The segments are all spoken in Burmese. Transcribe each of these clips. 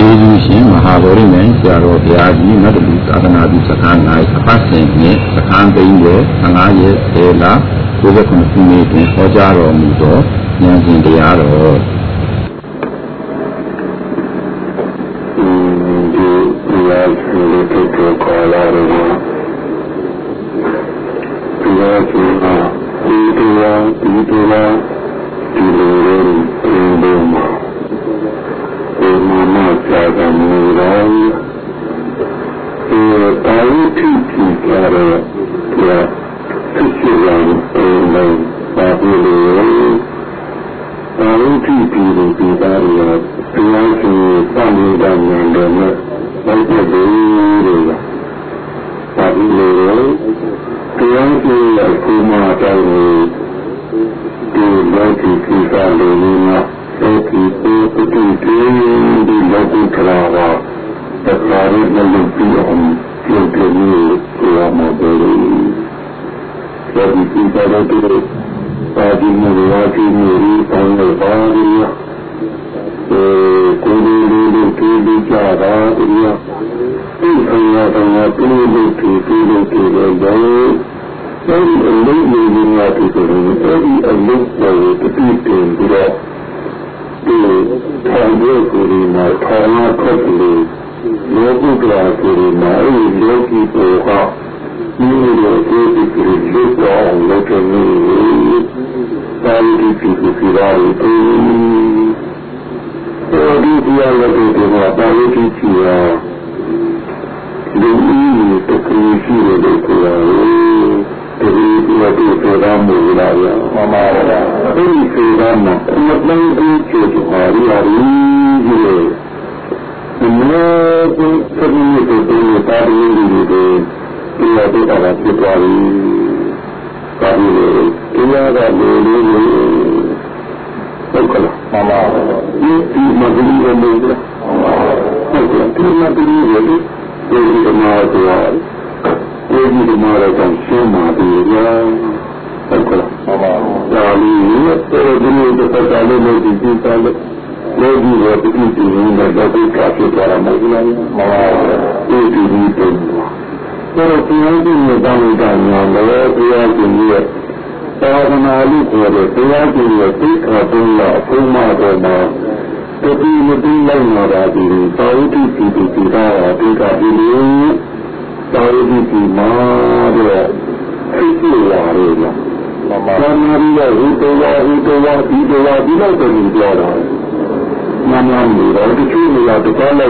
ကျေးဇူးရှင်မဟာဗောဓိမြိုင်ဆရာတော်ဘုရားကြီးမတ္တလူသာသနာပြုစခန်း၌အပတ်စဉ်နှင့်စခန်းသိန်းရဲ့15ရက်10လ69ခုနှစ်တွင်ဟောကြားတော်မူသောဉာဏ်ရှင်တရားတော်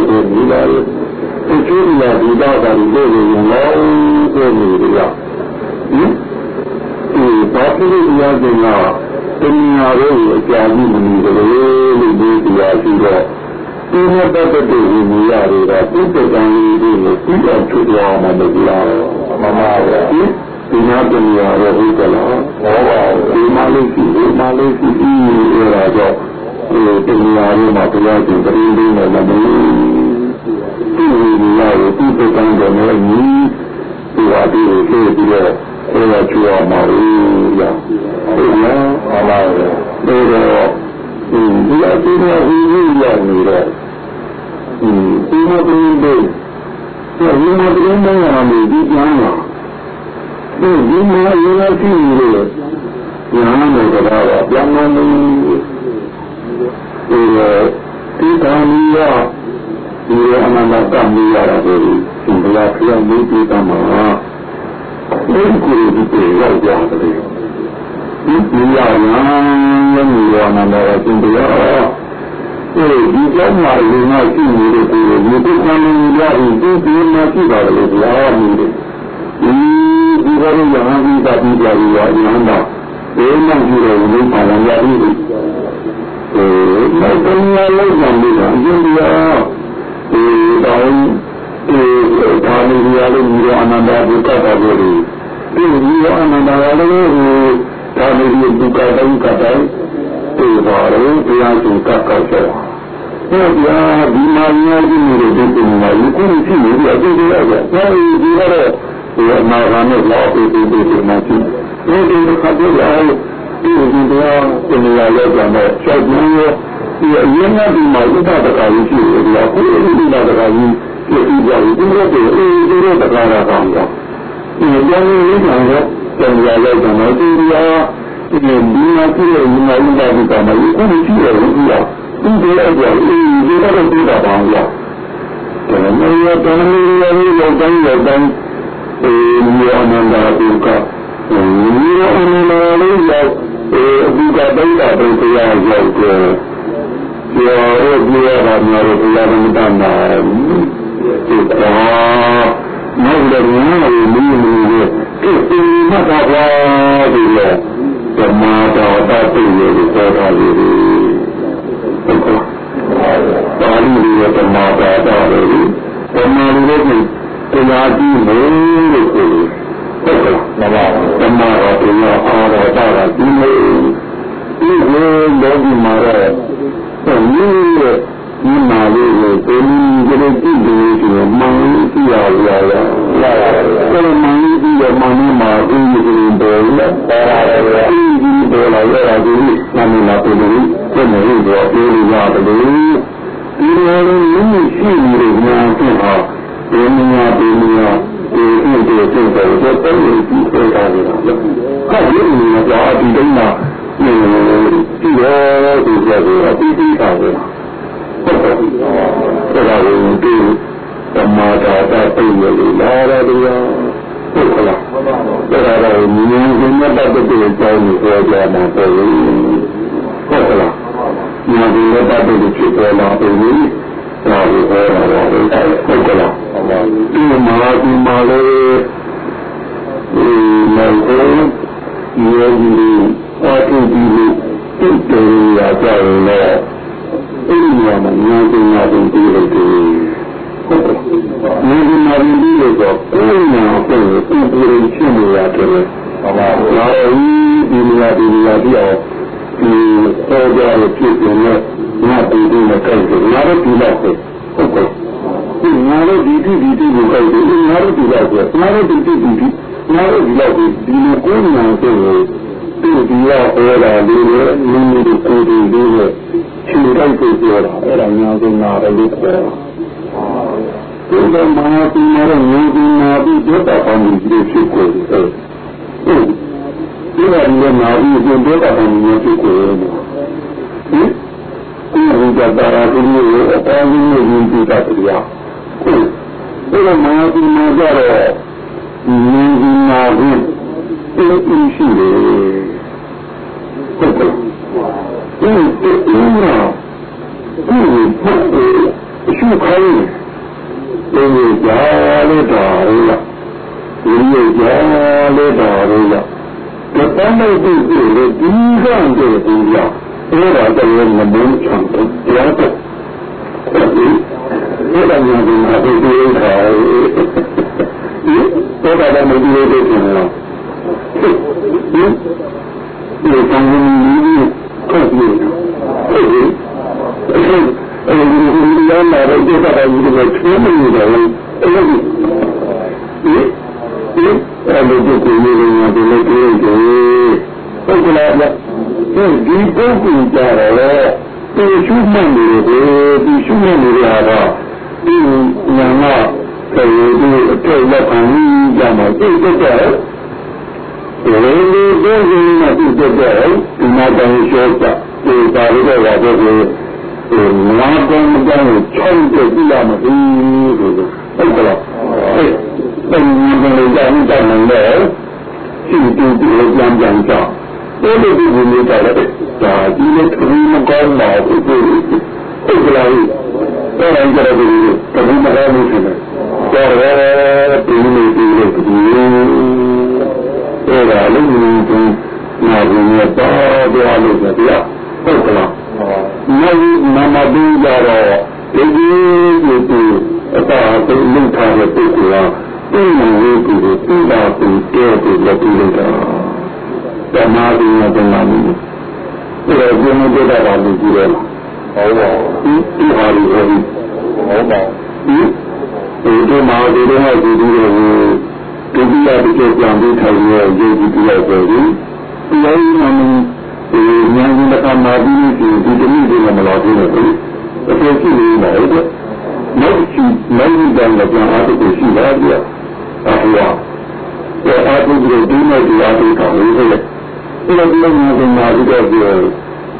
ကားလိုက်တော့နေလာရဲ့တချို့နေရာဒီတော့ကဒီလိုရင်လောဆိုနေကြဟင်ဒီဘာဖြစ်လို့ဒီအကျဉ်းကတဏှာရဲ့အကြာကြီးမနေကြလို့လို့ဒီတရားရှိတော့ဒီနဲ့ပတ်သက်တဲ့ဝိညာဉ်တွေကပြည့်စုံတဲ့လေးတွေကိုပြီးတော့ချွတ်သွားမှမဟုတ်လားမမပါဘူးဒီနာတဏှာရဲ့ဟုတ်ကလားဟောပါဒီမလေးရှိဒီမလေးရှိဒီရတော့ဒီတဏှာရဲ့မှာတရားကျင့်တရင်လေးနဲ့မမီ ဒီဝိညာဉ်ရဲ့ပြည့်စုံတဲ့နဲ့ညီဒီဟာဒီကိုသိပြီးတော့ကိုယ်ကကြွားမှာလို့ရဟုတ်လားမှန်ပါရဲ့ဒါတော့ဒီအကျိုးနဲ့ဝိညာဉ်ရနေတော့ဒီဒီမပင်းတွေဒီမပင်းတွေကနေဒီပြန်လာဒီဒီမရရရှိနေလို့ညာနေကြတော့ပြန်မနေဒီဒီကံရ ဒီအနန္တကံရတာကိုသင်္ကြန်ဖျက်နေပြီတမှာဒီကိုဒီကိုရောက်ကြတယ်ဒီဒီရနာလည်းရနာတော့သင်္ကြန်အဲဒီကြောင့်မှလူမရှိနေတဲ့ကိုယ်ကိုဒီကံရရင်ဒီဒီမရှိပါလို့ကြားမိတယ်ဒီဒီဘရရဟန်းကြီးကပြီးကြပြီရအနန္တဘယ်မှကြည့်တော့ဘုရားပါလာရပြီအဲနောက်တနည်းလုံးမှမလို့အရင်က ဒီတော့ဒီဒါလေးရလို့ဒီအနန္တဘုက္ခတာကိုဒီဒီအနန္တရလို့ဒါလေးဒီဒုက္ခတုက္ခတိုင်းဒီပါလို့တရားကျင့်ကပ်ကောက်ချက်ဟုတ်ပြာဒီမာညာကြီးမျိုးတွေဒီပုံမှာယခုရှိနေပြီအကျိုးရရအဲဒီဒီတော့ဒီအနာဂါနဲ့လောက်ပြီးပြီးပြီးမှရှိဒီဒီခပ်ရအောင်ဒီဒီတော့ဒီနေရာရောက်ကြတော့ချက်ကြီးရော ဒီအရင်ကဒီမှာဥပဒကာကြီးရှိတယ်ဒီကကိုယ်ဥပဒကာကြီးပြည့်ကြပြီဒီလိုတည်းအေးဒီလိုတကားတာကောင်းတော့ဒီကြောင့်လေးဆောင်တော့ပြန်ရလိုက်တော့ဒီရာဒီဒီမှာပြည့်နေမှာဥပဒကာမှာအခုရှိတယ်လို့ပြောဒီလိုအကြောင်းအေးဒီတော့ပြတာပါတော့တယ်မရတော့မရဘူးတော့တိုင်းတိုင်းအေးမြေအနန္တဒုက္ခမြေအနန္တလေးရောက်အေးအဓိကဒိဋ္ဌဘုရားရောက်တယ် ကျော်ရပြရတာများလို့ဘုရားမတန်တာဒီတော့နောက်လည်းငါ့ကိုမင်းမင်းလေးကိစ္စမတာပါဒီလိုဓမ္မတော်တတ်ပြီးရတဲ့တော်တော်လေးပါဠိလိုဓမ္မတော်တော်လေးဓမ္မလိုလည်းတရားကြည့်လို့လို့ဆိုတယ်ဟုတ်ကဲ့ဓမ္မတော်တရားအားတော်တာဒီလိုဒီလိုလောကီမှာတော့ ဆက်မြည်ရဲ့ဒီမှာလေးကိုကိုယ်ကြီးကြည့်ကြည့်လို့ဆိုရင်မောင်ကြီးကြည့်ရရရရရတယ်။မောင်ကြီးကြည့်ရမောင်ကြီးမှာအင်းကြီးပေါ်လာပါရတယ်။အင်းကြီးပေါ်လာရတာဒီနာမည်လာပေါ်လို့ဆက်နေတော့ပြေးရရတယ်ဒီလိုမျိုးရှိနေညာဖြစ်ဟာဒီညာဒီညာဒီအင်းဒီစိတ်တော်တော့တိုးပြီးပြေးတာလေ။ဟာဒီညာတော့ဒီတိုင်းမှာ ဒီဒီရောဒီကြတော့ပြီးပြီးတာလေ။ဟုတ်ပါဘူး။ဒါကလည်းဒီဓမ္မတာတာပြည့်ရလို့လာရတယ်ဟုတ်ကလား။ဒါကတော့မြင်မြင်နဲ့ပတ်သက်တဲ့အကြောင်းကိုပြောကြမှာပေါ့လေ။ဟုတ်ကလား။မြင်မြင်နဲ့ပတ်သက်တဲ့ဖြစ်ပေါ်လာတယ်လေ။ဒါကိုဟောတာပါပဲ။ဟုတ်ကလား။ဒီမှာဒီမှာလည်းဒီနောက်ကိုယောဂီ အားထုတ်ပြီးလို့တိတ်တယ်ရကြရင်လည်းအဲ့ဒီမှာဉာဏ်ပညာတွေပြီးလို့ဒီဟုတ်ကဲ့ဉာဏ်ပညာတွေပြီးလို့တော့ကိုယ်ဉာဏ်ကိုသူ့ပြည်ဖြစ်နေရတယ်ဟုတ်ပါဘူး။ဒါတော့ဒီနေရာဒီနေရာပြီးအောင်ဒီပေါ်ကြရဖြစ်နေငါပြည်သူနဲ့ကြိုက်တယ်ငါတို့ဒီလောက်ပဲဟုတ်ကဲ့ဒီငါတို့ဒီဒီဒီဒီကိုကြိုက်တယ်ငါတို့ဒီလောက်ပဲငါတို့ဒီဒီဒီဒီငါတို့ဒီလောက်ပဲဒီလိုကိုယ်ဉာဏ်ကို ဒီဒီရောက်ဟောတာလေးနဲ့မိမိတို့ကိုယ်ဒီလေးနဲ့ခြေတိုက်ကိုပြောတာအဲ့ဒါညာကိုနာတယ်လို့ပြောတာဒီလိုမှဒီမှာတော့ငြိမ်းပြီးနာပြီးတော့တာပေါင်းပြီးဖြစ်ကိုယ်ဟုတ်ဒီလိုလည်းနာပြီးတော့တာပေါင်းပြီးဖြစ်ကိုယ်ဟင်ဒီကတာရာဒီလိုအပေါင်းကြီးကိုပြီးတာတရားဟုတ်ဒီလိုမှဒီမှာကြတော့ငြိမ်းပြီးနာပြီး အင်းအင်းရှိတယ်ဟုတ်ကဲ့အင်းအင်းနာဒီဘုရားရှုခိုင်းတယ်ဒီကြာလေတော်ရဒီကြာလေတော်ရဒီတမ်းလို့ဒီလေဒီကံတဲ့ဒီရအဲ့ဒါတည်းမမုန်းချမ်းတရားတော့ဒီဒီကံညာဒီမှာဒီဒီခါဒီတော့တာမဒီလို့ဒီနော်ဒီ ဒီကံကြီးကိုပြီးဟုတ်ပြီအဲဒီရမှာတော့ဒီကတာကြီးကိုသိနေတယ်အဲဒီဒီဒီအဲဒီကိုကိုယ်ရင်းဒီလိုပြောကြတယ်ဟုတ်ကလားဒီပုဂ္ဂိုလ်ကြတော့ဒီရှုမှတ်နေတယ်ဒီရှုမှတ်နေရတာဒီညာမှာသေဒီအထက်လက်ခံကြမှာသိတဲ့ ဒီလိုလိုကိုယ်ကိုယ်နဲ့သိတဲ့ဒီမှာတောင်းလျှောတာဒီပါရတဲ့ဘာလို့လဲဒီနာကောင်းကောင်းချောင်းပြပြရမှာဒီလိုဟုတ်ကလားအဲ့ဒီဘယ်လိုကြောင့်တောင်းလဲရှိတူတူကြံကြံကြောင်းဒီလိုဒီလိုနေတာလေဒါဒီလိုခရီးမကောင်းပါဘူးဟုတ်ကလားအဲ့ဒါကြတော့ဒီခရီးမကောင်းဘူးဖြစ်တယ်တော်ရဲဒီလိုဒီလိုဒီ အဲ့ဒါလည်းဒီနာဘူးရပါတော့လို့ပြောဟုတ်ကလားမရှိမမပြီးကြတော့ဒီကြီးကိုသူအတာအသိလုံထားတဲ့ပုဂ္ဂိုလ်ကဒီလိုမျိုးကိုသူ့ပါသူတဲကိုလက်ပြီးလိုက်တာဓမ္မပညာဓမ္မမျိုးဒီလိုကျင်းတဲ့တာကလူကြီးတယ်ဟုတ်ပါဘူးဒီဟာလေးဟောပြီးဟုတ်ပါဘူးဒီဒီမှာဒီလိုမျိုးဒီလိုမျိုး ဒုတိယတစ်ချက်ပြန်ပြီးထိုင်ရရုပ်ကြည့်ပြလိုက်တယ်ဒီလိုမှဒီဉာဏ်နဲ့ကမာပြီးဒီဒီတမိတွေမလာဘူးလေအကျိုးရှိနေတာလေနောက်ရှိနောက်ဒီကံလည်းပြန်အားထုတ်ရှိလာပြီအခုကအဲအားထုတ်ပြီးဒီမဲ့ဒီအားထုတ်တာလေအဲ့ဒါဒီလိုမျိုးကမာပြီးတော့ဒီ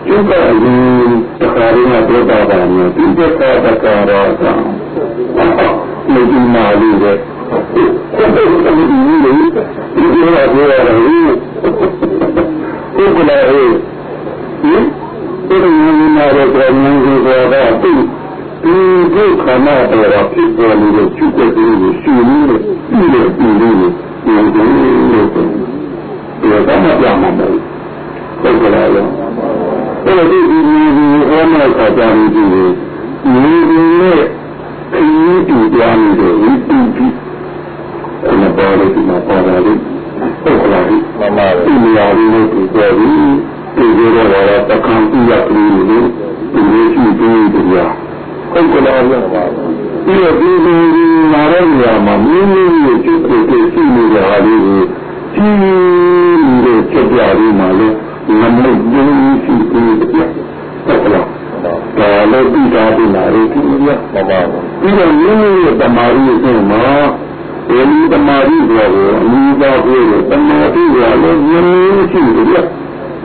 ကျုပ်ကအရင်တခါရင်းကပြောတာပါမျိုးဒီသက်သာတကာရကမြေဒီမာလေးပဲဟုတ်တယ်ဒီလိုမျိုးလေ ဒီလိုပြောရတယ်ဒီကလည်းဟိဒီလိုမျိုးနာတော့ဉာဏ်ကြီးကတော့ဒီဒီဒီခန္ဓာတော်ဖြစ်ပေါ်နေတဲ့ချုပ်တဲ့ဒီလိုရှိနေတဲ့ဒီလိုဒီလိုဒီလိုဒီလိုဒီတော့မပြောင်းမှာမဟုတ်ဟုတ်ကဲ့လားအဲ့တော့ဒီဒီဒီဟောမှာခါကြနေပြီဒီဒီနဲ့ခရီးတူကြနေတဲ့ဝိတုတိ အဲ့ဒါပေါ်လို့ဒီမှာပေါ်လာတယ်ဟုတ်ကဲ့လားမှန်ပါဘူးဒီနေရာလေးကိုပြောပြီးဒီလိုတော့တခံပြရပြီလို့ဒီလိုရှိသေးတယ်ဟုတ်ကဲ့လားဗျာဒီလိုဒီဒီလာတဲ့နေရာမှာမင်းမင်းရဲ့ကျုပ်ကိုရှိနေတာလေးကိုကြီးနေတဲ့ချက်ပြလေးမှာလေနမုတ်ဒင်းရှိသေးတယ်ဟုတ်ကဲ့လားဒါလည်းပြီးသားပြီလားဒီလိုဗျာမှန်ပါဘူးပြီးတော့မင်းမင်းရဲ့တမာရီရဲ့မှာ ဒီလိုတမာရီကိုအမိသားကိုတမာရီကလည်းရင်းရင်းရှိတယ်ဗျာ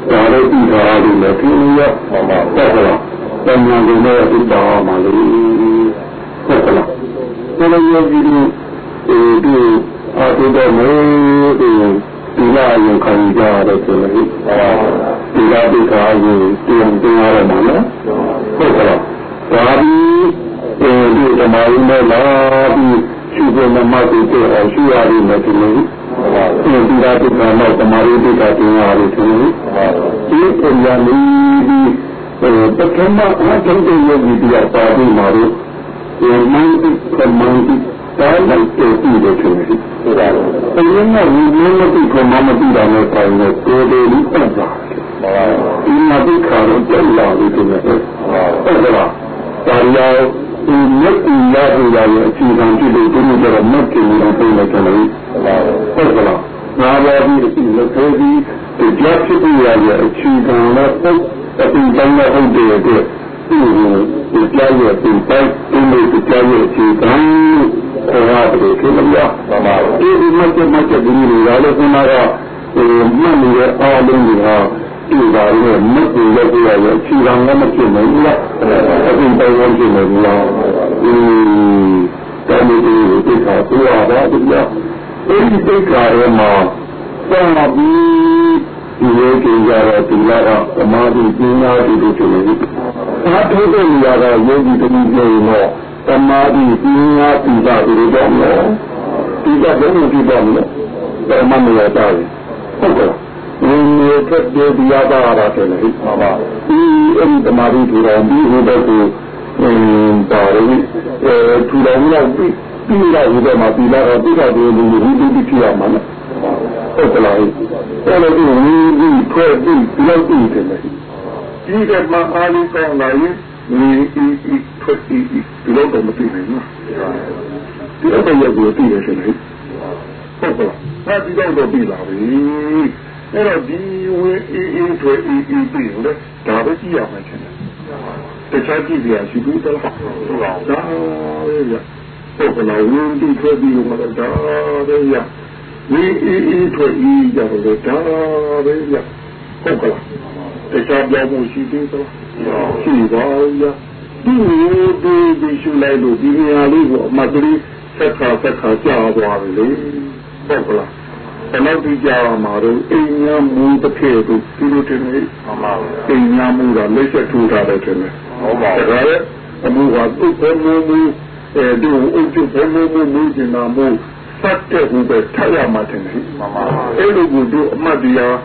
ဒါလည်းပြီးသားပြီလေဒီလိုဗျာမှန်ပါဟုတ်ကဲ့လားတဏှာကိုလည်းဥပ္ပါမှာလေဟုတ်ကလားဒီလိုယောဂီတို့ဒီအာထုတော်မျိုးဒီဒီလာရင်ခံကြရတယ်ဆိုရင်ဒီလာဒီကားကိုတင်တင်ရမှာနော်ဟုတ်ကလားဒါပြီးဒီဓမ္မရင်းနဲ့လာပြီး ရှိတဲ့နမတိတဲ့အောင်ရှိရည်နဲ့ဒီလိုဒီဒီလာဒီကားတော့ဓမ္မရင်းဒီကားတင်ရတယ်ဆိုရင်ဒီပုံရလေးပထမအားထုတ်တဲ့ယောဂီတရားပါပြီးမှာလို့ဒီမန်တိကမန်တိတာလိုက်တဲ့ပြီးတဲ့ဖြစ်နေတယ်ဒါတော့အရင်ကဝိညာဉ်မတိကမမတိတာနဲ့ဆိုင်တဲ့ကိုယ်တည်းလေးပတ်တာဒီမှာဒီခါတော့တက်လာပြီတဲ့ဟုတ်ကဲ့ဒါရော ဒီမြတ်ကြီးရရရဲ့အချိန်ခံကြည့်လို့ဒီလိုတော့မတ်ကြီးလို့ပြောလိုက်တယ်ဟုတ်ကဲ့ငါဘာပြီးဒီလိုဆိုပြီးဒီကြပ်ဖြစ်ရရဲ့အချိန်ခံတော့အပြင်တိုင်းနဲ့ဟုတ်တယ်အတွက်ဒီဒီကြားရဲ့ဒီတိုင်းဒီလိုဒီကြားရဲ့ဒီကံခေါ်ရတယ်ခင်ဗျာမှန်ပါဘူးဒီမတ်မတ်ဒီလိုရလို့ခုနကဒီမှတ်နေတဲ့အားလုံးတွေဟာ ဒီပါရဲ့မတ်ကိုရောက်ရရဲ့ခြေကံကမဖြစ်နိုင်ဘူးလားအပြင်တိုင်းဝင်ဖြစ်နေဘူးလားဒီကံဒီဒီကပြောရတာဒီကအဲဒီသိက္ခာရဲ့မှာသာပြီးဒီလိုကြင်ကြတော့ဒီလာကသမာဓိပညာဒီလိုဖြစ်နေပြီ။သာထုတ်တဲ့နေရာကယောဂီတတိပြောရင်တော့သမာဓိပညာဒီလာဒီလိုတော့မလို့ဒီကဘယ်လိုဒီတော့မလို့ဓမ္မမရတာလေဟုတ်ကဲ့။ ဒီလိုထက်တဲ့ဒီရတာရာတယ်လေမှန်ပါ။ဒီအဲ့ဒီသမာဓိထူတော်ပြီးဟိုဘက်ကိုအင်းပါရီအဲထူတော်လောက်ပြီးပြီးလာဟိုဘက်မှာပြီးလာတော့ဒီကတည်းကဒီလိုဒီဖြစ်ရမှာနော်ဟုတ်ကလားအဲ့လိုဒီဝီဒီဖွဲ့ပြီးလောက်ပြီးတယ်လေဒီကမှအားလုံးကောင်းလာရင်ဒီဒီဒီဖွဲ့ပြီးဒီလောက်တော့မသိနိုင်ဘူးဒီတော့ရကိုသိတယ်ဆိုရင်ဟုတ်ကလားဟာဒီတော့တော့ပြီးလာပြီ အဲ့တော့ဒီဝေးအေးအေးထွေးအေးအေးပြီးလေဒါပဲကြည့်ရမှာချင်တယ်တခြားကြည့်ပြရရှိဘူးသလားဟုတ်ပါဘူးဒါပဲရဟုတ်ကလားဝင်းဒီထွက်ပြီးမှတော့ဒါပဲရဝီအီအီထွက်ဤကြတော့ဒါပဲရဟုတ်ကလားတခြားပြောမှုရှိသေးသလားရှိပါရဲ့ဒီလိုဒီဒီရှုလိုက်လို့ဒီနေရာလေးကိုအမတ်ကလေးဆက်ခါဆက်ခါကြာသွားပြီလေဟုတ်ကလား ဘယ်လောက်ဒီကြာမှာတော့အိမ်ညာမူတစ်ခေတို့ဒီလိုတင်နေမှန်ပါဘူးအိမ်ညာမူကလက်ချက်ထူထားတယ်တင်တယ်ဟုတ်ပါဘူးဒါလည်းအမှုကသူ့ဘုံမူအဲဒီအုပ်ချုပ်ဘုံမူမူကျင်နာမှုဖတ်တဲ့ဟိုပဲထပ်ရမှာတယ်မှန်ပါဘူးအဲ့လိုကိုတို့အမှတ်တရား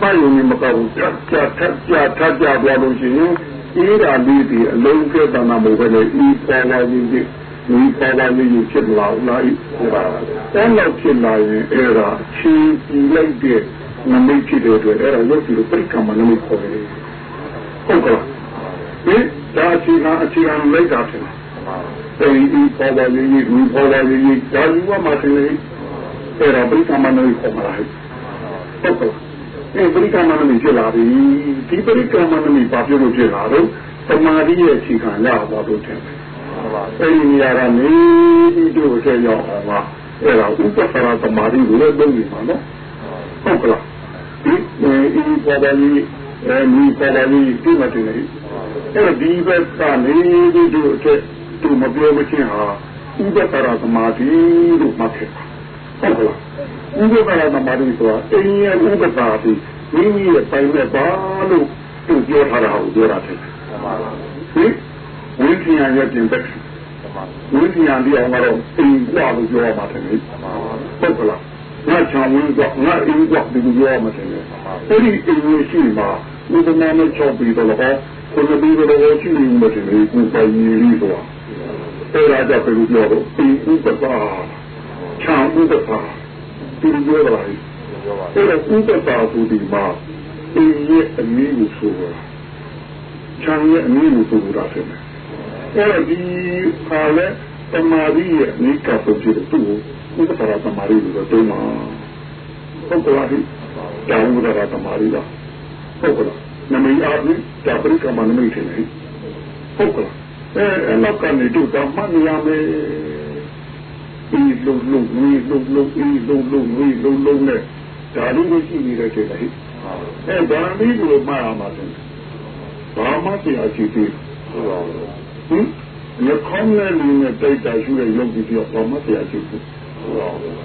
ပိုင်ရုံနဲ့မကောက်ဘူးကြကြထက်ကြထက်ကြသွားလို့ရှိရင်အေးတာလေးဒီအလုံးကျတနာမို့ပဲလေဤပေါ်လာရင် ဒီဒီပေါ်လာရင်ဖြစ်လာလားဤအဲ့လောက်ဖြစ်လာရင်အဲ့ဒါချင်းပြီးလိုက်တဲ့နမိတ်ဖြစ်တဲ့အတွက်အဲ့ဒါရုပ်စုပြိကမနမိတ်ခေါ်တယ်ဟုတ်ကဲ့ဒီဒါအချင်းအချင်းလိုက်တာတယ်အဲဒီပေါ်လာရင်ဒီပေါ်လာရင်ဒါလူကမှတယ်အဲ့ဒါပြိကမနမိတ်ခေါ်မှာဟုတ်ကဲ့အဲပရိက္ခမနမိဖြစ်လာပြီဒီပရိက္ခမနမိဘာဖြစ်လို့ဖြစ်လာတော့သမာဓိရဲ့အခြေခံရသွားလို့ထင်တယ် အဲဒီနေရာကနေဒီတို့ဆဲရောက်အောင်ကအဲ့ဒါဥပ္ပခရသမာဓိကိုလည်းလုပ်နေမှာနော်ဟုတ်ကလားဒီဒီပေါ်ပါကြီးအဲဒီပေါ်ပါကြီးဒီမှာတင်နေအဲ့ဒီဘက်ကနေဒီတို့အတွက်သူမပြောမချင်းဟာဥပ္ပခရသမာဓိလို့မှတ်ခဲ့ဟုတ်ကလားဥပ္ပခရသမာဓိဆိုတာအင်းရဲ့ဥပ္ပခါတိမိမိရဲ့ပိုင်မဲ့ပါလို့သူပြောထားတာကိုပြောတာဖြစ်တယ်ဟင် ဝိညာဉ်ရဲ့ကျင်သက်ဝိညာဉ်ဒီအောင်တော့အိမ်ကွာလို့ပြောရမှာတယ်ပုတ်ကလားငါချောင်းဝင်တော့ငါအိမ်ကွာဒီလိုပြောရမှာတယ်အဲ့ဒီအိမ်ရဲ့ရှိမှာဒီကနေ့နဲ့ချောပြီးတော့လည်းကိုယ်ပြီးတော့လည်းရှိနေမှတယ်ကိုယ်ပိုင်ရည်ဆိုတာအဲ့ဒါကြောင့်ပြောလို့အိမ်ဥပ္ပဒါချောင်းဥပ္ပဒါဒီလိုပြောတာလေအဲ့ဒါဥပ္ပဒါဆိုဒီမှာအိမ်ရဲ့အမည်ကိုဆိုတာချောင်းရဲ့အမည်ကိုဆိုတာဖြစ်တယ် အဲ့ဒီခါလဲတမာရီရဲ့အမိကပုံဖြစ်တဲ့သူ့ကိုဥပ္ပပါတမာရီလို့တော့မှာဟုတ်ကလားဒီတောင်းဥပ္ပပါတမာရီလားဟုတ်ကလားနမိတ်အားဖြင့်ဒါပရိကမနမိတ်ထင်တယ်ဟုတ်ကလားအဲအဲ့လောက်ကနေတို့တော့မှတ်ရမယ်ဒီလုံးလုံးဝေးလုံးလုံးအေးလုံးလုံးဝေးလုံးလုံးနဲ့ဒါလေးကိုရှိနေတဲ့ချိန်လေအဲဒါလေးကိုမှတ်ရမှာတယ်ဘာမှတရားရှိသေး ဟင်ညခေါင်းနဲ့လူနဲ့တိုက်တာရှိတဲ့ယုံကြည်ပြောဘာမှတရားရှိသေး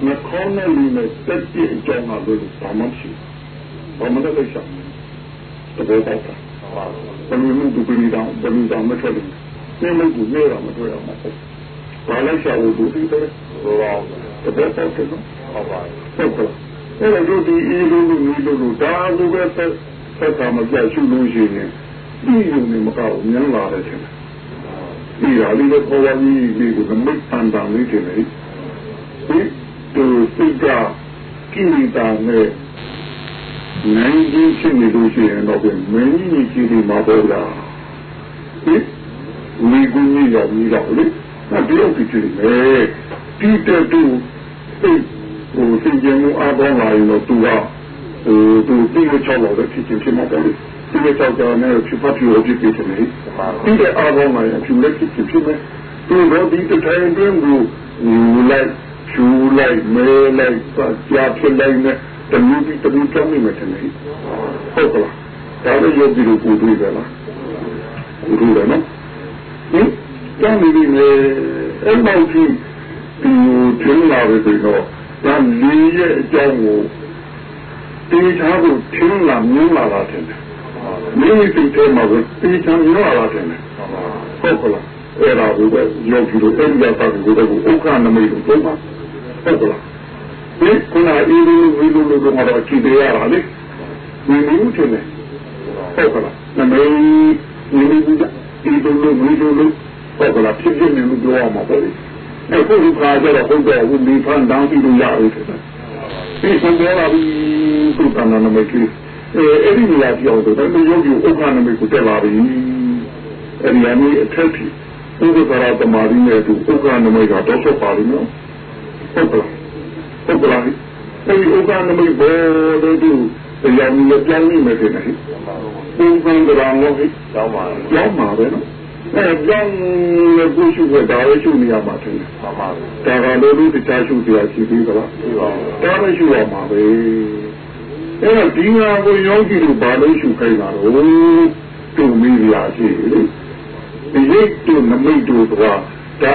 ညခေါင်းနဲ့လူနဲ့တက်တဲ့အကြောင်းအရာတွေဘာမှရှိဘာမှလည်းရှာတဘောပေါက်တာဘယ်လိုလုပ်ပြီးတော့ဘယ်လိုတော့မထွက်ဘူးနေလို့ကိုနေတော့မထွက်အောင်မဟုတ်ဘာလဲရှာဖို့ဒီတဲ့ဘောပေါက်တဘောပေါက်တယ်နော်ဟုတ်ပါဘူးဟုတ်ကဲ့အဲ့တော့ဒီအီလိုလိုမီလိုလိုဒါလိုပဲဆက်ဆက်ကမပြတ်ရှုလို့ရှိရင်ဒီလိုနေမကောက်ညံလာတယ်ချင်း ဒီဟာလေးတော့ပေါ်လာပြီးဒီကိုမိတ်ပန်တာလေးတင်လေဒီတို့စိတ်ကကိလေသာနဲ့နိုင်ကြီးဖြစ်နေလို့ရှိရင်တော့မင်းကြီးကြီးဒီမှာပေါ်လာဒီမိကူကြီးရောက်ပြီးတော့လေဒီလိုဖြစ်နေတယ်ဒီတဲ့တူစိတ်ဟိုစင်ကြယ်မှုအားကောင်းလာရင်တော့သူကဟိုသူပြီးတော့ချောက်တော့ဖြစ်ချင်းဖြစ်မှာပေါ့လေ ဒီလိုချောက်ကြတယ်ဖြစ်ဖတ်ပြီးတော့ဖြစ်နေတယ်ဒီတဲ့အားကောင်းလာရင်သူလည်းဖြစ်ဖြစ်ဖြစ်မယ်သူတော့ဒီတိုင်းတွင်ကိုယူလိုက်ချူလိုက်မဲလိုက်ကြာဖြစ်လိုက်နဲ့တမျိုးပြီးတမျိုးကြောင်းနေမယ်ထင်တယ်ဟုတ်ကလားဒါလည်းရုပ်ပြီးတော့ကိုတွေ့တယ်လားကိုတွေ့တယ်နော်ဟင်ကြောင်းနေပြီလေအဲ့လောက်ကြီးဒီထင်းလာပြီဆိုတော့ဒါလေးရဲ့အကြောင်းကိုတေချာကိုထင်းလာမြင်လာတာတယ် မိမိစိတ်ထဲမှာကိုတေချာမြင်လာတာတယ်ဟုတ်ကလားအဲ့ဒါကိုပဲယောဂီတို့အဲ့ဒီအပါကိုတော့ဥက္ကနမိတ်လို့ပြောပါဟုတ်ကလားဒီခုနအေးလေးဝီလိုလိုကတော့ကြည့်ရတာလေဒီလိုချင်တယ်ဟုတ်ကလားနမိတ်ဒီလိုကြီးဒီလိုလိုဝီလိုလိုဟုတ်ကလားဖြစ်ဖြစ်နေလို့ပြောရမှာပေါ့လေအခုဒီခါကျတော့ဟုတ်တယ်ဦးဒီဖန်တောင်းပြီးလို့ရအောင်တယ်ဒီဆံပြောလာပြီးသူကနမိတ်ကြီး အဲအဲ့ဒီနေရာပြောတော့တယ်ယောဂီဥက္ကနမိတ်ကိုတက်လာပြီအဲ့ဒီအမေအထက်ကြီးဥပ္ပခရတမာရီနဲ့သူဥက္ကနမိတ်ကတော့ဆက်ပါလိမ့်မယ်ဟုတ်ကလားဟုတ်ကလားအဲဒီဥက္ကနမိတ်ဘောတို့သူတရားမျိုးပြောင်းနေမယ်ထင်တယ်ပုံစံကြမ်းလို့ကျောင်းပါကျောင်းပါပဲနော်အဲကြောင့်လည်းကိုရှိဖို့ဒါလည်းရှိနေရမှာတယ်မှန်ပါဘူးဒါကလည်းဒီတခြားရှိတရားရှိသေးသလားရှိပါဘူးဒါလည်းရှိရမှာပဲ အဲတော့ဒီငါကိုယောဂီတို့ဘာလို့ရှိခိုင်းတာတော့တုံမိရရှိလေဒီရိတ်တို့နမိတ်တို့ကဒါ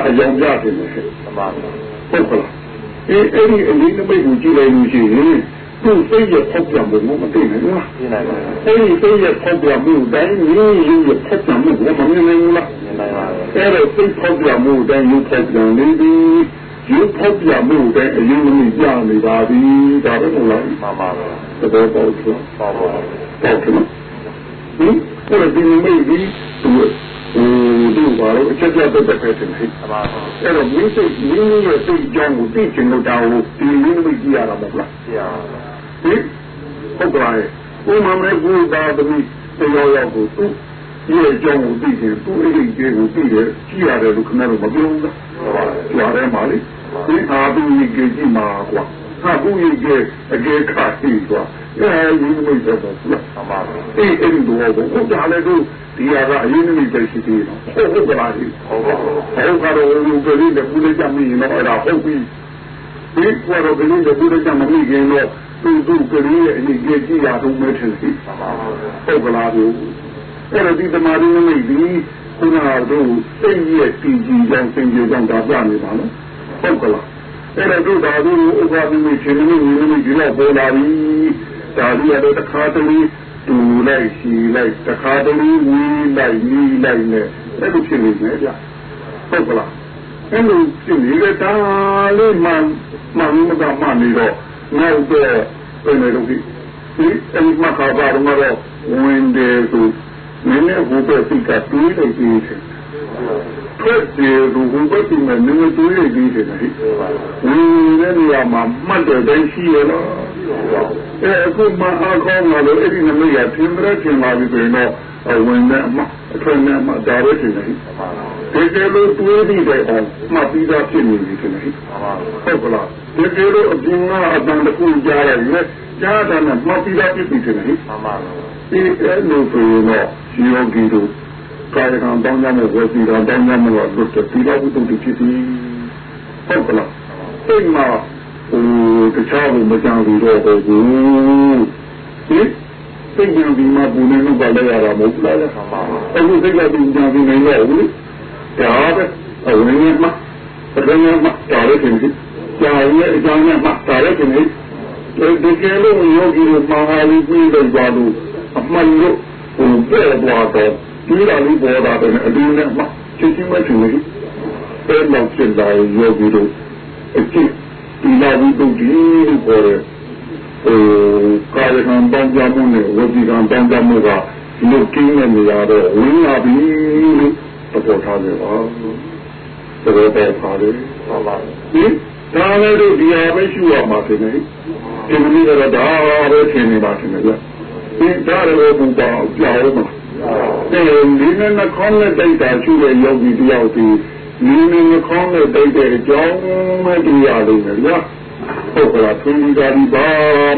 အယောင်ပြတယ်လေမှန်ပါဘူးဟုတ်ကလားအဲအဲ့ဒီအလေးနမိတ်ကိုကြည့်လိုက်လို့ရှိရင်သူ့စိတ်ရဲ့ဖောက်ပြန်မှုမသိနိုင်ဘူးလားသိနိုင်ပါဘူးအဲဒီစိတ်ရဲ့ဖောက်ပြန်မှုတိုင်းရင်းရင်းရဲ့ဖောက်ပြန်မှုကိုမမြင်နိုင်ဘူးလားမြင်နိုင်ပါဘူးအဲဒါစိတ်ဖောက်ပြန်မှုတိုင်းရုပ်ဖောက်ပြန်နေသည်ရုပ်ဖောက်ပြန်မှုတိုင်းအရင်ကပြနေပါပြီဒါပဲမဟုတ်လားမှန်ပါပါ သဘောပေါက်တယ်မှန်ပါပါပေါက်တယ်ဟင်အဲ့ဒီမိတ်ဒီသူဟိုတို့ဘာလို့အချက်ချက်တက်တက်ပဲတင်ဟိမှန်ပါပါအဲ့တော့မိစိတ်မိမိရဲ့စိတ်အကြောင်းကိုသိချင်လို့တောင်းလို့ဒီမိမိကြည့်ရတာမဟုတ်လားကြည့်ရပါဟင်ဟုတ်ကဲ့ဥမမေကူသာသမီးတရားရောက်ကိုသူဒီအကြောင်းကိုသိရင်သူအဲ့ဒီကျေကိုသိတယ်ကြည့်ရတယ်လို့ခင်ဗျားတို့မပြောဘူးလားဟုတ်ပါဘူးကြားထဲမှာလေဒီအာသူကြီးကြည့်မှာကွာ ဟာဘူးကြီးကအကဲခါရှိသွားအဲဒီမိတ်တော့ဘူးလားမှန်ပါဘူးအေးအဲ့ဒီတော့ဘုရားလည်းတို့ဒီဟာကအရင်မိတ်ပဲရှိသေးတယ်ဟုတ်ဟုတ်ကလားဒီဟုတ်ပါဘူးဟုတ်ကတော့လူကလေးနဲ့ဘူးလေးကြမင်းတော့အဲ့ဒါဟုတ်ပြီဒီကတော့ကလေးနဲ့ဘူးလေးကြမင်းခင်တော့သူ့သူ့ကလေးရဲ့အနေကြီးကြည့်ရတော့မဲထင်စီမှန်ပါဘူးဟုတ်ကလားဒီအဲ့ဒါဒီတမာရင်းမိတ်ဒီခုနကတော့စိတ်ရဲ့တည်ကြည်ကြောင်းစင်ကြယ်ကြောင်းဒါပြနေပါနော်ဟုတ်ကလား အဲ့ဒါတို့ဒါတို့ဥပဒေမိတ်ချင်းမိတ်ညီမိတ်ဒီတော့ပေါ်လာပြီဒါလေးရတော့တစ်ခါတလေတူလိုက်ရှိလိုက်တစ်ခါတလေဝီးလိုက်နီးလိုက်နဲ့အဲ့လိုဖြစ်နေမယ်ဗျဟုတ်ကလားအဲ့လိုဖြစ်နေတဲ့ဒါလေးမှမှမကမှနေတော့နောက်တော့ပြင်နေတော့ဒီအဲ့ဒီမှာခါပါတော့ဝင်တယ်ဆိုနည်းနည်းဘုပဲစိတ်ကတွေးလိုက်ပြီးတယ် ထွက်တယ်လူဘုပဲစိတ်နဲ့နည်းနည်းတွေးလိုက်ပြီးတယ်ဟဲ့ဝင်တဲ့နေရာမှာမှတ်တဲ့တိုင်းရှိရလားအဲအခုမှအားကောင်းလာလို့အဲ့ဒီနမိတ်ကထင်တဲ့ထင်လာပြီဆိုရင်တော့ဝင်တဲ့အမှအထွက်နဲ့မှဒါပဲထင်တယ်ဟဲ့ဒီကဲလို့တွေးပြီးတဲ့အောင်မှတ်ပြီးသားဖြစ်နေပြီထင်တယ်ဟဲ့မှန်ပါဘူးဟုတ်ကလားဒီကဲလို့အပြင်ကအတန်တခုကြားလိုက်လေကြားတာနဲ့မှတ်ပြီးသားဖြစ်ပြီထင်တယ်ဟဲ့မှန်ပါဘူးဒီအဲ့လိုဆိုရင်တော့ယောဂီတို့ ကာယကံတောင်းကြမဲ့ဝစီကံတောင်းကြမဲ့လို့တို့တိလာဘုဒ္ဓတိဖြစ်ပြီးဟုတ်ကလားအိမ်မှာဟိုတခြားဘုမကြံပြီးတော့ဘူးဟင်စိတ်ဉာဏ်ဒီမှာပူနေလို့ပါလဲရတာမဟုတ်လားမှန်ပါဘူးအခုစိတ်ကဒီဉာဏ်ဒီနေတော့ဘူးဒါပဲအဝင်ရမှာပဒညာမှာတားရခြင်းကြီးကြာရဲ့အကြောင်းနဲ့မှာတားရခြင်းကြီးဒီကဲလို့ယောဂီတို့မှာဟာလိပြီးတော့ကြလို့အမှန်လို့ဟိုပြည့်သွားတော့ ဒီလာလေးပေါ်တာတယ်အတူနဲ့မှာချင်းချင်းမချင်ဘူးအဲ့လောက်ဖြစ်လာယောဂီတို့အကျင့်ဒီလာပြီးတော့ဒီလိုပေါ်တယ်ဟိုကာယကံတောင်းကြမှုနဲ့ဝစီကံတောင်းကြမှုကလုတ်ကင်းတဲ့နေရာတော့ဝင်လာပြီလို့သဘောထားကြပါသဘောပေါက်ပါတယ်မှန်ပါဘူးဒီဒါလည်းတို့ဒီဟာပဲရှိရမှာတင်နေဒီမင်းကတော့ဒါပဲထင်နေပါတင်နေကြဒီဒါလည်းဘုရားကြောက်မှာ ဒီဒီနဲ့နှခေါင်းနဲ့တိုက်တာရှိတဲ့ယောဂီတယောက်ဒီဒီနဲ့နှခေါင်းနဲ့တိုက်တဲ့အကြောင်းမဲ့တရားလေးနဲ့ဗျာဟုတ်ကလားသူဒီဓာဒီဘာ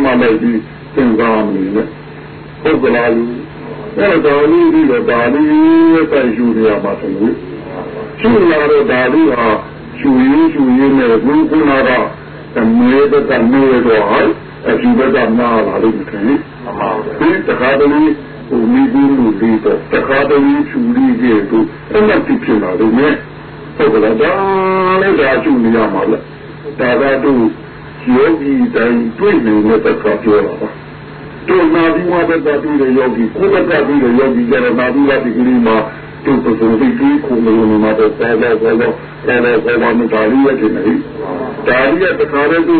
မှလည်းဒီသင်္ကားမနေနဲ့ဟုတ်ကလားလူအဲ့တော့ဒီဒီတော့ဒါလေးရဲ့တိုက်ယူရမှာတင်နေရှိလာတော့ဒါလေးဟာရှူရင်းရှူရင်းနဲ့ဘုခုနာကအမေဘက်ကနေတော့ဟာအရှူဘက်ကနာလာလို့မထင်ဘူးမှန်ပါဘူးဒီတခါတည်း ဟိုမိဘူးလူလေးတော့တခါတည်းရှူလေးကျတော့အဲ့လိုဖြစ်ဖြစ်လာလို့နဲ့ဟုတ်ကဲ့ဒါလည်းဒါရှူနေရမှာလေဒါကတော့ယောဂီတိုင်းတွေ့နေတဲ့တခါပြောတာပါတို့နာပြီးမှပဲတာပြီးတဲ့ယောဂီကိုယ်ကပြီးတဲ့ယောဂီကျတော့နာပြီးတဲ့ဒီကလေးမှာတို့ပစုံပြီးပြီးခုလုံးလုံးမှာတော့ဆက်တော့ဆက်တော့ဆက်တော့ဆက်တော့မတားရတဲ့နေဒါရီကတခါတည်းသူ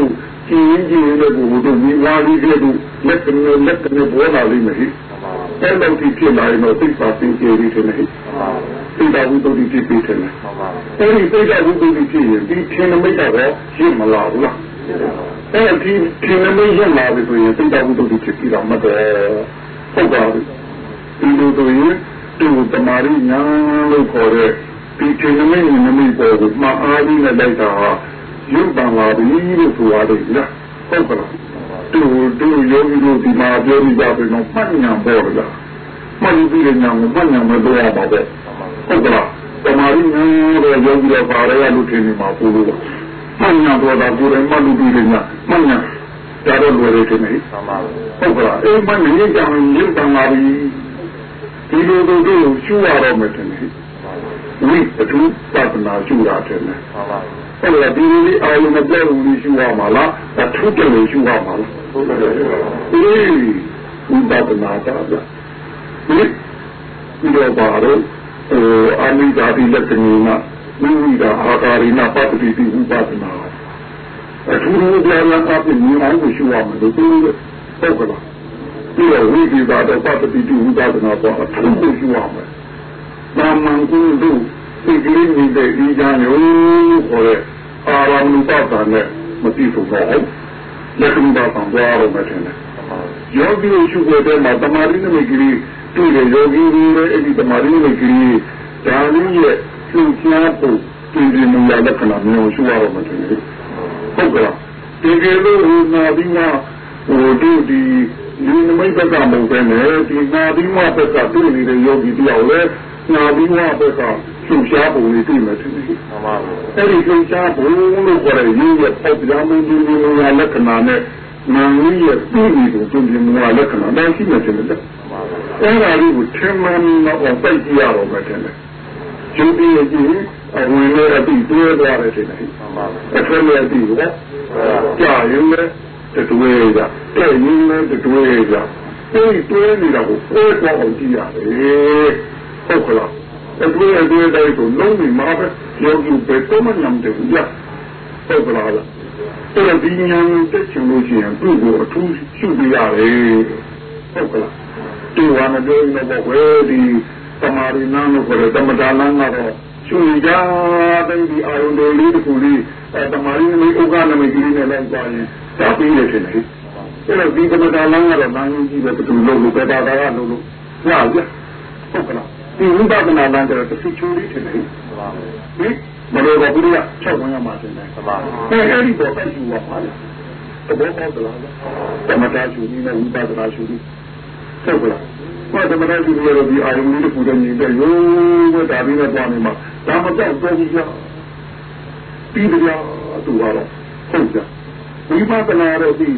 ကြည်ရင်ကြည်ရင်လည်းဘုတို့မိသားစုတွေတို့လက်ကနေလက်ကနေပေါ်လာလိမ့်မယ်ဟိ အဲ့လိုဖြစ်ဖြစ်လာရင်တော့သိပါသိကြရည်တယ်ဟိသိတာဘုဒ္ဓတိဖြစ်ဖြစ်တယ်မှန်ပါဘူးအဲ့ဒီသိတာဘုဒ္ဓတိဖြစ်ရင်ဒီထင်နမိတ်တော့ရှင်းမလာဘူးလားအဲ့ဒီထင်နမိတ်ရလာပြီဆိုရင်သိတာဘုဒ္ဓတိဖြစ်ပြီးတော့မတော့ဟုတ်ပါဘူးဒီလိုဆိုရင်သူတမာရီညာလို့ခေါ်တဲ့ဒီထင်နမိတ်နမိတ်ပေါ်ကိုမှားအားကြီးနဲ့လိုက်တာဟာရုပ်တံလာပြီလို့ဆိုရတယ်လားဟုတ်ကလား သူတို့ယောဂီတို့ဒီမှာပြောပြီးကြပြီတော့မှတ်ညာပေါ်လားမှတ်ပြီးတဲ့ညာကိုမှတ်ညာမတော့ရပါဘူးဟုတ်ကလားတမာရီညာတော့ယောဂီတို့ပါရရလို့ထင်နေမှာပို့လို့မှတ်ညာတော့တာကိုယ်တိုင်မှတ်လို့ပြီးတဲ့ညာမှတ်ညာဒါတော့လွယ်တယ်ထင်တယ်မှန်ပါဘူးဟုတ်ကလားအိမ်မနေကြအောင်ရုပ်တံလာပြီဒီလိုတို့တို့ရှုရတော့မယ်ထင်တယ်ဝိပတုပတနာရှုတာထင်တယ်မှန်ပါဘူး အဲ့ဒါဒီလိုအာရုံနဲ့ပြောလို့ရှုရမှာလားအထုတယ်လို့ရှုရမှာလားဟုတ်တယ်အေးဝိပဿနာတာဗျဒီဒီတော့ပါတော့ဟိုအမိဓာတိလက္ခဏီနာမိမိကအာကာရိနာပတ္တိတိဝိပဿနာအထူးလို့ကြားလာတာပြင်မြင်အောင်ရှုရမှာလို့ပြောတယ်ဟုတ်ကလားဒီတော့ဝိပဿနာတော့ပတ္တိတိဝိပဿနာတော့အထူးလို့ရှုရမှာနာမန်ကု တို့ဒီကလေးနေတဲ့ဒီကြံရောခေါ်တဲ့အာရမဏုပ္ပဒါနဲ့မသိဘူးတော့လက္ခဏာပံသွားတော့မှတယ်ယောဂီရှုတဲ့မှာတမာရင်းနဲ့ကြီးတွေ့တဲ့ယောဂီတွေလည်းအဲ့ဒီတမာရင်းနဲ့ကြီးဒါလေးရဲ့လှူရှားဖို့ပြည်ပြည်မူရလက္ခဏာမျိုးရှုရတော့မှတယ်ဟုတ်ကဲ့ဒီကလို့နာပြီးမှဟိုတို့ဒီဒီနမိတ်ဘက်ကမဟုတ်ပဲနဲ့ဒီနာပြီးမှဘက်ကတွေ့နေတဲ့ယောဂီတယောက်လဲနာပြီးမှဘက်က လှူရှားပုံလေးတွေ့မယ်ထင်တယ်မှန်ပါဘူးအဲ့ဒီလှူရှားပုံလို့ခေါ်တဲ့ရင်းရဲ့ပေါ့ပြားမှုဒီလိုမျိုးလက္ခဏာနဲ့နာမည်ရဲ့ပြည်ပြီးကိုတွင်ပြမွာလက္ခဏာတိုင်းရှိနေတယ်လေအဲ့ဒါလေးကိုထင်မှန်တော့ပိုက်ကြည့်ရတော့မယ်တဲ့ကျုပ်ပြီးရင်အဝင်နဲ့အပြီးတွဲသွားတယ်တဲ့အဲ့ဒါလည်းအပြီးကကြာရင်လည်းတွဲကြတဲ့ရင်းနဲ့တွဲကြအဲ့ဒီတွဲနေတာကိုကိုယ်တော့အောင်ကြည့်ရတယ်ဟုတ်ကလား အဲ့ဒီအတွေ့အကြုံကိုလုံးဝမှာပဲယောဂီပဲတော့မညံတယ်ဗျာဟုတ်ကလားအဲ့ဒီဉာဏ်ကိုတက်ချင်လို့ရှိရင်သူ့ကိုအထူးရှုပြရတယ်ဟုတ်ကလားဒီဝါမပြောရင်တော့ဘယ်ဒီသမာရိနာလို့ခေါ်တဲ့သမတာလမ်းကတော့ရှုကြတဲ့ဒီအာယုန်တွေလေးတစ်ခုလေးအဲသမာရိနမိဥက္ကနမိကြီးနဲ့လည်းကြာရင်ဒါပြီးရခြင်းလေအဲ့တော့ဒီသမတာလမ်းကတော့နာယုံကြီးပဲတူလို့လို့ပဲတာတာကလို့လို့ရကြဟုတ်ကလား ဒီဝိပဿနာလမ်းကျတော့တစ်ချိုးလေးထင်တယ်ဟင်မလို့တော့ဘုရားချက်ဝင်ရမှာတင်တယ်မှန်ပါဘူးအဲအဲ့ဒီတော့ပဲယူရပါလေတဘောပေါက်လားသမတာရှုနည်းနဲ့ဝိပဿနာရှုနည်းဟုတ်ကလားဘာသမတာရှုရတော့ဒီအာယုန်လေးပူတဲ့ညီတဲ့ရိုးဝတ်တာပြီးတော့ပွားနေမှာဒါမကြောက်တော့ဘူးကြာပြီးကြသူကတော့ဟုတ်ကြဝိပဿနာတော့ဒီ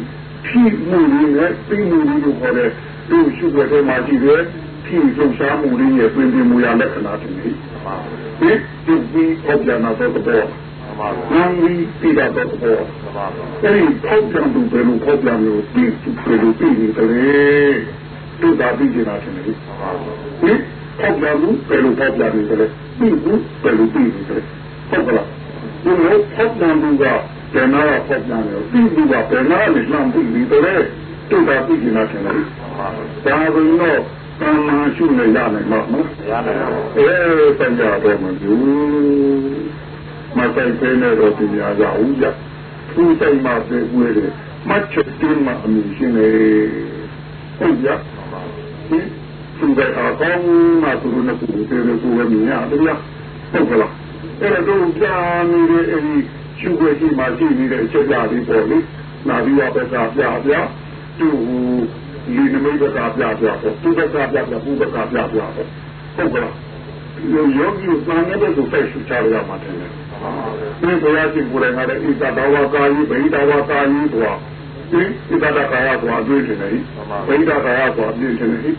ဖြည့်မှုလေးနဲ့ပြီးမှုလေးကိုခေါ်တဲ့သူရှုွက်တဲ့မှာရှိတယ် ဖြည့်ဆုံးရှားမှုလေးရဲ့ပြင်ပြမှုရလက္ခဏာတွေဒီဒီဒီအောက်ကြနာတော့တော့မှန်ပြီပြည်တာတော့တော့အဲ့ဒီပေါက်ကြံသူဘယ်လိုပေါက်ကြံလို့ပြည်သူဘယ်လိုပြည်နေတယ်တူတာပြည်နေတာတယ်ဟင်ပေါက်ကြံသူဘယ်လိုပေါက်ကြံနေတယ်ပြည်သူဘယ်လိုပြည်နေတယ်ဟုတ်ကလားဒီလိုပေါက်ကြံသူကဘယ်နာပေါက်ကြံလဲပြည်သူကဘယ်နာနဲ့လမ်းပြည်နေတယ်တူတာပြည်နေတာတယ်ဒါကင်းတော့ တဏ္ဍာရှုနေရနိုင်မှာနော်ရနိုင်ပါဘူးအဲပညာတော်မကျူမဆိုင်သေးနဲ့တော့ဒီညာကြဦးကြသူ့ဆိုင်မှာပြေဝဲတယ်မချစ်တင်မှာအမှုရှင်နေဟုတ်ကြဒီသူကအားကောင်းမှသူတို့နဲ့ကိုယ်တည်းကိုယ်ဝဲမြင်ရတယ်ဗျာဟုတ်ကလားအဲ့တော့ကြာနေတဲ့အဲဒီရှုွယ်ရှိမှရှိနေတဲ့အချက်ကြလေးပေါ့လေနာပြီးတော့ပဲကပြပြသူ ဒီနမိတ်ကပြပြပေါ့သူကပြပြဘုဘကပြပြပေါ့ဟုတ်ကလားယောယောဂီစာနေတဲ့ကိုစိတ်ရှုချရမှာတယ်ဒီဘုရားရှင်ကိုယ်တိုင်ကလည်းဣဒဝကာယိဗိဒဝကာယိတော့ဒီဣဒကာယကွာအတွေ့တယ်လေဗိဒကာယကွာအပြည့်တယ်လေ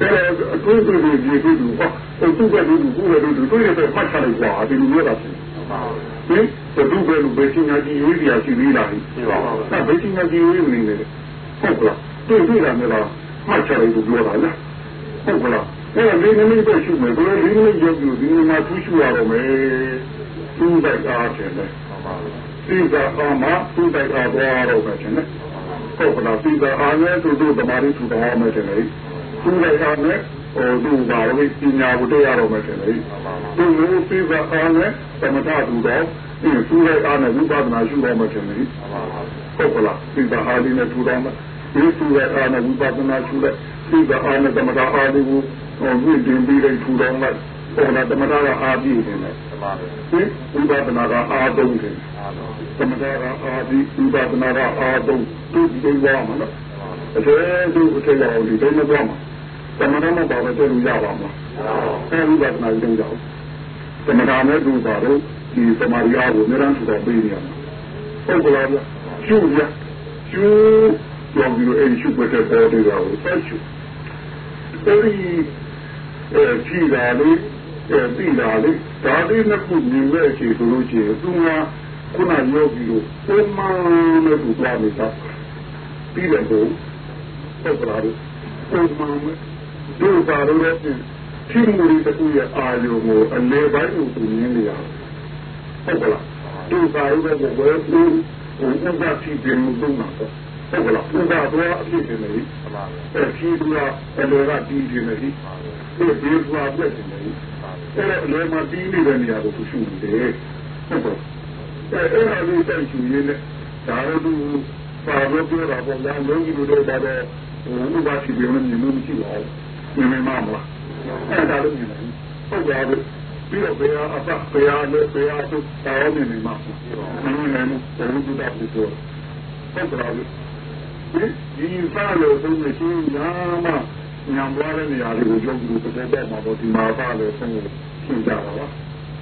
အဲအတွေ့အကြုံတွေဒီလိုဟောသူကလူကူရလူတွေ့ရတဲ့မှတ်ချလိုက်ကွာဒီလိုမျိုးတာဖြစ်ဟင်ဘယ်သူပဲလူပဲချင်းကြီးရေးပြရှိသေးလားရှိပါဘူးအဲဘယ်ချင်းကြီးရေးနေလဲဟုတ်ကလား တွေ့တွေ့တာမျိုးလားမှတ်ချလိုက်လို့ပြောတာလားဟုတ်ကလားအဲ့ဒါလေးနည်းပဲရှုမယ်ဘယ်လိုလေးနည်းရုပ်ယူဒီမှာသူ့ရှုရတော့မယ်သူ့တိုက်အားတယ်လေဒီကအားမှာသူ့တိုက်အားသွားတော့မယ်ရှင်လေဟုတ်ကလားဒီကအားနဲ့သူတို့ဓမ္မရီထူတော်မယ်ရှင်လေသူ့တိုက်အားနဲ့ဟိုသူ့ဘာလို့ပညာကိုတွေ့ရတော့မယ်ရှင်လေသူ့လိုဒီကအားနဲ့သမထထူတော်ဒီသူ့တိုက်အားနဲ့ဝိပဿနာရှုတော်မယ်ရှင်လေဟုတ်ကလားဒီကအားလေးနဲ့ထူတော်မယ် ဒီသူ့တိုက်အားနဲ့ဝိပဿနာရှုတဲ့ဒီကအားနဲ့သမထအားလေးကိုဟိုဝိတင်ပြီးတဲ့ထူတော်လိုက်ဟိုနာသမထကအာပြည့်နေတယ်ဟင်ဝိပဿနာကအာသုံးတယ်သမထကအာပြည့်ဝိပဿနာကအာသုံးသူဒီလိုရမှာနော်အဲသူ့အခြေရောဒီတိုင်းမသွားမှာသမထမပါတော့ကျလို့ရပါမှာအဲဝိပဿနာကျင့်ကြအောင်သမထနဲ့သူပါတော့ဒီသမာဓိအားကိုအများကြီးထူတော်ပေးနေရမှာဟုတ်ကလားဗျရှုရရှု ရောပြီးတော့အဲဒီရှုွက်တဲ့ပေါ်တွေတော့ဆက်ရှုအဲဒီအဲကြည်တာလေးအဲပြီးတာလေးဒါလေးနှစ်ခုမြင်မဲ့အခြေဆိုလို့ရှိရင်သူကခုနယောဂီကိုပုံမှန်နဲ့သူသွားနေတာပြီးတယ်ကိုဟုတ်ကလားပုံမှန်နဲ့ဒုပါလို့လည်းထိမှုတွေတခုရဲ့အာယုံကိုအလေပိုင်းကိုသူမြင်နေရဟုတ်ကလားဒုပါလို့လည်းဘယ်လိုဟိုဥပ္ပတိပြင်မှုသုံးတာပေါ့ ဟုတ်ကလားဥပ္ပါတော့အဖြစ်နေတယ်အဲဖြီးတော့အလေကပြီးနေတယ်ဒီဒီကွာပြည့်နေတယ်အဲ့ဒါလေမပြီးနေတဲ့နေရာကိုသူရှုနေတယ်ဟုတ်ကဲ့အဲအဲ့ဒါလေးတိုက်ရှုရင်းနဲ့ဒါတော့သူပါတော့ပြောတာပေါ့လားလုံးကြီးတို့တော့တော့ဥပ္ပါတိပြင်မှုမြင်မှုမရှိပါဘူးမြင်မမလားအဲ့ဒါလည်းမြင်တယ်ဟုတ်ပါဘူးပြီးတော့ဘယ်ဟာအပဘယ်ဟာလဲဘယ်ဟာသူတောင်းနေနေမှာမမြင်ဘူးဘယ်လိုတူတာဖြစ်တော့ဟုတ်ကဲ့ ဒီဒီစားလို့ဆုံးမရှိညာမညံပွားတဲ့နေရာလေးကိုရုပ်ပြီးတော့တော့မှာတော့ဒီမှာစားလို့ဆုံးလို့ရှင်းကြတာပါ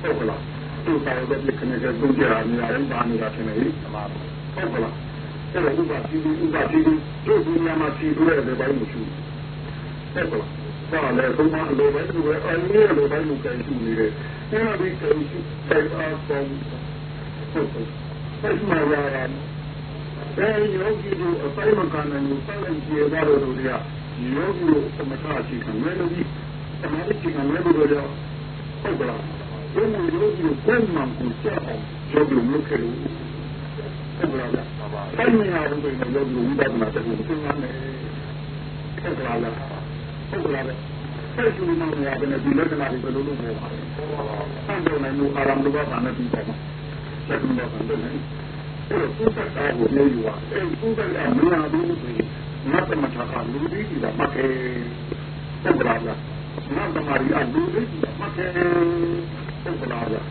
ဟုတ်ကဲ့သူစားရတဲ့ကနေကသူကြရနေရတယ်ဘာနေတာထင်လဲဟုတ်ကဲ့အဲ့တော့ဥပ္ပါတိဥပ္ပါတိတို့ဒီညမှာစီလို့ရတယ်ဘာလို့မရှိဘူးဟုတ်ကဲ့ပါလေဘုရားလိုပဲသူပဲအင်းလေးလိုပဲလူကြိုက်ရှိနေတယ်အဲ့ဒါဒီကြိုက်ရှိတိုက်အားဆုံးဟုတ်ကဲ့အဲ့မှာရတာအဲ ဒီယောဂီတို့အပိုင်းမကန်နိုင်ဘူးစိုက်လိုက်ပြေသွားလို့တို့ကယောဂီတို့သမထအချိန်ကမဲလို့ဒီသမာဓိချိန်ကမဲလို့တော့ဟုတ်ကဲ့ဘယ်လိုယောဂီတို့ကိုယ်မှန်ကိုကြောက်အောင်ယောဂီတို့ခဲ့လို့ဟုတ်ကဲ့ပါဆိုင်မရဘူးဆိုရင်ယောဂီတို့ဝိပဿနာတက်ဖို့သင်ရမယ်ဟုတ်ကဲ့လားဟုတ်ကဲ့လားဆက်ကျူနေမှာရတယ်ဒီလက္ခဏာတွေဘယ်လိုလုပ်လဲ။ဆန့်ကျင်နိုင်မှုအာရမလို့ပါနဲ့ပြီးပါမှာ။ဆက်ကျူနေမှာတယ်။ အဲ့တော့သူ့တက်တာကိုနေယူပါအဲ့သူ့တက်ကမနာဘူးလို့ဆိုရင်မတ်မထာကလူကြီးကမခဲဟုတ်ကလားမတ်တမာရီအလူကြီးကမခဲဟုတ်ကလားဟင်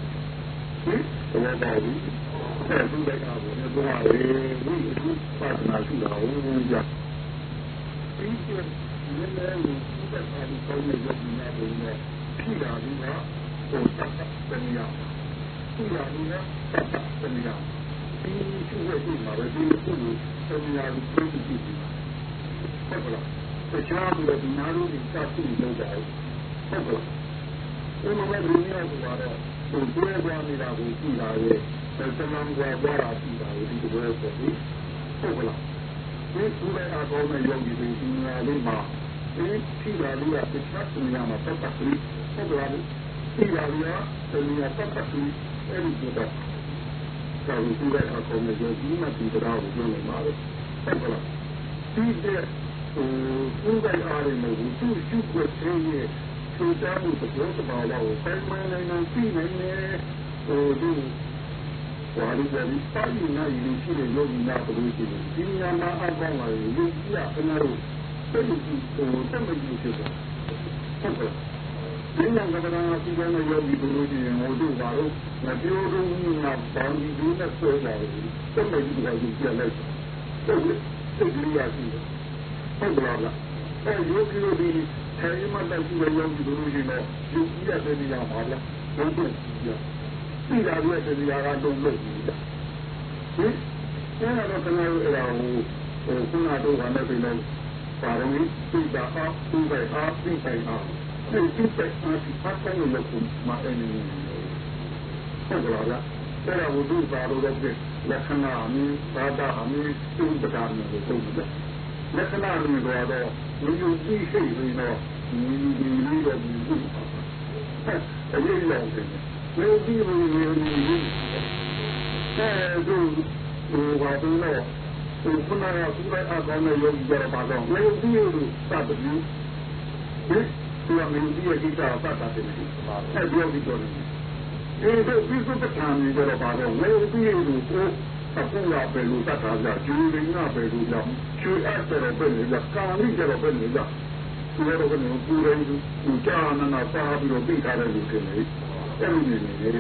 တော့ပါဘူးအဲ့သူ့တက်ကကိုနေတော့ရေဝိသုပါဒနာရှိတာဟုတ်ကြဒီကျလည်းလည်းသူ့တက်တာကိုကောင်းနေရုပ်နာဘုံနဲ့ဖြစ်တာကဟိုတက်တာတည်းရဖြစ်တာကတက်တာတည်းရ ဒီကျိုးရဲ့ဒီမှာပဲဒီခုကိုဆက်ရအောင်ပြုလုပ်ကြည့်ပါဟုတ်ကလားတခြားလူတွေဒီနာလို့ဒီစသိလို့ကြတယ်ဟုတ်ကလားဒီမှာလည်းဒီနေ့ကတော့ဟိုတွေ့ကြနေတာကိုကြည့်လာရဲ့ဆက်စမံကွာကြတာကြည့်တာဒီလိုပဲဆိုပြီးဟုတ်ကလားဒီသူရဲ့အကောင်းနဲ့ယောဂီတွေဒီနာလေးမှာဒီဖြစ်လာလို့တခြားသူများမှာပတ်သက်ပြီးဟုတ်ကလားဒီလာရတဲ့နေရာပတ်သက်ပြီးအဲ့ဒီတော့ ဆောင်းကြည့်တဲ့အကောင်နဲ့ဒီမှာဒီတရားကိုပြောနေပါလေဟုတ်ကလားဒီတဲ့ဟိုသူ့ကအားရမလို့သူ့ကျုပ်ကိုသိရဲ့သူတောင်းဖို့တော့တပါတော့ဖိုင်မနိုင်နိုင်ပြီနိုင်နေဟိုဒီဝါရီကဒီပိုင်းနိုင်ရင်ရှိတဲ့ယောဂီနာပလို့ရှိတယ်ဒီညမှာအကောင်းပါလေလူကြီးကခဏတော့စိတ်ကြီးဟိုတမကြီးဖြစ်တာဟုတ်ကဲ့ ဒီနေ့ကတည်းကဒီကနေ့ယောဂီတို့ကြီးရင်ဟိုတို့ပါတော့မပြောတော့ဘူးငါဘာဒီဒီနဲ့ဆွဲလာတယ်တမကြီးကယူပြလိုက်ဟုတ်ကဲ့စိတ်ကြီးရရှိတယ်ဟုတ်ကဲ့လားအဲယောဂီတို့ဒီအဲဒီမှာတက်ကြည့်ရယောဂီတို့ကြီးတော့ယူပြရတဲ့နေရာမှာလားဟုတ်တယ်ဒီလာရတဲ့နေရာကတော့လို့ဒီဟင်အဲ့တော့ကျွန်တော်အဲ့ဒါဟိုဟိုခုနတော့ဝမ်းနေပြီလို့ပါရမီသိတာအားသိတဲ့အားသိတဲ့အားသိတဲ့အားဒီ ဖတ်တယ်လို့မှာအဲ့နေဟုတ်ကဲ့လားအဲ့ဒါဝိဒုပါလို့တော့လက္ခဏာအမင်းသာတာအမင်းသူ့ပဒါမျိုးကိုသုံးတယ်လက္ခဏာမျိုးတော့လူယူကြည့်ရှိနေတော့ဒီဒီလေးတော့ဒီလိုပါအဲ့ဒီလောက်တယ်လူကြည့်လို့နေနေအဲ့ဒါဟိုဘာ လို့လဲဟိုခုနကသူ့ရဲ့အကောင်းနဲ့ယောဂီကြတော့ပါတော့လူကြည့်လို့စတဲ့ဒီသူကလူကြည့်ရဲ့ကိစ္စကိုပတ်တာတယ်အဲ့ဒီယောဂီတော်တယ်ဒီတော့ဒီစုပ္ပံနေကြတော့ပါတော့လူကြည့်လို့ကိုအခုကပဲလူတတ်တာကြကျူရင်းကပဲလူကြောင့်ကျူအပ်တယ်ပဲလေကာလိကြတော့ပဲလေကြောင့်သူတို့ကလည်းပူရင်းသူကြာနာနာပါပြီးတော့ပြီးထားတဲ့လူတွေလေအဲ့ဒီနေနေ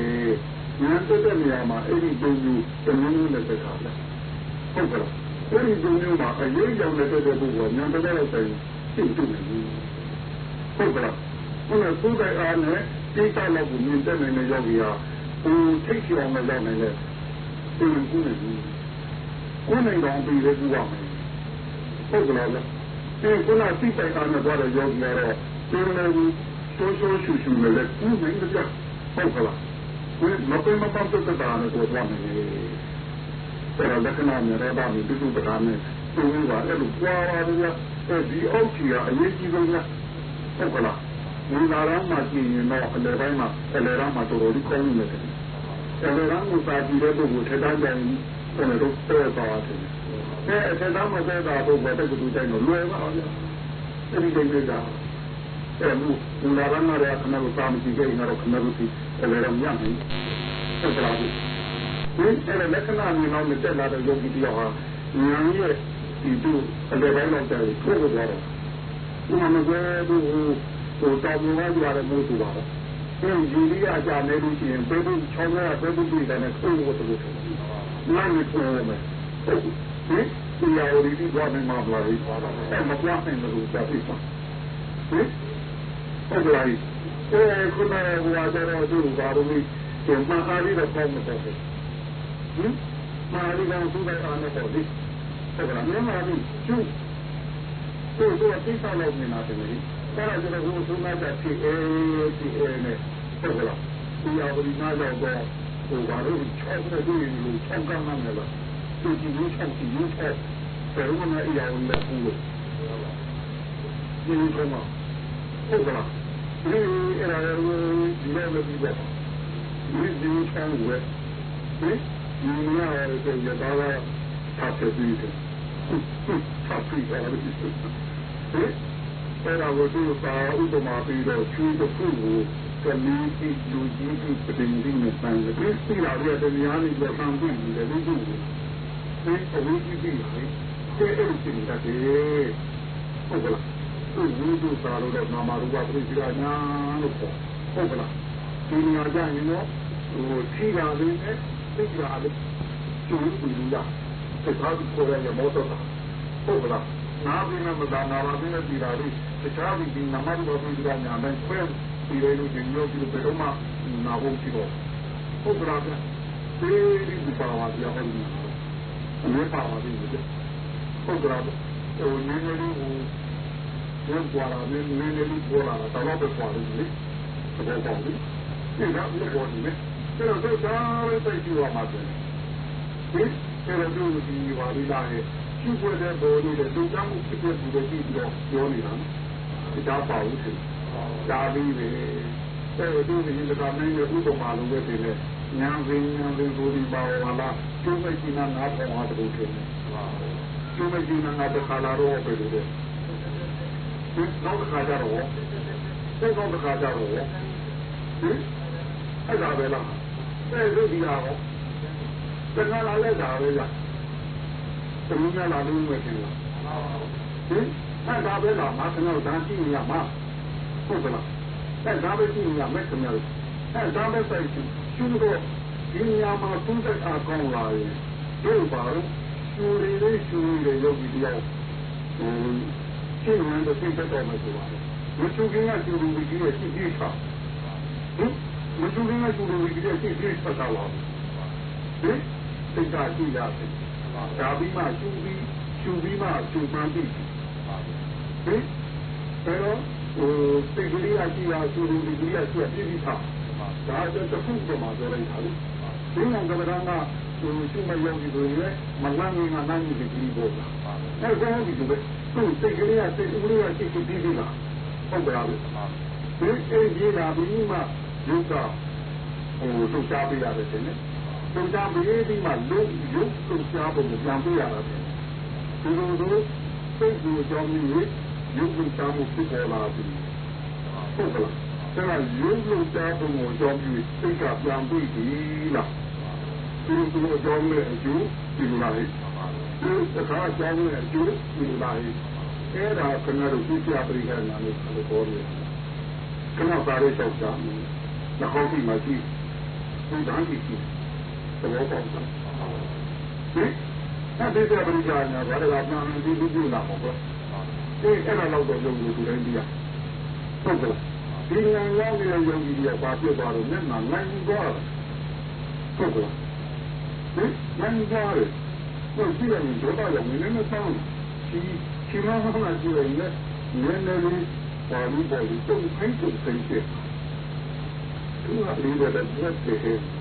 ဉာဏ်တက်တဲ့နေရာမှာအဲ့ဒီဒုံမျိုးတမျိုးနဲ့တက်တာလေဟုတ်ကဲ့အဲ့ဒီဒုံမျိုးမှာအရေးကြောင့်လည်းတက်တဲ့ပုဂ္ဂိုလ်ဉာဏ်တက်တဲ့ဆိုင်သိတူနေဘူး ဟုတ်ကဲ့ဘုရားသူ့တိုင်အားနဲ့စိတ်တော်ကိုမြင်တဲ့နေတဲ့ယောဂီဟာဟိုထိတ်ချအောင်လည်းလုပ်နိုင်တယ်ကိုယ်ကိုယ်နဲ့ကိုယ်နဲ့တော့ပြီးလေကူရမယ်ဟုတ်ကဲ့လားဒီခုနစိတ်တိုင်အားနဲ့ကြွားတဲ့ယောဂီကတော့ဒီလိုမျိုးဆိုးဆိုးရှူရှူနဲ့လည်းကူးနိုင်ကြဟုတ်ကဲ့လားဝိမပမပန်တက်တာနဲ့ကိုသွားမယ်အဲ့ဒါလက္ခဏာနဲ့ရပါမယ်ဒီလိုတရားနဲ့သူကအဲ့လိုကြွားရတယ်အဲဒီအောက်ကြီးကအရေးကြီးဆုံးလား ဟုတ်ကဲ့လားဒီလာရမ်းမှာကြည့်ရင်တော့အလယ်ပိုင်းမှာအလယ်ရမ်းမှာတော်တော်လေးကောင်းနေတယ်အလယ်ရမ်းကိုစာကြည့်တဲ့ပုဂ္ဂိုလ်ထက်တန်းကြရင်ကိုယ်တို့တဲ့သွားတယ်အဲအထက်တန်းမှာတဲ့တာပုဂ္ဂိုလ်တက်တူတိုင်းတော့လွယ်ပါအောင်အဲ့ဒီကိစ္စကအဲ့ဘူးဒီလာရမ်းမှာရခဏလို့စာမကြည့်ခဲ့ရင်တော့ခဏလို့ဒီအလယ်ရမ်းညံ့နေဟုတ်ကဲ့ဒီအဲ့လက္ခဏာမျိုးနဲ့တက်လာတဲ့ယောဂီတရားဟာဉာဏ်ရဲ့ဒီတို့အလယ်ပိုင်းလောက်တယ်ထိုးလို့ရတယ်ဒီ မှာမကွဲဘူးဟိုတောင်ပေါ်ကကြရတယ်မို့ဆိုပါတော့ဒီယူရီးယားကြာနေလို့ရှိရင်ဘယ်လိုချောင်းရဘယ်လိုပြည်တယ်နဲ့ခိုးဖို့တူတယ်နားမထိုးမယ်ဒီဟင်ဒီရော်ဒီဒီဘာမှမလာဘူးအဲ့မပြောင်းနိုင်လို့ကြာပြီပါဟင်ဟုတ်ကဲ့အဲခုနကဟိုအကြတော့သူ့ဘာလို့လဲကျန်မအားလေးတော့ပေါင်းမပေါ်ဘူးဟင်မာရီကောင်သူ့တဲ့အားနဲ့ပေါ်ပြီဟုတ်ကဲ့မြန်မာပြည်ကျူ သူ့တို့တိဆောက်လို့နေတာတယ်လေအဲ့ဒါကျတော့ဟိုသူ့မှာတက်ဖြစ်အေးဒီအေးနဲ့ဟုတ်ကဲ့ဒီရော်ဒီနာတော့ဟိုဘာလို့ချောက်နေတယ်လို့ချောက်ကမ်းနေလားသူကြည့်လို့ချောက်ကြည့်လို့ချောက်ဘယ်လိုမှအရာဝင်လို့ဘူးလို့ဒီလိုကမှဟုတ်ကဲ့ဒီအဲ့ဒါဒီလိုမျိုးပြီးတော့ဒီဒီချမ်းဝဲဟင်ဒီနေရာရဲ့ရတာကဖတ်ပြီးတယ်ဖတ်ပြီးတယ် ဟင်အဲ့ဒါကိုသူပါဥပမာပြီးတော့ချူတဲ့ခုကိုကလေးကြီးလူကြီးကြီးပြင်ပြီးနေပန်းတယ်ဒီလာရတဲ့နေရာလေးကဆန်းပြီးတယ်လူကြီးဒီအဝေးကြီးကြီးလေတဲ့အဲ့ဒီတင်တဲ့ဟုတ်ကလားသူဝိဒုသာလို့တဲ့နာမရူပပရိစ္ဆေညာလို့ပေါ့ဟုတ်ကလားဒီနေရာကြရင်တော့ဟိုထိတာလေးနဲ့သိတာလေးကျူးပြီးလို့ရသက်သာပြီးကိုယ်ရမောတော့ဟုတ်ကလား နာဘိနမဒါနာလာဘိနဒီရာလေးတခြားဒီနာမရူပပရိစ္ဆေညာနဲ့ဆွဲဒီလိုလိုဒီလိုဒီလိုဘယ်တော့မှနာဖို့ရှိတော့ဟုတ်ကလားဒီဒီပါဝါပြဟောဒီအမေပါဝါဒီဟုတ်ကလားဟိုနည်းနည်းလေးဟိုဘယ်ကွာလာနည်းနည်းလေးပေါ်လာတာတော့ပဲကွာလို့လေတော့ပေါ့လေဒီကဘယ်ပေါ်နေလဲအဲ့တော့ဒါလည်းသိကြည့်ရမှာတယ်ဒီအဲ့တော့ဒီဝါရီလာရဲ့ ကျူပွဲတဲ့ဘောလေးတဲ့ဒုက္ခမှုဖြစ်တဲ့ဒီလိုကြည့်ပြီးတော့ပြောနေတာဒါပါဘူးရှင်ဒါပြီးပဲအဲ့တော့ဒီဒီကမင်းရဲ့ဥပမာလိုပဲတင်လေညာပင်ညာပင်ဘူဒီပါဝါလာကျိုးမရှိနာငါပေါ်မှာတူတယ်ကျိုးမရှိနာငါတခါလာတော့ပဲလို့ဒီနောက်တစ်ခါကြတော့ဒီနောက်တစ်ခါကြတော့ဟင်အဲ့ဒါပဲလားအဲ့ဒီဒီဟာရောတခါလာလဲတာပဲလား သမီးကလာလို့မထင်လားဟင်အဲ့ဒါပဲလားမခင်ဗျားဒါကြည့်နေရမှာဟုတ်ကလားအဲ့ဒါပဲကြည့်နေရမယ်ခင်ဗျားအဲ့ဒါပဲစိုက်ကြည့်ရှင်းတော့ဒီညမှာသုံးသက်အားကောင်းလာရင်တို့ပါလို့ရှူရည်လေးရှူရည်ရုပ်ပြီးတရားဟိုရှင်းဝင်တော့သိတတ်တော့မယ်ဆိုပါမရှူခင်ကရှူရည်ကြီးရဲ့ရှိပြီးချာဟင်မရှူခင်ကရှူရည်ကြီးရဲ့ရှိပြီးချာတာလားဟင်သိတာကြည့်ရတယ် ဒါပြီးမှရှူပြီးရှူပြီးမှရှူမှန်းပြီးဟင်ဘယ်တော့ဟိုစိတ်ကလေးကကြည့်ရရှူရည်ကြီးရဲ့ရှိပြီးပြီးချာဒါတော့တစ်ခုတော့မှပြောလိုက်တာလေဒီမှာကမ္ဘာကဟိုရှုမယောဂီတွေလည်းမလန်းငင်းငါနိုင်နေပြီပေါ့လားအဲဒါဒီလိုပဲသူစိတ်ကလေးကစိတ်ကလေးကစိတ်ကိုပြီးပြီလားဟုတ်ပါလားဒီအေးကြီးလာပြီးမှယုတ်ကဟိုသုရှားပေးရတယ်တဲ့ နော်သုရှားပေးပြီးမှလုံးယုတ်သုရှားဖို့ပြန်ပေးရတာတဲ့ဒီလိုလိုစိတ်ကိုကြောင်းပြီးယုတ်သုရှားမှုဖြစ်ပေါ်လာပြီဟုတ်ပါလားအဲ့ဒါရုပ်လုံးသားပုံကိုကြောင်းပြီးစိတ်ကပြန်ပြီးပြီလားဒီလိုကြောင်းနဲ့အကျိုးဒီလိုလားဒီအခါကြောင်းနဲ့အကျိုးဒီလိုလားအဲ့ဒါခဏတော့သူပြပရိက္ခဏာလို့ပြောတယ်ခဏပါရဲချောက်တာနှခေါင်းကြီးမှရှိသူတန်းကြီးရှိတော့ ပေါ့ဟင်အဲ့ဒီပြပရိက္ခဏာဘာလဲကမှန်ဒီလူကြီးလာပေါ့ကွအဲ့အဲ့ဒါတော့ရုပ်လို့သူတိုင်းပြဟုတ်ကဲ့ဒီငံရောက်နေတဲ့ယုံကြည်တွေကဘာဖြစ်သွားလို့မျက်နှာနိုင်သွားတယ်ဟုတ်ကဲ့ဟင်နိုင်သွားတယ်ကိုရှိတယ်ဒေါသရောက်နေနေဆောင်းဒီချီမဟာမကြည့်ရင်လည်းနည်းနည်းလေးပါလို့ပေါ်လို့တုံ့ခိုင်းတုံ့ခိုင်းတယ်သူကလေးတဲ့လက်တွေဟဲ့ဟင်ဟင်ဟင်တော့ဘယ်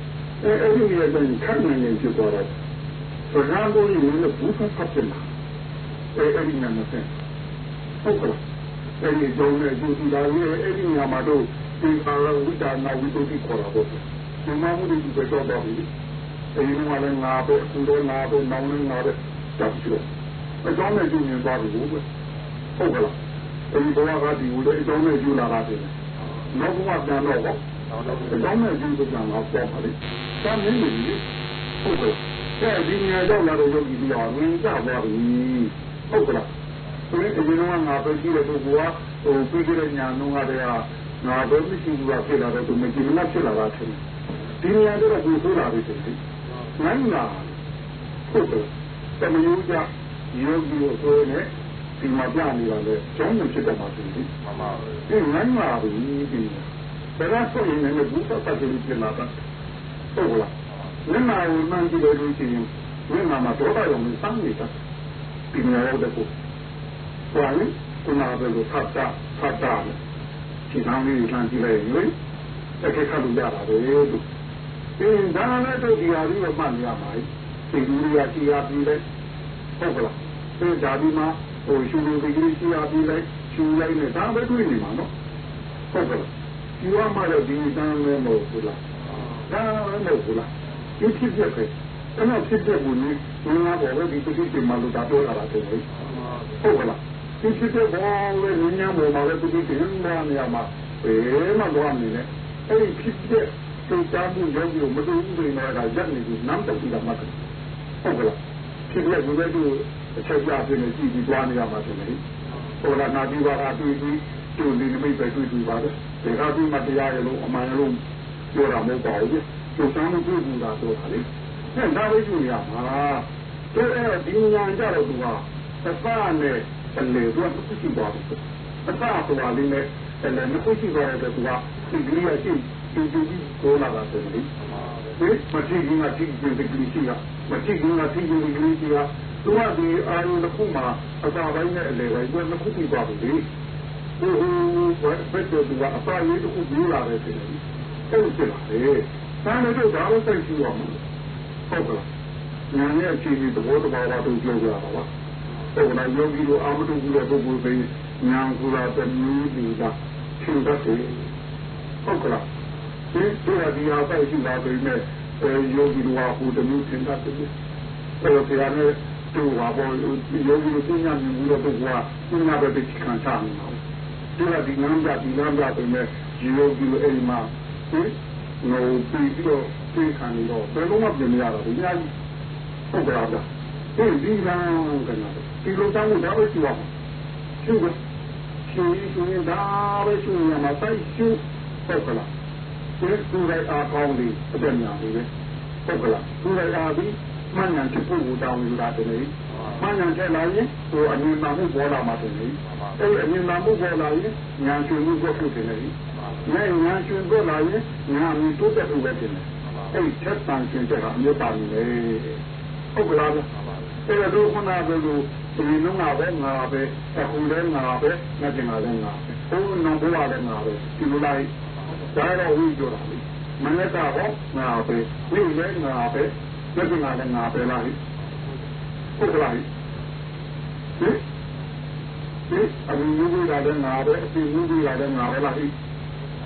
ယ်လိုဘယ်လိုကလေးတဲ့သူအားနေလို့တော့ဆွဲကြည့်ရတယ်ဟုတ်ဟင်ဘယ်လိုလဲဟင်ဦးကြီးဘယ်လိုဟာမျိုးလို့ဦးကြီးဘယ်လိုလဲဟာဦးကြီးကဘာဖြစ်ဘာလဲဘာတော့ဒီလိုလဲဟင်အဲ့ဒီရတဲ့ခံနေနေကြတော့ပရံကိုယူလို့ဘူးဖတ်ဖတ်တယ်အဲ့ဒီနာမည်ဟုတ်ကဲ့အဲ့ဒီကြောင့်လည်းဒီဒီလာရဲ့အဲ့ဒီညမှာတော့ဒီအာရဝိဒါနာဝိတုတိခေါ်တာပေါ့ဒီမှာမှုတွေပဲတော့တော့ပြီအဲ့ဒီမှာလည်းငါပဲအခုတော့ငါပဲနောင်လည်းငါပဲတပ်ကျော်အကြောင်းနဲ့ကျင်းနေသွားပြီဟုတ်ကဲ့ဟုတ်ကလားအဲဒီဘဝကဒီကိုလည်းအကြောင်းနဲ့ကျူလာတာတယ်နောက်ဘဝပြန်တော့ပေါ့အကြောင်းနဲ့ကျူဆိုကြမှာပေါ့ပါလေ တမ်းနေနေဟုတ်ကဲ့အဲဒီနေရာရောက်လာတော့ယောဂီပြောင်းငင်းကြသွားပြီဟုတ်ကလားဆိုရင်ဒီလိုငါပဲကြည့်တဲ့ပုဂ္ဂိုလ်ကဟိုပြီးကြတဲ့ညာနှုံးကတည်းကငါပဲမရှိဘူးကဖြစ်လာတော့သူမကြည့်မဖြစ်လာတာထင်ဒီနေရာတော့ကိုဆိုးလာပြီဆိုရင်နိုင်လားဟုတ်ကဲ့တမယုကြယောဂီကိုဆိုရင်ဒီမှာပြနေတာလေကျောင်းဖြစ်တယ်မှာသူဒီမှန်ပါဘူးဒီနိုင်ပါဘူးဒီဒါကဆိုရင်လည်းဘုရားပတ်တယ်ပြလာတာ ဟုတ်လားမျက်နှာကိုမှန်ကြည့်လို့ရှိရင်မျက်နှာမှာဒေါသရောင်စမ်းနေတာဒီနေရာတော့ကိုဘာလဲခုနကဘယ်လိုဖတ်တာဖတ်တာလဲဒီကောင်းလေးလှမ်းကြည့်လိုက်ရင်တစ်ခါခတ်လို့ရတာပဲလို့အင်းဒါလည်းတို့ဒီဟာလေးကိုမှတ်နေရမှာဒီလူရရှိရပြီးလဲဟုတ်ကလားဒီဒါဒီမှာဟိုရှူလူကြီးရှိရပြီးလဲရှူလိုက်နေဒါပဲတွေ့နေမှာနော်ဟုတ်ကလားဒီဝမှာတော့ဒီတန်းမဲမဟုတ်ဘူးလား ဒါလည်းမဟုတ်ဘူးလားဒီဖြစ်ဖြစ်ပဲအဲ့တော့ဖြစ်တဲ့ဘူးนี่ငါဘောလည်းဒီတစ်ချက်မှလို့ဒါပြောတာတယ်ဟုတ်ကလားဒီဖြစ်တဲ့ဘောလည်းညညာဘောမှာလည်းဒီတစ်ချက်မှနေရမှာဘယ်မှတော့မနေနဲ့အဲ့ဒီဖြစ်တဲ့စိတ်သားမှုရုပ်ကိုမတူဘူးတွေနဲ့ကရက်နေပြီးနမ်းတက်ပြီးတာမှတ်တယ်ဟုတ်ကလားဖြစ်တဲ့ဘူးလည်းသူအချက်ပြပြနေကြည့်ပြီးသွားနေရမှာတယ်လေဟိုလာနာပြီးပါတာတွေ့ပြီးသူ့ဒီနမိတ်ပဲတွေ့ပြီးပါတယ်ဒီကပြီးမှတရားရလို့အမှန်ရလို့ ပြောတာမဟုတ်ပါဘူးသူစမ်းလို့တွေ့ဘူးလားပြောတာလေအဲဒါပဲကြည့်ရမှာတဲ့အဲ့ဒီညာကြတော့သူကသစ္စာနဲ့အလေတော့သူရှိပါဘူးသစ္စာဆိုတာလေးနဲ့အလေမသိရှိပါတဲ့သူကဒီကလေးရရှိဒီဒီကိုလာတာတယ်လေဒီမတိကငါတိကျတဲ့ကလေးရှိတာမတိကငါတိကျတဲ့ကလေးရှိတာသူကဒီအာရုံတစ်ခုမှာအစာပိုင်းနဲ့အလေပိုင်းကနှစ်ခုပြီးပါဘူးလေဟိုဟိုဘယ်တော့သူကအစာရေးတစ်ခုပြီးလာတယ်ဆို ရင်အဲ့ဒီလာတယ်ဒါလည်းတော့ဒါလည်းသိရှိရမှာဟုတ်ကလားညာနဲ့အခြေအနေသဘောတဘာဝတို့ပြောကြတာပါဟုတ်ကလားယောဂီတို့အာမတုကူတဲ့ပုဂ္ဂိုလ်တွေညာကူလာတဲ့မျိုးဒီကရှင်းတတ်တယ်ဟုတ်ကလားဒီဒီဟာဒီဟာပဲရှိလာပြီမဲ့အဲယောဂီတို့ဟာဟိုတမျိုးရှင်းတတ်တယ်အဲ့တော့ဒီဟာနဲ့သူဟာပေါ်ယောဂီတို့ပညာမြင်မှုတော့ပုဂ္ဂိုလ်ကပညာပဲသိခံစားနေတာဒီကဒီနမ်းကြဒီနမ်းကြပဲမဲ့ယောဂီတို့အိမ်မှာ ဟင်ငိုပြီးတော့သိခံနေတော့ဘယ်လုံးမှပြင်မရတော့ဘူးညာဟုတ်ကဲ့ဗျာဒီဒီလမ်းကနာဒီလိုတောင်းဒါပဲရှိပါမှာရှိပဲရှိရှိဒါပဲရှိရမှာတိုက်ရှိဟုတ်ကလားဒီသူရိုက်အားကောင်းလေးအပြည့်များလေးပဲဟုတ်ကလားသူရိုက်အားပြီးမှန်ညာချစ်ဖို့တောင်းယူတာတည်းလေမှန်ညာချက်လာရင်ဟိုအမြင်မှမှုပေါ်လာမှာတည်းလေအဲ့အမြင်မှမှုပေါ်လာရင်ညာချွေမှုပေါ်ဖြစ်တယ် လေညာညာချွေပေါ်လာရင်ညာမြင်တိုးတက်ဖို့ပဲဖြစ်တယ်အဲ့ချက်တန်ရှင်ချက်ကအမြတ်ပါနေလေဟုတ်ကလားအဲ့တော့ခုနကဘယ်လိုဒီလုံးငါပဲငါပဲအခုလည်းငါပဲငါကျင်လာလည်းငါပဲဟိုနံဘဝလည်းငါပဲဒီလိုလိုက်ဒါတော့ဝိကြတာလေမနက်ကတော့ငါပဲဝိလည်းငါပဲငါကျင်လာလည်းငါပဲလားဟုတ်ကလားဟင်ဒီအမြင်ကြီးလာတဲ့ငါပဲအပြင်ကြီးလာတဲ့ငါပဲလား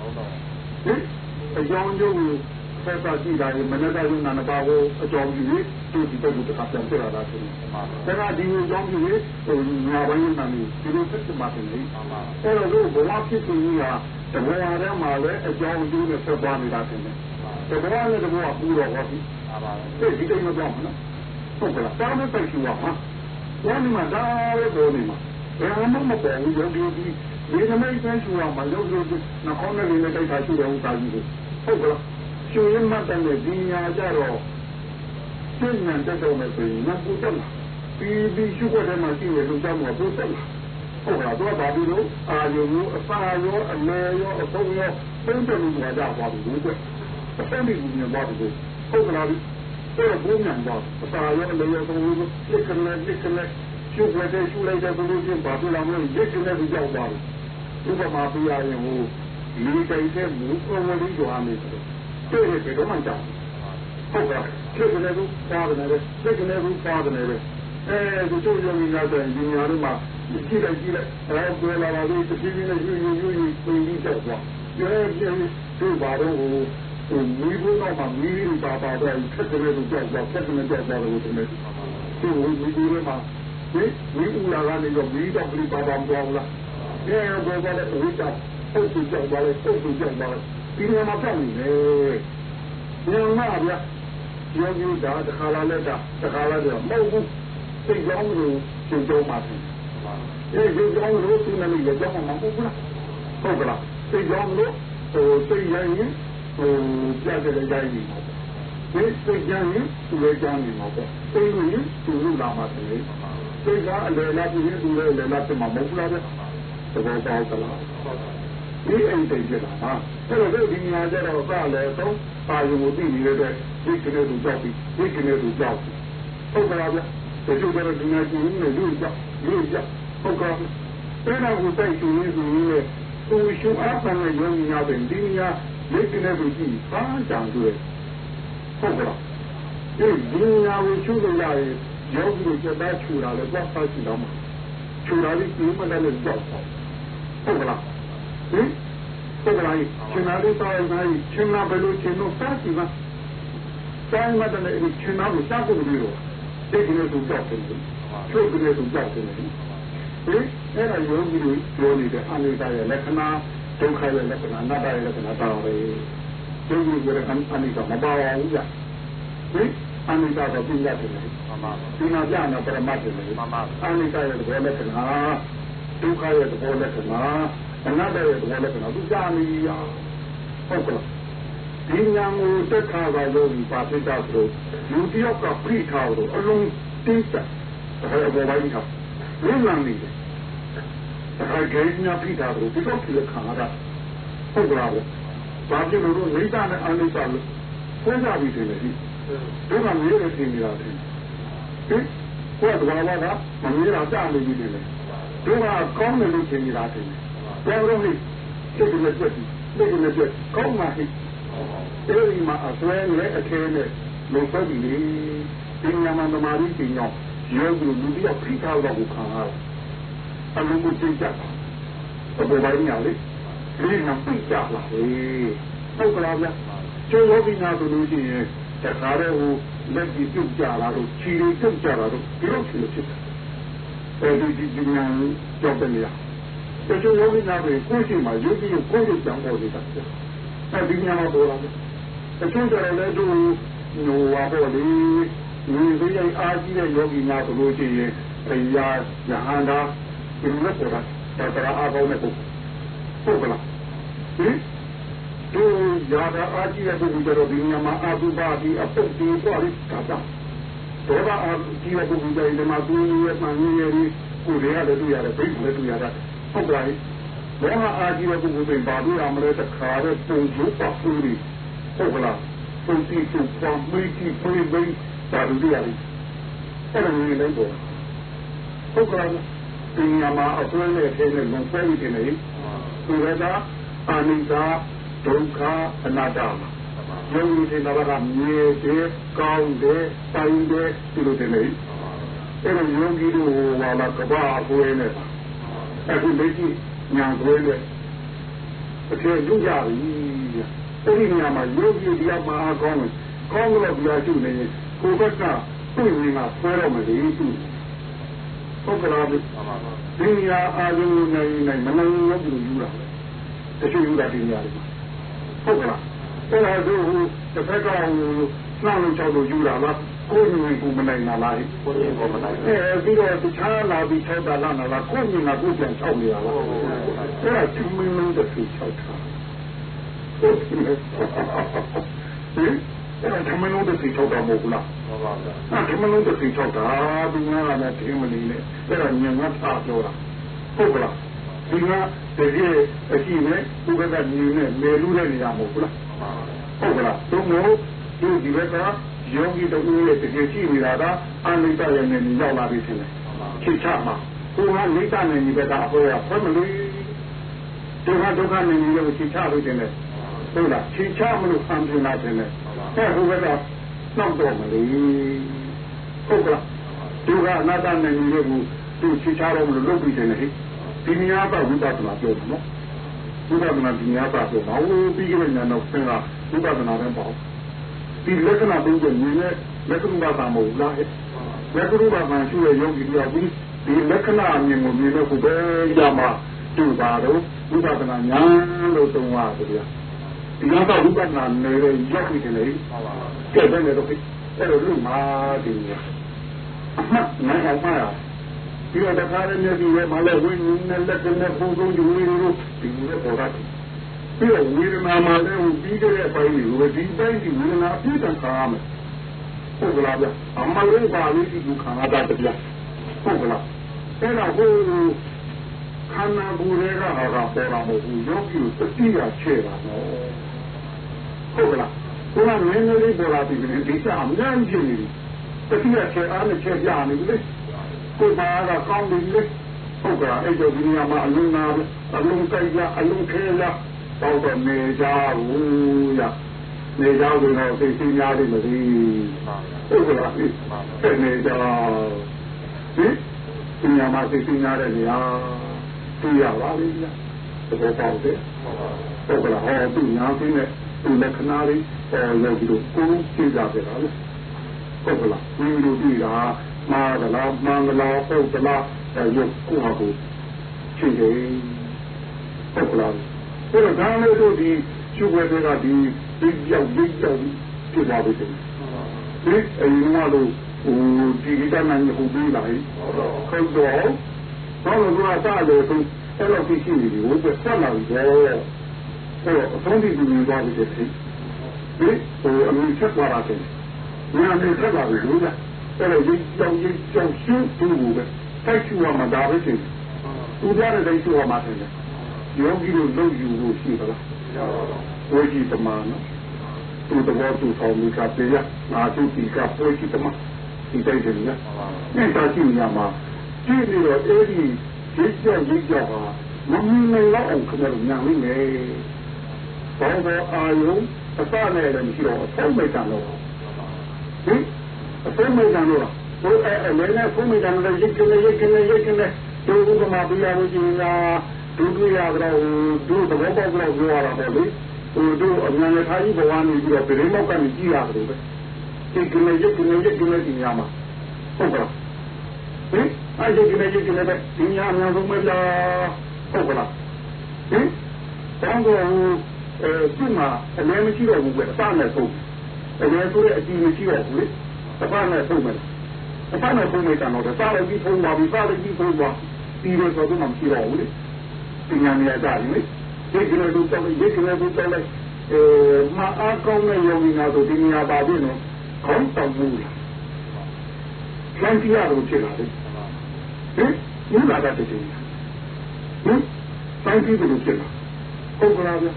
ဟင်ဟုတ်တော့ဟင်အကြောင်းကျိုးကိုဆက်တာကြည့်တာမနက်ကရုံနာပါကိုအကြောင်းကြီးသူဒီပုဂ္ဂိုလ်တစ်ခါပြန်ပြလာတာဆိုရင်ဒါကဒီအကြောင်းကြီးဟိုညာပိုင်းနာမည်ဒီလိုဆက်မှာတယ်လေအဲ့တော့ဘဝဖြစ်သူကြီးဟာတဘောရတဲ့မှာလည်းအကြောင်းကျိုးနဲ့ဆက်သွားနေတာတယ်တဘောနဲ့တဘောကပူတော့ဟောပြီအဲ့ဒီကိစ္စမကြောက်ဘူးနော်ဟုတ်ကလားတာမသိရှိပါမှာဘယ်မှာဒါလည်းပေါ်နေမှာဘယ်မှမပေါ်ဘူးယောဂီဒီ ဒီနမိတ်ဆန်းရှိအောင်မလုပ်လို့နှခေါင်းနဲ့လည်းတိုက်တာရှိတယ်ဥစ္စာကြီးကိုဟုတ်ကလားရှင်ရမတ်တဲ့ဒီညာကြတော့စိတ်ဉာဏ်တက်တော့မယ်ဆိုရင်ငါပူတက်လာပြီးပြီးရှုခွက်ထဲမှာရှိရလုံချမှာပူတက်လာဟုတ်လားတော့ဘာလို့အာယုံအစာရောအလဲရောအဆုံးရောပုံတယ်လို့ကြပါဘူးလို့အဆုံးဒီကူမြင်ပါဘူးဟုတ်ကလားအဲ့တော့ဘုံညာပါအစာရောအလဲရောအဆုံးရောလက်ကနေလက်ကနေရှုခွက်ထဲရှုလိုက်တဲ့ဘုလို့ချင်းဘာလို့လဲမလို့လက်ကနေကြောက်ပါဘူး ဥပမာပြရရင်ဟိုလူတိုက်တဲ့မူအဝလေးကြောင်းနေတယ်တွေ့ရတယ်တော့မှကြောက်ဟုတ်ကဲ့ဖြစ်ကနေဘူးပါတယ်လေစိတ်ကနေဘူးပါတယ်လေအဲဒီတို့ရုံကြီးများတဲ့ဒီညာတို့မှာကြည့်လိုက်ကြည့်လိုက်အဲကွယ်လာပါလို့တဖြည်းဖြည်းနဲ့ယူယူယူယူပြင်ပြီးတော့သွားရဲရဲတို့ဘာတော့ဟိုဟိုမီးဘုံတော့မှမီးပါပါတော့ခက်တယ်လို့ကြောက်တော့ခက်တယ်ကြောက်တော့လို့ဒီနေ့သူ့ကိုဒီဒီမှာဒီဒီဦးလာကနေတော့ဒီတော့ပြပါပါဘောလား အဲဘောပါတဲ့ဝိတာပုတ်သူကြောက်ပါလေပုတ်သူကြောက်ပါလေဒီနေမှာပြောင်းနေတယ်ညမှာဗျာယောဂီဒါတခါလာလက်တာတခါလာတော့မဟုတ်ဘူးစိတ်ကြောင်းကိုရှင်ကြောင်းမှာဖြစ်အဲဒီကြောင်းလို့သူနဲ့လည်းကြောင်းမှာမဟုတ်ဘူးလားဟုတ်ကလားစိတ်ကြောင်းလို့ဟိုစိတ်ရရင်ဟိုပြတ်တဲ့တိုင်းကြီးမှာဒီစိတ်ကြမ်းရင်သူလည်းကြမ်းနေမှာပေါ့စိတ်ရင်သူလို့လာမှာတယ်စိတ်ကအလယ်လာပြီးရင်သူလည်းအလယ်လာဖြစ်မှာမဟုတ်လားတဲ့ သဘောပေါက်သလားဒီအိမ်တိတ်ပြတာဟာအဲ့တော့ဒီညာကျတော့စလည်းတော့ပါရုံကိုသိနေတဲ့ဒီကနေသူကြောက်ပြီးဒီကနေသူကြောက်ပြီးဟုတ်ကလားဗျတချို့ကတော့ဒီညာကျင်းနေလို့ကြောက်လို့ကြောက်ဟုတ်ကလားအဲ့ဒါကိုတိုက်ရှင်နေဆိုရင်သူရှုအားပန်ရဲ့ယုံညာပင်ဒီညာလက်ကနေသူကြည့်ပါကြံတွေ့ဟုတ်ကလားဒီဒီညာကိုချူလို့ရရင်ယောဂီတွေစက်သားချူတာလည်းသွားပါချူတော့မှာချူတာလေးဒီမှလည်းကြောက် ဟုတ်ကလားဟင်ဟုတ်ကလားရှင်နာလေးတောင်းနိုင်ရှင်နာဘယ်လိုရှင်လို့စသည်မှာတောင်းမှတဲ့ဒီရှင်နာကိုစကုတ်ပြီးတော့ဒီကနေ့သူကြောက်တယ်ချုပ်ကလေးသူကြောက်တယ်ဟင်အဲ့ဒါယောဂီတွေပြောနေတဲ့အနိစ္စရဲ့လက္ခဏာဒုက္ခရဲ့လက္ခဏာအနတ္တရဲ့လက္ခဏာတောင်းတယ်ယောဂီတွေကအနိစ္စမပါဘူးကြဟင်အနိစ္စတော့ပြည့်ရတယ်မှန်ပါဒီမှာကြာတော့ပရမတ်တယ်မှန်ပါအနိစ္စရဲ့သဘောလက္ခဏာ ဒုက္ခရဲ့သဘောလက္ခဏာအနတ္တရဲ့သဘောလက္ခဏာသူကြာနေရဟုတ်ကဲ့ဒီညာကိုတက်ခါပါလို့ဒီပါပိတာဆိုလူတယောက်ကဖိထားလို့အလုံးတင်းတက်ဒါလည်းဘောပိုင်းထားလွန်လန်းနေတယ်ဒါကကြေညာဖိထားလို့ဒီတော့ဒီခါရတာဟုတ်ကဲ့ဘာဖြစ်လို့လဲနိစ္စနဲ့အနိစ္စလို့ဆွဲကြပြီးတယ်လေဒီကမြေရည်တင်နေတာတယ်ဟင်ကိုယ်ကဘာလာကမမြေးတာကြာနေပြီလေ ဒီကကောင်းတယ်လို့ထင်နေတာတယ်ဘယ်လိုလဲစိတ်ကလည်းပြတ်ပြီးစိတ်ကလည်းပြတ်ကောင်းမှဟိအဲဒီမှာအစွဲနဲ့အခဲနဲ့လုံဆက်ပြီးလေဒီညမှာသမာဓိပညာယောဂီလူတယောက်ဖိထားတော့ကိုခံရတာအလုံးကိုသိကြတာဘယ်ပိုင်းညာလေဒီမှာပြကြလာလေဟုတ်ကလားဗျကျော်ယောဂီနာဆိုလို့ရှိရင်တခါတော့ဟိုလက်ကြီးပြုတ်ကြလာတော့ခြေတွေပြုတ်ကြလာတော့ဒီလိုဖြစ်လို့ဖြစ် တယ်အဲဒီဒီဒီညာကြောက်တယ်လားတချို့ယောဂီနာတွေကိုရှိမှယောဂီကိုကိုယ်ကိုကြောင်းပေါ်နေတာအဲဒီညာမှာပေါ်လာတယ်တချို့ကြတော့လည်းသူဟိုဟာပေါ်လေဒီဒီရဲ့အာကြီးတဲ့ယောဂီနာဆိုလို့ရှိရင်အရာယဟန္တာဒီလိုပေါ်တာဒါကအားကောင်းတဲ့ပုဂ္ဂိုလ်ဟုတ်ကလားဟင်တို့ရာသာအာကြီးတဲ့ပုဂ္ဂိုလ်ကြတော့ဒီညမှာအာသုဘာဒီအပုတ်ဒီပေါ်ပြီးတာတာ ဒေါသအာကြီးတဲ့ပုဂ္ဂိုလ်ကြရင်ဒီမှာသူရဲ့မှန်ကြီးရဲ့ကိုယ်တွေကလည်းတွေ့ရတယ်ဘိတ်လည်းတွေ့ရတယ်ဟုတ်ကဲ့ဘောဟာအာကြီးတဲ့ပုဂ္ဂိုလ်တွေဘာလို့ရမလဲတခါတော့ပုံကျုပ်ပါဘူးလေဟုတ်ကလားပုံတီးသူပေါ်မေးကြည့်ပြေးဘိန်းဘာလို့ရလဲအဲ့ဒါမျိုးလည်းပေါ့ဟုတ်ကဲ့ဒီညမှာအစွဲနဲ့ထဲနဲ့လုံဆွဲနေတယ်လေသူကအာနိစ္စဒုက္ခအနတ္တမှာ ယုံကြည်တဲ့ဘာကမြေတဲ့ကောင်းတဲ့တိုင်းတဲ့ဒီလိုတဲ့လေအဲ့တော့ယုံကြည်လို့ဟောလာကဘာအကွဲနဲ့အခုလက်ရှိညာကွဲနဲ့အထည်လူကြပြီအဲ့ဒီနေရာမှာယုံကြည်တရားမအားကောင်းတယ်ကောင်းလို့တရားရှိနေရင်ကိုယ်ဘက်ကသူ့ဝင်ကဆွဲတော့မလို့သူဟုတ်ကဲ့လားဒီနေရာအာရုံနဲ့နိုင်မနိုင်လို့ယူတာတချို့ယူတာဒီနေရာတွေဟုတ်ကလား အဲ့ဒါတို့တစ်ဖက်ကဟိုနှောင်းလို့ချောက်လို့ယူတာလားကိုယ်မြင်ကိုမနိုင်တာလားကိုယ်မြင်ကိုမနိုင်အဲပြီးတော့တခြားလာပြီးချောက်တာလားလားကိုယ်မြင်ကကိုယ်ပြန်ချောက်နေတာလားအဲ့ဒါချင်းမင်းလုံးတစ်ခုချောက်တာဟုတ်ကဲ့ဟင်အဲ့ဒါသမလုံးတစ်ခုချောက်တာမဟုတ်ဘူးလားဟုတ်ပါဘူးအဲ့သမလုံးတစ်ခုချောက်တာဒီငါကလည်းတင်းမနေနဲ့အဲ့ဒါညံငါသားပြောတာဟုတ်ကလားဒီကတကယ်အရှိနဲ့ဥပဒညီနဲ့လေလူတဲ့နေရာမဟုတ်ဘူးလား ဟုတ်ကလားသူမို့ဒီဒီဘက်ကယောဂီတူရဲ့တကယ်ရှိနေတာကအနိစ္စရဲ့နေရောက်လာပြီထင်တယ်ချိချမှာသူကနိစ္စနဲ့ဒီဘက်ကအပေါ်ရဖမလို့ဒုက္ခဒုက္ခနဲ့ဒီလိုချိချလို့တင်တယ်ဟုတ်လားချိချမလို့ဆံပြလာတယ်အဲ့ဟိုဘက်ကနောက်တော့မလို့ဟုတ်ကလားဒုက္ခအနတ္တနဲ့ဒီလိုကိုသူချိချတော့မလို့လုပ်ပြီးတယ်ဟဲ့ဒီနေရာကဝိပဿနာပြောတယ်နော် ဝိပဿနာဒီနေရာကပြောတာဟိုပြီးကြတဲ့ညာတော့ဆင်းတာဝိပဿနာပဲပေါ့ဒီလက္ခဏာသုံးချက်မြင်တဲ့လက္ခဏာသာမဟုတ်လားဟဲ့လက္ခဏာမှရှိတဲ့ယောဂီတွေကဒီဒီလက္ခဏာအမြင်ကိုမြင်လို့ကိုပဲရမှာတူပါတော့ဝိပဿနာဉာဏ်လို့သုံးပါတယ်ဗျာဒီကတော့ဝိပဿနာနေတဲ့ယောဂီတွေလေကဲတယ်လေတော့အဲ့လိုလူမာဒီအမှတ်နိုင်အောင်ပါ ပြီးတော့တခါလည်းမျက်စိနဲ့မလဲဝိညာဉ်နဲ့လက်နဲ့ပုံစံယူနေလို့ဒီလိုပေါ်တာပြီးတော့ဝေဒနာမှာလည်းပြီးကြတဲ့အပိုင်းတွေကိုဒီတိုင်းဒီဝေဒနာပြည့်စုံခါရမယ်ဟုတ်ကလားဗျအမှန်လေးပါလေးဒီခံရတာတရားဟုတ်ကလားအဲ့တော့ဟိုခန္ဓာကိုယ်တွေကဟာကပေါ်တာမဟုတ်ဘူးယောဂီကိုတတိယချဲ့တာနော်ဟုတ်ကလားဘုရားနည်းနည်းလေးပေါ်လာပြီဒီစားအများကြီးနေပြီတတိယချဲ့အားနဲ့ချဲ့ပြနေပြီလေ ကိုယ်ပါကကောင်းနေပြီလေဟုတ်ကလားအဲ့တော့ဒီနေရာမှာအလုံးနာအလုံးကြိုက်ရအလုံးခဲရတော့တော့နေကြဘူးရနေကြဘူးတော့သိသိများတယ်မသိဟုတ်ကလားနေကြဟင်ဒီညမှာသိသိများတဲ့နေရာသိရပါလိမ့်မယ်သဘောပေါက်တယ်ဟုတ်ကလားဟောသူညာသိနဲ့သူလက္ခဏာလေးပေါ်လို့ဒီလိုကိုယ်သိကြတယ်လားဟုတ်ကလားဒီလိုကြည့်တာ မာကလားမင်္ဂလာဟုတ်ကလားရုပ်ကိုဟာကိုချိန်တယ်ဟုတ်ကလားဆိုတော့ဒါလည်းတို့ဒီကျုပ်ဝဲတွေကဒီဒီကြောက်ဒီကြောက်ပြပါဘူးဒီအရင်ကတော့ဟိုဒီကိစ္စနဲ့ဟိုပြီးလာပြီဟုတ်တော့ဘာလို့ကစားလို့ဆိုအဲ့လိုဖြစ်ရှိနေပြီဟိုကဆက်လာပြီတော့ဟိုအဆုံးထိပြီးသွားပြီတဲ့ဒီဟိုအမြင်ချက်သွားတာတဲ့ညာနေချက်လာပြီလို့လား အဲ့ဒါရေးကြောင်ရေးကြောင်ရှင်းသူ့ကိုပဲတိုက်ချူရမှာဒါပဲရှိတယ်သူကြတဲ့တိုက်ချူရမှာတယ်ယောဂီတို့လုံယူလို့ရှိသလားဝိကြီးတမန်သူတဘောသူဆောင်မိကပေးရနာသူတီကပွဲကြီးတမန်ဒီတိုက်တယ်နော်အဲ့ဒါရှိနေမှာကြည့်နေတော့အဲ့ဒီရေးကြောင်ရေးကြောင်ဟာမမီနိုင်တော့အောင်ခင်ဗျားတို့ညာနိုင်မယ်ဘောဘောအာယုံအစနဲ့လည်းမရှိတော့အဆုံးမိတ်တာတော့ဟင် အဆုံးမိတ်တန်တော့ဘိုးအဲ့အဲ့လည်းနဲ့ဆုံးမိတ်တန်လည်းရိတ်ကနေရိတ်ကနေရိတ်ကနေတို့ကမှပြရလို့ရှိရင်ဒုတိယကတော့ဒုသဘောပေါက်တော့ပြောရတာပေါ့လေဟိုတို့အမြန်ထားကြီးဘဝနေပြီးတော့ပြိမောက်ကနေကြည့်ရတယ်ပဲဒီကနေ့ရက်ကနေရက်ကနေဒီညမှာဟုတ်ကလားဟင်အဲ့ဒီကနေ့ရက်ကနေဒီညအများဆုံးမလားဟုတ်ကလားဟင်တောင်းတော့အဲဒီမှာအများမရှိတော့ဘူးပဲအစနဲ့ဆုံးအများဆိုတဲ့အကြည့်မရှိတော့ဘူးလေ အစနဲ့ဆုံးမယ်အစနဲ့ဆုံးမယ်ကတော့စားလိုက်ပြီးဖုံးပါပြီးစားလိုက်ပြီးဖုံးပါပြီးတော့ဆိုတော့မရှိတော့ဘူးလေပညာဉာဏ်တာလေဒီကနေ့တို့တော့ဒီကနေ့တို့တော့အဲမအားကောင်းတဲ့ယောဂီနာဆိုဒီနေရာပါပြီနော်ခေါင်းတောင်မှုလားကျန်တရားတို့ဖြစ်လာတယ်ဟင်ဘုရားတတ်တယ်ဟင်တိုင်းပြည်တို့ဖြစ်လာဟုတ်ကလားဗျ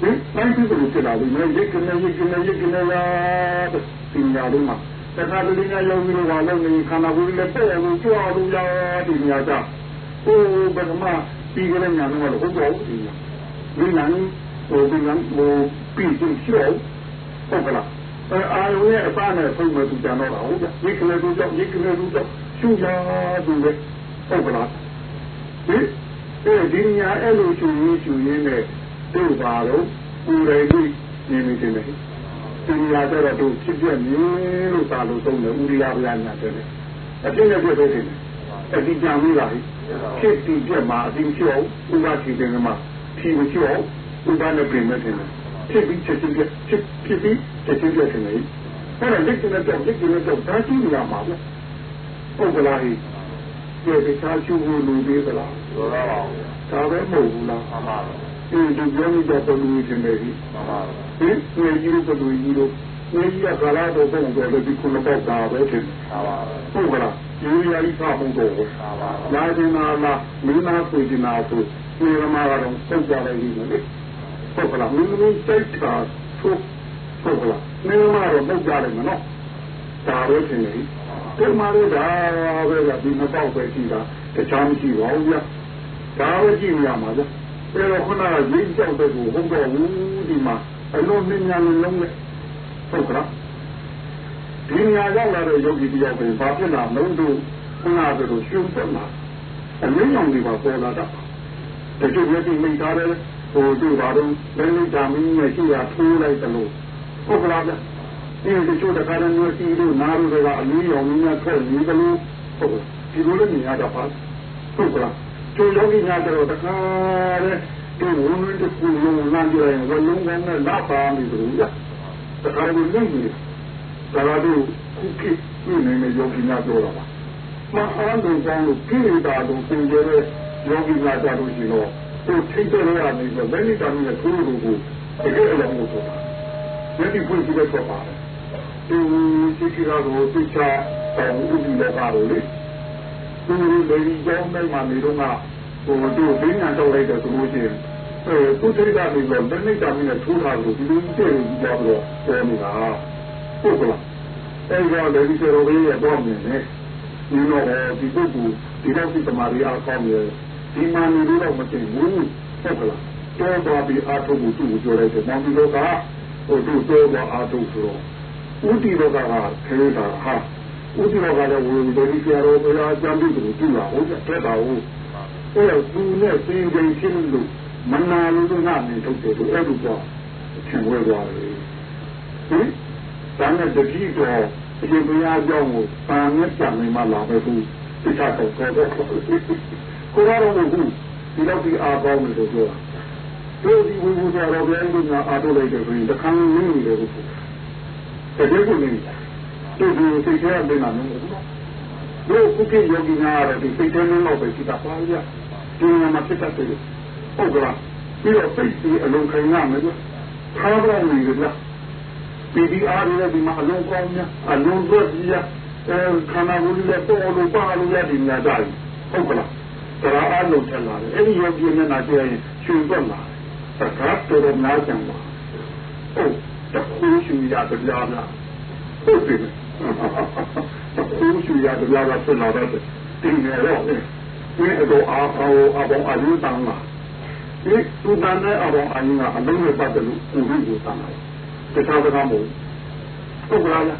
ဟင်တိုင်းပြည်တို့ဖြစ်လာပြီနော်ရိတ်ကနေရိတ်ကနေရိတ်ကနေ ရာပညာတို့မှာတခါတလေကယောဂီတို့ကလည်းနေခန္ဓာကိုယ်လေးတဲ့အောင်ကြွားလို့ရဒီနေရာကြဟိုဘယ်မှာပြီးကြတဲ့ညာတော့ဟုတ်တော့ဒီညာဒီညာဟိုဒီညာဟိုပြီးချင်းရှောဟုတ်ကလားအဲအာရုံရဲ့အပနဲ့ဆုံးမဲ့သူကြတော့ဟုတ်ကြဒီကလေးတို့ကြောင့်ဒီကလေးတို့ကြောင့်ရှုရသူလေဟုတ်ကလားဒီအဲဒီညာအဲ့လိုရှုရင်းရှုရင်းနဲ့တို့ပါတော့ကိုယ်တိုင်ကြီးနေနေတယ် ဒီညာတော့တို့ဖြစ်ပြမြင်လို့သာလို့သုံးတယ်ဥရိယဗျာညာတယ်အပြည့်နဲ့ပြည့်တယ်အဒီကြံမိပါပြီဖြစ်တည်ပြမှာအရင်ရှိအောင်ဥပဒေတယ်မှာဖြီးမရှိအောင်ဥပဒေပြင်မဲ့တယ်ဖြစ်ပြီးချက်ချင်းဖြစ်ဖြစ်ပြီးချက်ချင်းပြတယ်လေအဲ့ဒါလက်ကျနဲ့တော့လက်ကျနဲ့တော့ဒါရှိနေရမှာဗျဟုတ်ကလားဟိဒီတခြားရှုဖို့လိုသေးသလားလိုပါပါဒါပဲမဟုတ်ဘူးလားမှန်ပါပါ ဒီဒီကြောင့်တော့ပုံလို့ရှင်နေပြီမှန်ပါပါဟင်ဒီကြီးလို့ပုံလို့ကြီးလို့ဒီကြီးကကာလာတော့ပုံတော့ဒီခုနပေါက်တာပဲဖြစ်မှန်ပါပါဟုတ်ကလားဒီရာကြီးဖာမှုတော့လာကျင်လာလားမင်းသားဆွေကျင်လာဆိုဒီရမကတော့ပုတ်ကြလိုက်ပြီလေဟုတ်ကလားမင်းမင်းစိတ်သာထုတ်ဟုတ်ကလားမင်းမတော့ပုတ်ကြလိုက်မနော်ဒါပဲထင်တယ်ဒီမှာတော့ဒါပဲကဒီမပေါက်ပဲရှိတာတခြားမရှိပါဘူးဗျဒါပဲကြည့်ရမှာဗျ အဲတော့ခုနကရင်းကြောက်တဲ့ကိုဟုတ်တော့ဘူးဒီမှာအလုံးနဲ့ညာလုံးလုံးနဲ့ဟုတ်ကလားဒီနေရာရောက်လာတဲ့ယောဂီတယောက်ကိုဘာဖြစ်လာမလို့တို့ခုနကလိုရှုံးသက်လာအလင်းရောင်တွေပါပေါ်လာတာတချို့မျက်စိမိတ်ထားတယ်ဟိုတို့ဘာလို့လဲလိဓာမင်းနဲ့ရှိရထိုးလိုက်တယ်လို့ဟုတ်ကလားဗျဒီတချို့တခါတည်းမျိုးစီတို့နားတို့ကအလင်းရောင်များထွက်နေတယ်လို့ဟုတ်ဒီလိုလည်းမြင်ရတာပါဟုတ်ကလား ကျိုးယောဂီများတော့တခါတည်းဒီဝန်ဝင်တကူလုံးလမ်းကြရင်ဝလုံးကောင်းနဲ့လာပါမိလို့ရတခါတည်းလည်းနေဒါကတော့ခုခေတ်ပြည်နေတဲ့ယောဂီများပြောတာပါမအားလုံးကြောင့်လို့ကိလေသာတို့သင်ကြတဲ့ယောဂီများကြလို့ရှိတော့သူထိတ်တဲ့ရနေဆိုဘယ်နည်းတောင်နဲ့ထိုးလို့ကိုတကယ်အလုံးကိုဆိုတာဒီဒီဖွင့်ကြည့်တော့ပါတယ်ဒီစီကရာကိုသိချာတောင်းဥပဒေလောကကိုလေ သူလေဒီကြောင်းမဲ့မှာနေတော့ကဟိုတို့ဘင်းညာတော့လိုက်တယ်ဆိုလို့ရှိရင်အဲသူထိတ်တာနေတော့ဘယ်နည်းတောင်နဲ့ထိုးတာလို့ဒီလိုတည့်ပြီးတော့ပြောနေတာဟုတ်ကလားအဲဒီတော့လေဒီစေရောဘေးရဲ့တော့မြင်နေဒီတော့ဒီပုဂ္ဂိုလ်ဒီတော့ဒီတမာရီအားကောင်းရဲ့ဒီမှာနေလို့မသိဘူးဟုတ်ကလားတော်တော်ပြီးအားထုတ်မှုသူ့ကိုပြောလိုက်တယ်မောင်ဒီတော့ကဟိုသူ့တော်တော်အားထုတ်ဆိုတော့ဥတီတော့ကခဲတာဟာ ဥတီတော့ကလည်းဝင်တယ်ဒီကြရောဘယ်အကြမ်းပြီးသူကြည့်လာဟုတ်ကဲ့တာဟုတ်အဲ့တော့သူနဲ့စင်ကြင်ရှင်းလို့မနာလို့ငါနေထုတ်တယ်လို့အဲ့လိုတော့သင်ဝဲသွားတယ်ဟင်ဒါနဲ့တတိတော်အရှင်ဘုရားကြောင့်ကိုပါနဲ့ကြံနေမှလာပဲသူသိချတော့တော့ကိုကတော့ဘူးဒီလောက်ဒီအားကောင်းတယ်လို့ပြောတာတို့ဒီဝိဝုဇာတော်ပြန်လို့ငါအားထုတ်လိုက်တယ်ဆိုရင်တခါနင်းနေတယ်လို့ဆိုတယ်တကယ်ကိုနင်းတယ် တို့ဒီစိတ်ထဲကနေနာနေတယ်တို့ခုကိယောဂီနာရတဲ့စိတ်ထဲနဲ့တော့ပဲရှိတာပါရဒီမှာဖြစ်တတ်တယ်ဟုတ်ကလားပြီးတော့စိတ်ကြီးအလုံးခိုင်ရမယ်လို့ထားတော့နေကြလားပြည်ဒီအားရဒီမှာအလုံးကောင်းများအလုံးသွက်ကြီးရအဲခန္ဓာကိုယ်လေးပေါ်လို့ပါလို့ရဒီများကြတယ်ဟုတ်ကလားဒါအားလုံးထက်လာတယ်အဲ့ဒီယောဂီနဲ့နာကျရင်ရှင်သွက်လာတယ်တခါတော်များကြံပါဟုတ်တခုရှိရတယ်လားဟုတ်တ ယ်တခုရှိရတယ်လားဆက်လာတယ်တင်ရတော့ဒီတော့အားအောအဘောအလူတန်းလာဒီသူတန်းတဲ့အဘောအရင်ကအလုံးနဲ့ပတ်တယ်လို့ကိုယ်ကိုတန်းလာတခြားစကားမဟုတ်ဟုတ်ကလားဒီ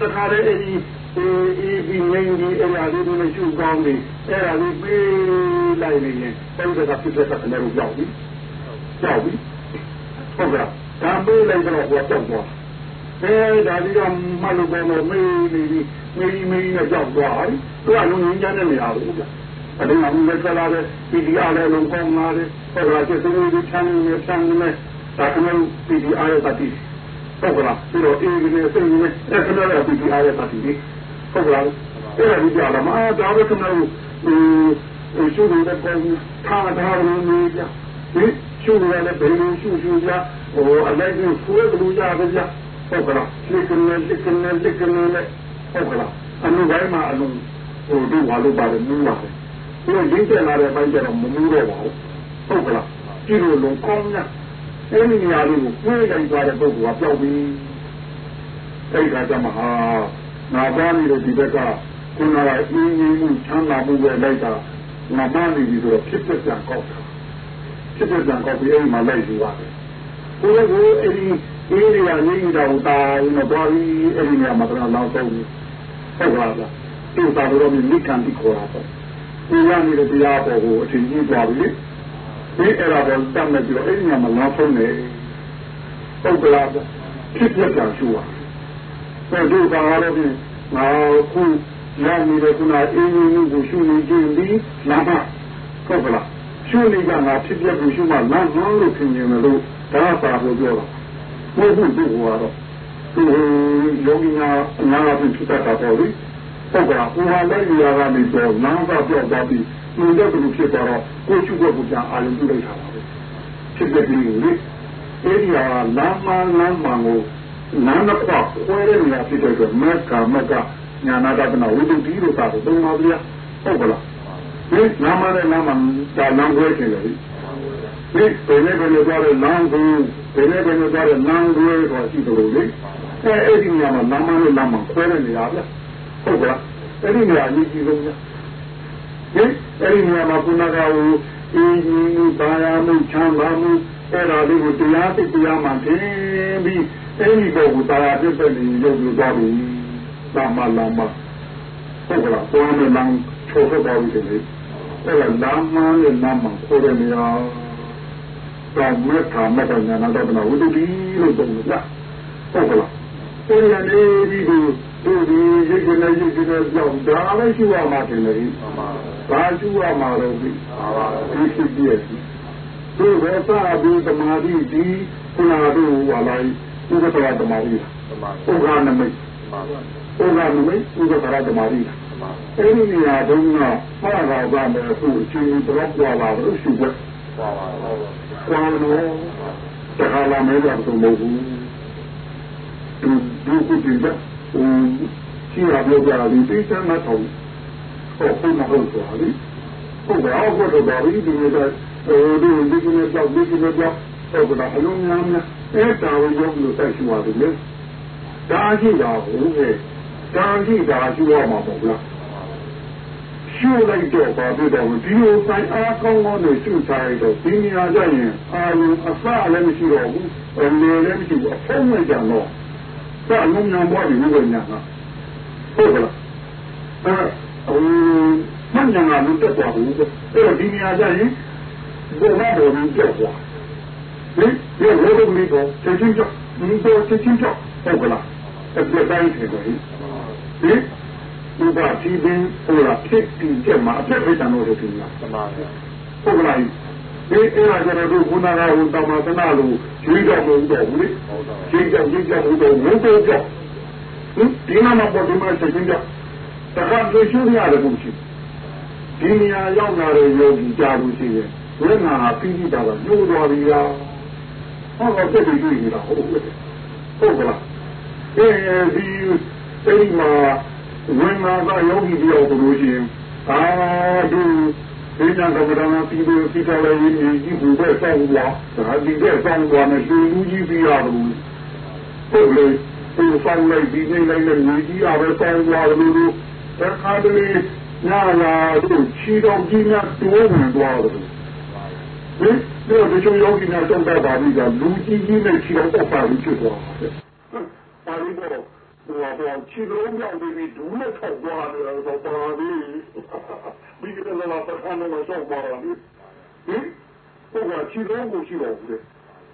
တခါတည်းအဲ့ဒီဒီဒီငင်းဒီအဲ့ဒါလေးတွေရှုကောင်းနေအဲ့ဒါလေးပေးလိုက်နေရင်အဲ့ဒါကဖြစ်တဲ့ကနေကိုကြောက်ပြီကြောက်ပြီဟုတ်ကဲ့ဒါပေးလိုက်တော့ဘောကြော က်သွားအဲဒါဒီတော့မလို့ဘောလို့မေးနေပြီမေးမေးနဲ့ကြောက်သွားပြီသူကလုံးငင်းကြတဲ့နေရာလို့ဗျအဲ့ဒါမှလည်းကြလာတဲ့ဒီဒီအားလည်းလုံးကောင်းလာတယ်ဟုတ်ကဲ့ကျေစုလေးချမ်းနေချမ်းနေဒါကလည်းဒီဒီအားရတာတိဟုတ်ကလားပြီးတော့အေးကနေစိတ်နေအဲ့ဒါလည်းဒီဒီအားရတာတိဟုတ်ကလားအဲ့ဒါဒီကြလာမှာဒါပဲကနော်ဟိုရှုနေတဲ့ကောင်ထားထားလို့နေကြဒီရှုရတဲ့ဘယ်လိုရှုရှုကြဟိုအလိုက်ကိုဖူးရလို့ရတယ်ကြ ဟုတ်ကလားလိကနေလိကနေလိကနေဟုတ်ကလားအမှုတိုင်းမှာအလုံးဟိုတို့ဝါလို့ပါတယ်မူးပါတယ်ဒီလိုရင်းကျက်လာတဲ့ပိုင်းကျတော့မမူးတော့ပါဘူးဟုတ်ကလားကြည့်လို့လုံးကောင်းများအဲ့ဒီနေရာလေးကိုပြေးလိုက်သွားတဲ့ပုဂ္ဂိုလ်ကပျောက်ပြီအဲ့ဒီကကြမှာဟာငါသားနေတဲ့ဒီဘက်ကခုနကအင်းကြီးမှုချမ်းသာမှုပဲလိုက်တာငါမနေပြီဆိုတော့ဖြစ်ဖြစ်ကြံကောက်တာဖြစ်ဖြစ်ကြံကောက်ပြီးအဲ့ဒီမှာလိုက်ယူပါတယ် ကိုယ်ကအဲ့ဒီအေးရရင်းတော်တာရင်တော့ပြီးအဲ့ဒီနေရာမှာတော့နောက်ဆုံးဟုတ်ပါလားသူ့သာတော့မိခံပြီးခေါ်တာပေါ့ဒီရနေတဲ့တရားပေါ်ကိုအထင်ကြီးသွားပြီဒီအဲ့ဒါပေါ်တတ်နေပြီးတော့အဲ့ဒီနေရာမှာနောက်ဆုံးနေဟုတ်ကလားဖြစ်ဖြစ်ကြံရှူပါဆိုတော့ဒါကတော့ဒီငါခုရနေတဲ့ခုနအင်းကြီးမှုကိုရှုနေခြင်းဒီလာမဟုတ်ကလားရှုနေကြငါဖြစ်ဖြစ်ကိုရှုမှလမ်းလုံးလို့ထင်နေလို့ ဒါသာလို့ပြောတာဘုဟုသူ့ကတော့သူယောဂီနာနာဖြစ်ဖြစ်တာပေါ့လေဟုတ်ကလားဘုရားလည်းယူရကနေတော့နားတော့ပြောသွားပြီးသူလည်းဘယ်လိုဖြစ်သွားတော့ကိုချုပ်ဖို့ကအာရုံပြုလိုက်တာပါပဲဖြစ်တဲ့ဒီလေအဲ့ဒီဟာလမ်းမလမ်းမကိုနာမကွာခွဲတဲ့နေရာဖြစ်တဲ့အတွက်မက္ကာမက္ကညာနာတနာဝိတုတိလို့သာတော့သုံးပါဗျာဟုတ်ကလားဒီနာမနဲ့နာမဒါလမ်းခွဲခြင်းလေ ဒီဘယ်နဲ့ဘယ်နဲ့သွားတဲ့လမ်းကိုဘယ်နဲ့ဘယ်နဲ့သွားတဲ့လမ်းခွဲတော့ရှိတယ်လို့လေအဲအဲ့ဒီနေရာမှာနာမနဲ့နာမခွဲတဲ့နေရာဗျာဟုတ်ကလားအဲ့ဒီနေရာကြီးကြီးဆုံးဗျာဒီအဲ့ဒီနေရာမှာကုဏကဟိုအင်းကြီးဘာယာမှုချမ်းသာမှုအဲ့ဒါလေးကိုတရားသိတရားမှထင်ပြီးအဲ့ဒီကောကိုတရားပြည့်တဲ့နေရုပ်လို့သွားပြီသာမလာမဟုတ်ကလားဘုရားနဲ့လမ်းချိုးထွက်သွားပြီလေအဲ့ဒါလမ်းမနဲ့လမ်းမခေါ်တဲ့နေရာ တော့မေတ္တာမေတ္တာညာနာတော့ဝိတ္တိလို့ပြောလို့လားဟုတ်ကလားကိုယ်ရနေပြီးဒီဒီဒီရိတ်ကနေရိတ်ကနေကြောက်ဒါလည်းရှိရမှာတင်တယ်ဘာရှိရမှာလဲဒီဒီရှိပြည့်ဒီဘောသာဒီသမာဓိဒီခုနကတို့ဟာလိုက်ဥပဒေသမာဓိဥက္ကနမိတ်ဥက္ကနမိတ်ဥပဒေသမာဓိအဲ့ဒီနေရာတုန်းကမှားတာကမယ်အခုအချင်းတော့ကြွာလာလို့ရှိတယ်ကြွာပါတော့ ကြွာလို့တခါလာမဲကြတော့မဟုတ်ဘူးဒီဒီကိုကြည့်ကြဟိုရှိရပြောကြတယ်သိစမ်းမထောင်ဟုတ်ဟုတ်မဟုတ်ဆိုဟာလေဟုတ်ပါအောင်တော့ဒါပြီးဒီနေ့ကဟိုဒီဒီကနေ့တော့ဒီကနေ့တော့ဟုတ်ကဲ့အလုံးများများအဲ့တာဝင်ရုပ်လို့တိုက်ရှိပါတယ်လေဒါရှိတာဟုတ်ကဲ့ဒါရှိတာရှိရမှာပေါ့လား ရှုလိုက်တော့ပါပြတော့ဒီလိုဆိုင်အားကောင်းကောင်းနဲ့ရှုစားရတော့ဒီနေရာကျရင်အာယုအစလည်းမရှိတော့ဘူးအလယ်လည်းမရှိဘူးအဖုံးနဲ့ကြတော့စအလုံးများပေါ်ပြီးဘယ်ညာကဟုတ်ကလားအဲဟိုမညာကလည်းတက်သွားဘူးအဲ့တော့ဒီနေရာကျရင်ဘယ်မှာပေါ်ပြီးတက်သွားဟင်ဒီလိုလိုလေးတော့ချက်ချင်းကြောက်ဒီတော့ချက်ချင်းကြောက်ဟုတ်ကလားအဲ့ဒါတိုင်းတယ်ဟင် ဥပတိပင်ဟိုလာဖြစ်ပြီးကြမှာအဖြစ်ဖြစ်တယ်လို့ထင်လားမှန်ပါဗျာဟုတ်ကလားဒီအဲ့ဒါကျတော့ခုနကဟိုတမသနာလို့ရွေးတော့မဟုတ်တော့ဘူးလေရွေးကြောက်ရွေးကြောက်ဟိုတော့ဝိုးတော့ကြောက်ဟင်ဒီမှာမပေါ်ဒီမှာချက်ချင်းကြောက်တခါတွေ့ရှိရတယ်ဘုရားဒီနေရာရောက်လာတဲ့ယောဂီကြားလို့ရှိရင်ဝိညာဉ်ဟာပြီးပြီးတာကညှိုးသွားပြီလားဟောတော့ပြည့်ပြီးတွေ့နေတာဟုတ်ကဲ့ဟုတ်ကလားအဲဒီအဲဒီမှာ ဝင်လာကယောဂီတယောက်ကိုလို့ရှိရင်အာဒီဒီညာကဗဒနာပြီးလို့စီတော်လည်းရင်းကြီးဘူးပဲဆောင်းလာဒါဒီကဆောင်းသွားမယ်လူလူကြီးပြရလို့ဟုတ်လေဒီဆောင်းလိုက်ဒီနေလိုက်လည်းညီကြီးအပဲဆောင်းသွားလို့လို့တခါတလေညာလာတို့ချီတော်ကြီးများတိုးဝင်သွားတယ်ဟင်ဒီလိုဒီချိုယောဂီများတော့တာပါပြီကလူကြီးကြီးနဲ့ချီတော်တော့ပါလို့ဖြစ်သွားတယ်ပါဠိတော် ဟိုတော့ခြေလုံးမြောက်ပြီးဒူးနဲ့ထောက်သွားတယ်တော့ပါပြီပြီးကြတယ်လားပထမဆုံးဆောက်ပါလားဟင်ဟိုကခြေလုံးကိုရှိတော့ဘူး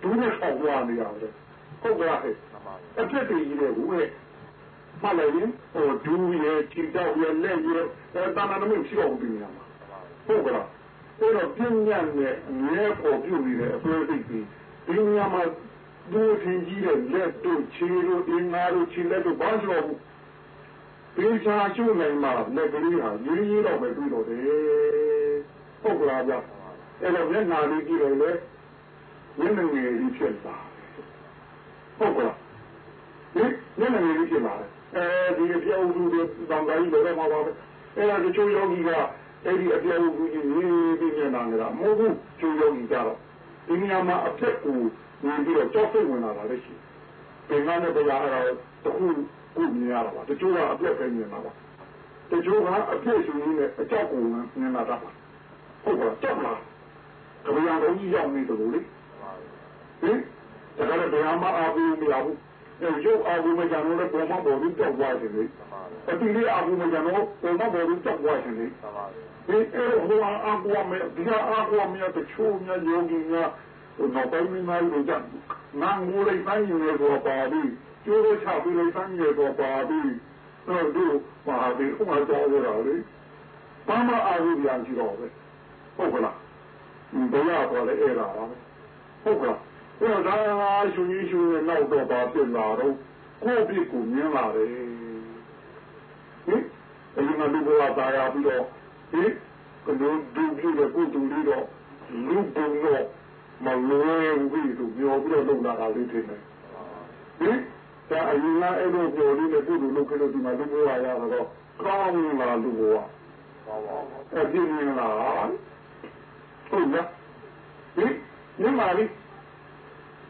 ဒူးနဲ့ထောက်သွားနေရတယ်ဟုတ်ကဲ့ဟဲ့အဖြစ်တည်ကြီးတယ်ဘူးဟဲ့မှလည်းရင်ဟိုဒူးရဲ့ခြေတော့ရဲ့လက်ရဲ့အဲတာနာမရှိတော့ဘူးဒီနေရာမှာဟုတ်ကဲ့အဲ့တော့ပြင်းညံ့နဲ့ငဲပေါ်ပြုတ်နေတဲ့အစွဲသိပြီးဒီနေရာမှာ ဒူးထင်ကြီးတဲ့လက်တို့ခြေတို့အင်္ဂါတို့ခြေလက်တို့ဘာလို့ဘူးပြေချာရှုနိုင်မှာလက်ကလေးဟာရင်းရင်းတော့ပဲပြီးတော့တယ်ဟုတ်ကလားဗျအဲ့တော့မျက်နာလေးကြည့်လိုက်လေမျက်နှာငယ်ကြီးဖြစ်သွားဟုတ်ကလားဒီမျက်နှာငယ်ကြီးဖြစ်လာတယ်အဲဒီအပြောင်းအလဲတွေတောင်ကိုင်းတော့မှာပါပဲအဲ့ဒါတချို့ယောဂီကအဲ့ဒီအပြောင်းအလဲကြီးရင်းပြီးမျက်နှာငယ်တာမဟုတ်ဘူးချိုးယောဂီကြတော့ဒီနေရာမှာအဖြစ်ကို ဝင်ပြီးတော့ကြောက်စိတ်ဝင်လာတာလည်းရှိတယ်။ပင်ကနဲ့တရားအဲ့ဒါတခုခုမြင်ရတာပါ။တချို့ကအပြက်ပဲမြင်တာပါ။တချို့ကအပြက်ရှင်ကြီးနဲ့အကြောက်ကိုမြင်လာတာပါ။ဟုတ်ပါကြောက်လား။ကြရတော်ကြီးရောက်နေတယ်လို့လေ။ဟင်ဒါကြတဲ့တရားမအားဘူးမရဘူး။အဲရုပ်အားဘူးမကြတော့လည်းပေါ်မပေါ်ဘူးကြောက်သွားတယ်လေ။အတိလေးအားဘူးမကြတော့ပေါ်မပေါ်ဘူးကြောက်သွားတယ်လေ။ဒီအဲဟိုအားကိုမယ်ဒီအားကိုမယ်တချို့များယောဂီများ နောက်ပိုင်းမှာလို့ကြငါငိုလိုက်တိုင်းနေတော့ပါပြီကျိုးချပြီးလိုက်တိုင်းနေတော့ပါပြီတော့ဒီပါပြီဟိုမှာတော့ရတာလေဘာမှအာရုံပြန်ကြည့်တော့ပဲဟုတ်ကလားဘယ်ရတော့လဲအဲ့ဒါပါပဲဟုတ်ကလားအဲ့တော့ဒါရှင်ကြီးရှင်ရဲ့နောက်တော့ပါပြင်လာတော့ကိုယ့်ပြစ်ကိုမြင်လာတယ်ဟင်အရင်ကလူဘဝသားရပြီးတော့ဟင်ကလူဒူပြီးတော့ကိုတူပြီးတော့လူဘုံတော့ မလွယ်ဘူးလို့ပြောပြီးတော့လုံလာတာလေးထင်တယ်ဟင်ဒါအရင်ကအဲ့လိုပြောလေးနဲ့ပြုလို့လုပ်ခဲ့လို့ဒီမှာလူဘဝရတော့ကောင်းလာလူဘဝအဲ့ဒီနေလားဟုတ်လားဟင်ညီမလေး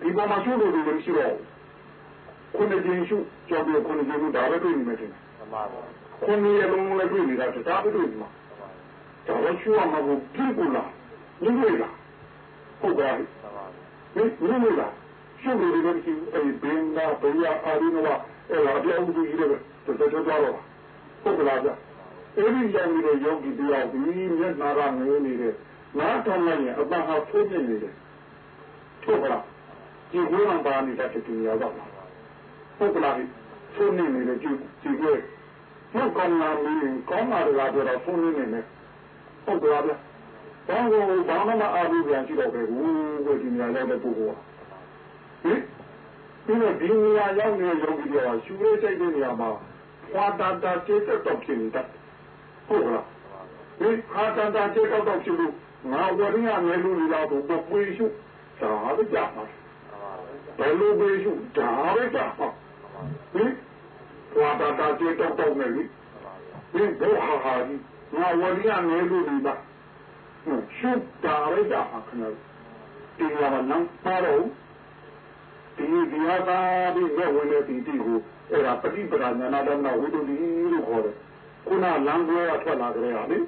ဒီပေါ်မှာကျိုးလို့လည်းရှိတော့ခုနှစ်ကျင်းရှုကြောက်ပြီးခုနှစ်ကျင်းလို့ဒါပဲတွေ့နေမယ်တင်မှန်ပါပါခုနှစ်ရလုံးလည်းတွေ့နေတာဒါပဲတွေ့နေမှာဒါလည်းရှုရမှာကိုပြည့်ကိုလားညီမလေးလား ဟုတ်ပါဘူးဟင်ဘယ်လိုလဲရှုပ်လို့လည်းရှိအဲ့ဘင်းနာဘယ်ရအာရီနဝအဲ့ဒါပြောင်းပြီးရတယ်တော်တော်တော်တော့ဟုတ်ကလားဗျအဲ့ဒီရောက်နေတဲ့ယောဂီတရားဒီမျက်နာကငိုနေတယ်နားထောင်လိုက်ရင်အပန်းဟာဖိုးနေနေတယ်ဟုတ်ကလားဒီဘုရားပါနေတာတူရတော့ဟုတ်ကလားဟဆုံးနေနေကြည့်ကြည့်ကြည့်မကောင်းလာမင်းကောင်းလာတာကြတော့ဆုံးနေနေနေဟုတ်ကဲ့ဗျာ ဘာလို့ဘာမှမအားဘူးပြန်ကြည့်တော့ပဲဘူးဝေဒီနေရာရောက်တဲ့ပုဂ္ဂိုလ်ဟင်ဒီလိုဒီနေရာရောက်နေတဲ့ယောဂီတွေကရှူရဲစိတ်တဲ့နေရာမှာဝါတာတာစိတ်တော့ဖြစ်နေတာဟုတ်ကဲ့ဒီခါတာတာစိတ်တော့ဖြစ်လို့ငါဝရိယနယ်လူလာတော့ပွေရှုဒါပဲကြပါဘယ်လိုပဲရှုဒါပဲကြပါဟင်ဝါတာတာစိတ်တော့နေပြီဒီဘောဟာဟာဒီငါဝရိယနယ်လူလာ ရှုတာပဲကြပါခဏဒီလာမနံပါတော့ဒီဒီဟာသာဒီမဲ့ဝင်တဲ့ဒီတီကိုအဲ့ဒါပฏิပဒါညာနာတော်နာဝိတုဒီလို့ခေါ်တယ်ခုနလမ်းပြောထွက်လာကြရလေ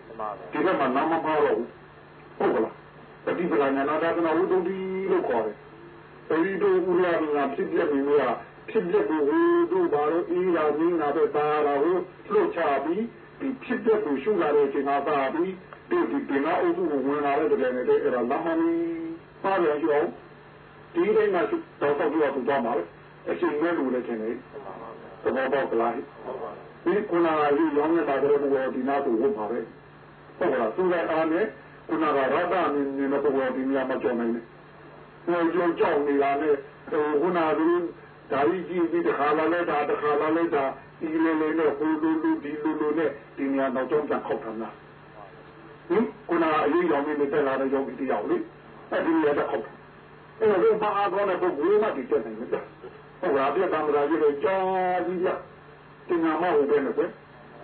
ဒီကမှနာမပါတော့ဟုတ်ကလားပฏิပဒါညာနာတော်နာဝိတုဒီလို့ခေါ်တယ်အဲဒီတို့ဥရမဖြစ်ပြနေလို့ဖြစ်ပြကိုဟိုတို့ဘာလို့အေးလာနေငါပဲပါလာဟိုလှုပ်ချပြီးဒီဖြစ်ပြကိုရှုလာတဲ့အချိန်မှာပါပြီး ဒီဒီပင်နာအုပ်စုကိုဝင်လာတဲ့တကယ်နဲ့အဲ့ဒါလမ်းမကြီးပါရရောဒီတိုင်းမှာတော့တော့ပြောသူသွားမှာလေအချိန်နဲ့လူလည်းချင်းနေသဘောပေါက်ကလားဒီကုနာကြီးရောင်းနေတာကြတဲ့ဘောဒီနာကိုဝတ်ပါပဲဟုတ်ကလားသူကအားနဲ့ကုနာကရတာနေနေတဲ့ဘောဒီနေရာမှာကြောင်းနေတယ်ဟိုကြောင်းကြောင်းနေတာနဲ့ဟိုကုနာကဒါကြီးကြည့်ပြီးတခါလာလဲတာတခါလာလဲတာဒီလိုလိုနဲ့ဟိုလိုလိုဒီလိုလိုနဲ့ဒီနေရာတော့ကြောင်းပြန်ခောက်ထမ်းတာ ဟင်ကုနာအရေးရောင်းနေတက်လာတဲ့ယောဂီတယောက်လေအဲ့ဒီနေရာတော့ခောက်အဲ့တော့ဘာအားကောင်းတဲ့ပုဂ္ဂိုလ်မှဒီတက်နိုင်မှာဟုတ်လားပြတ်တာမလားကြီးတော့ကြာကြီးပြတင်နာမဟုတ်ပဲနဲ့ကွ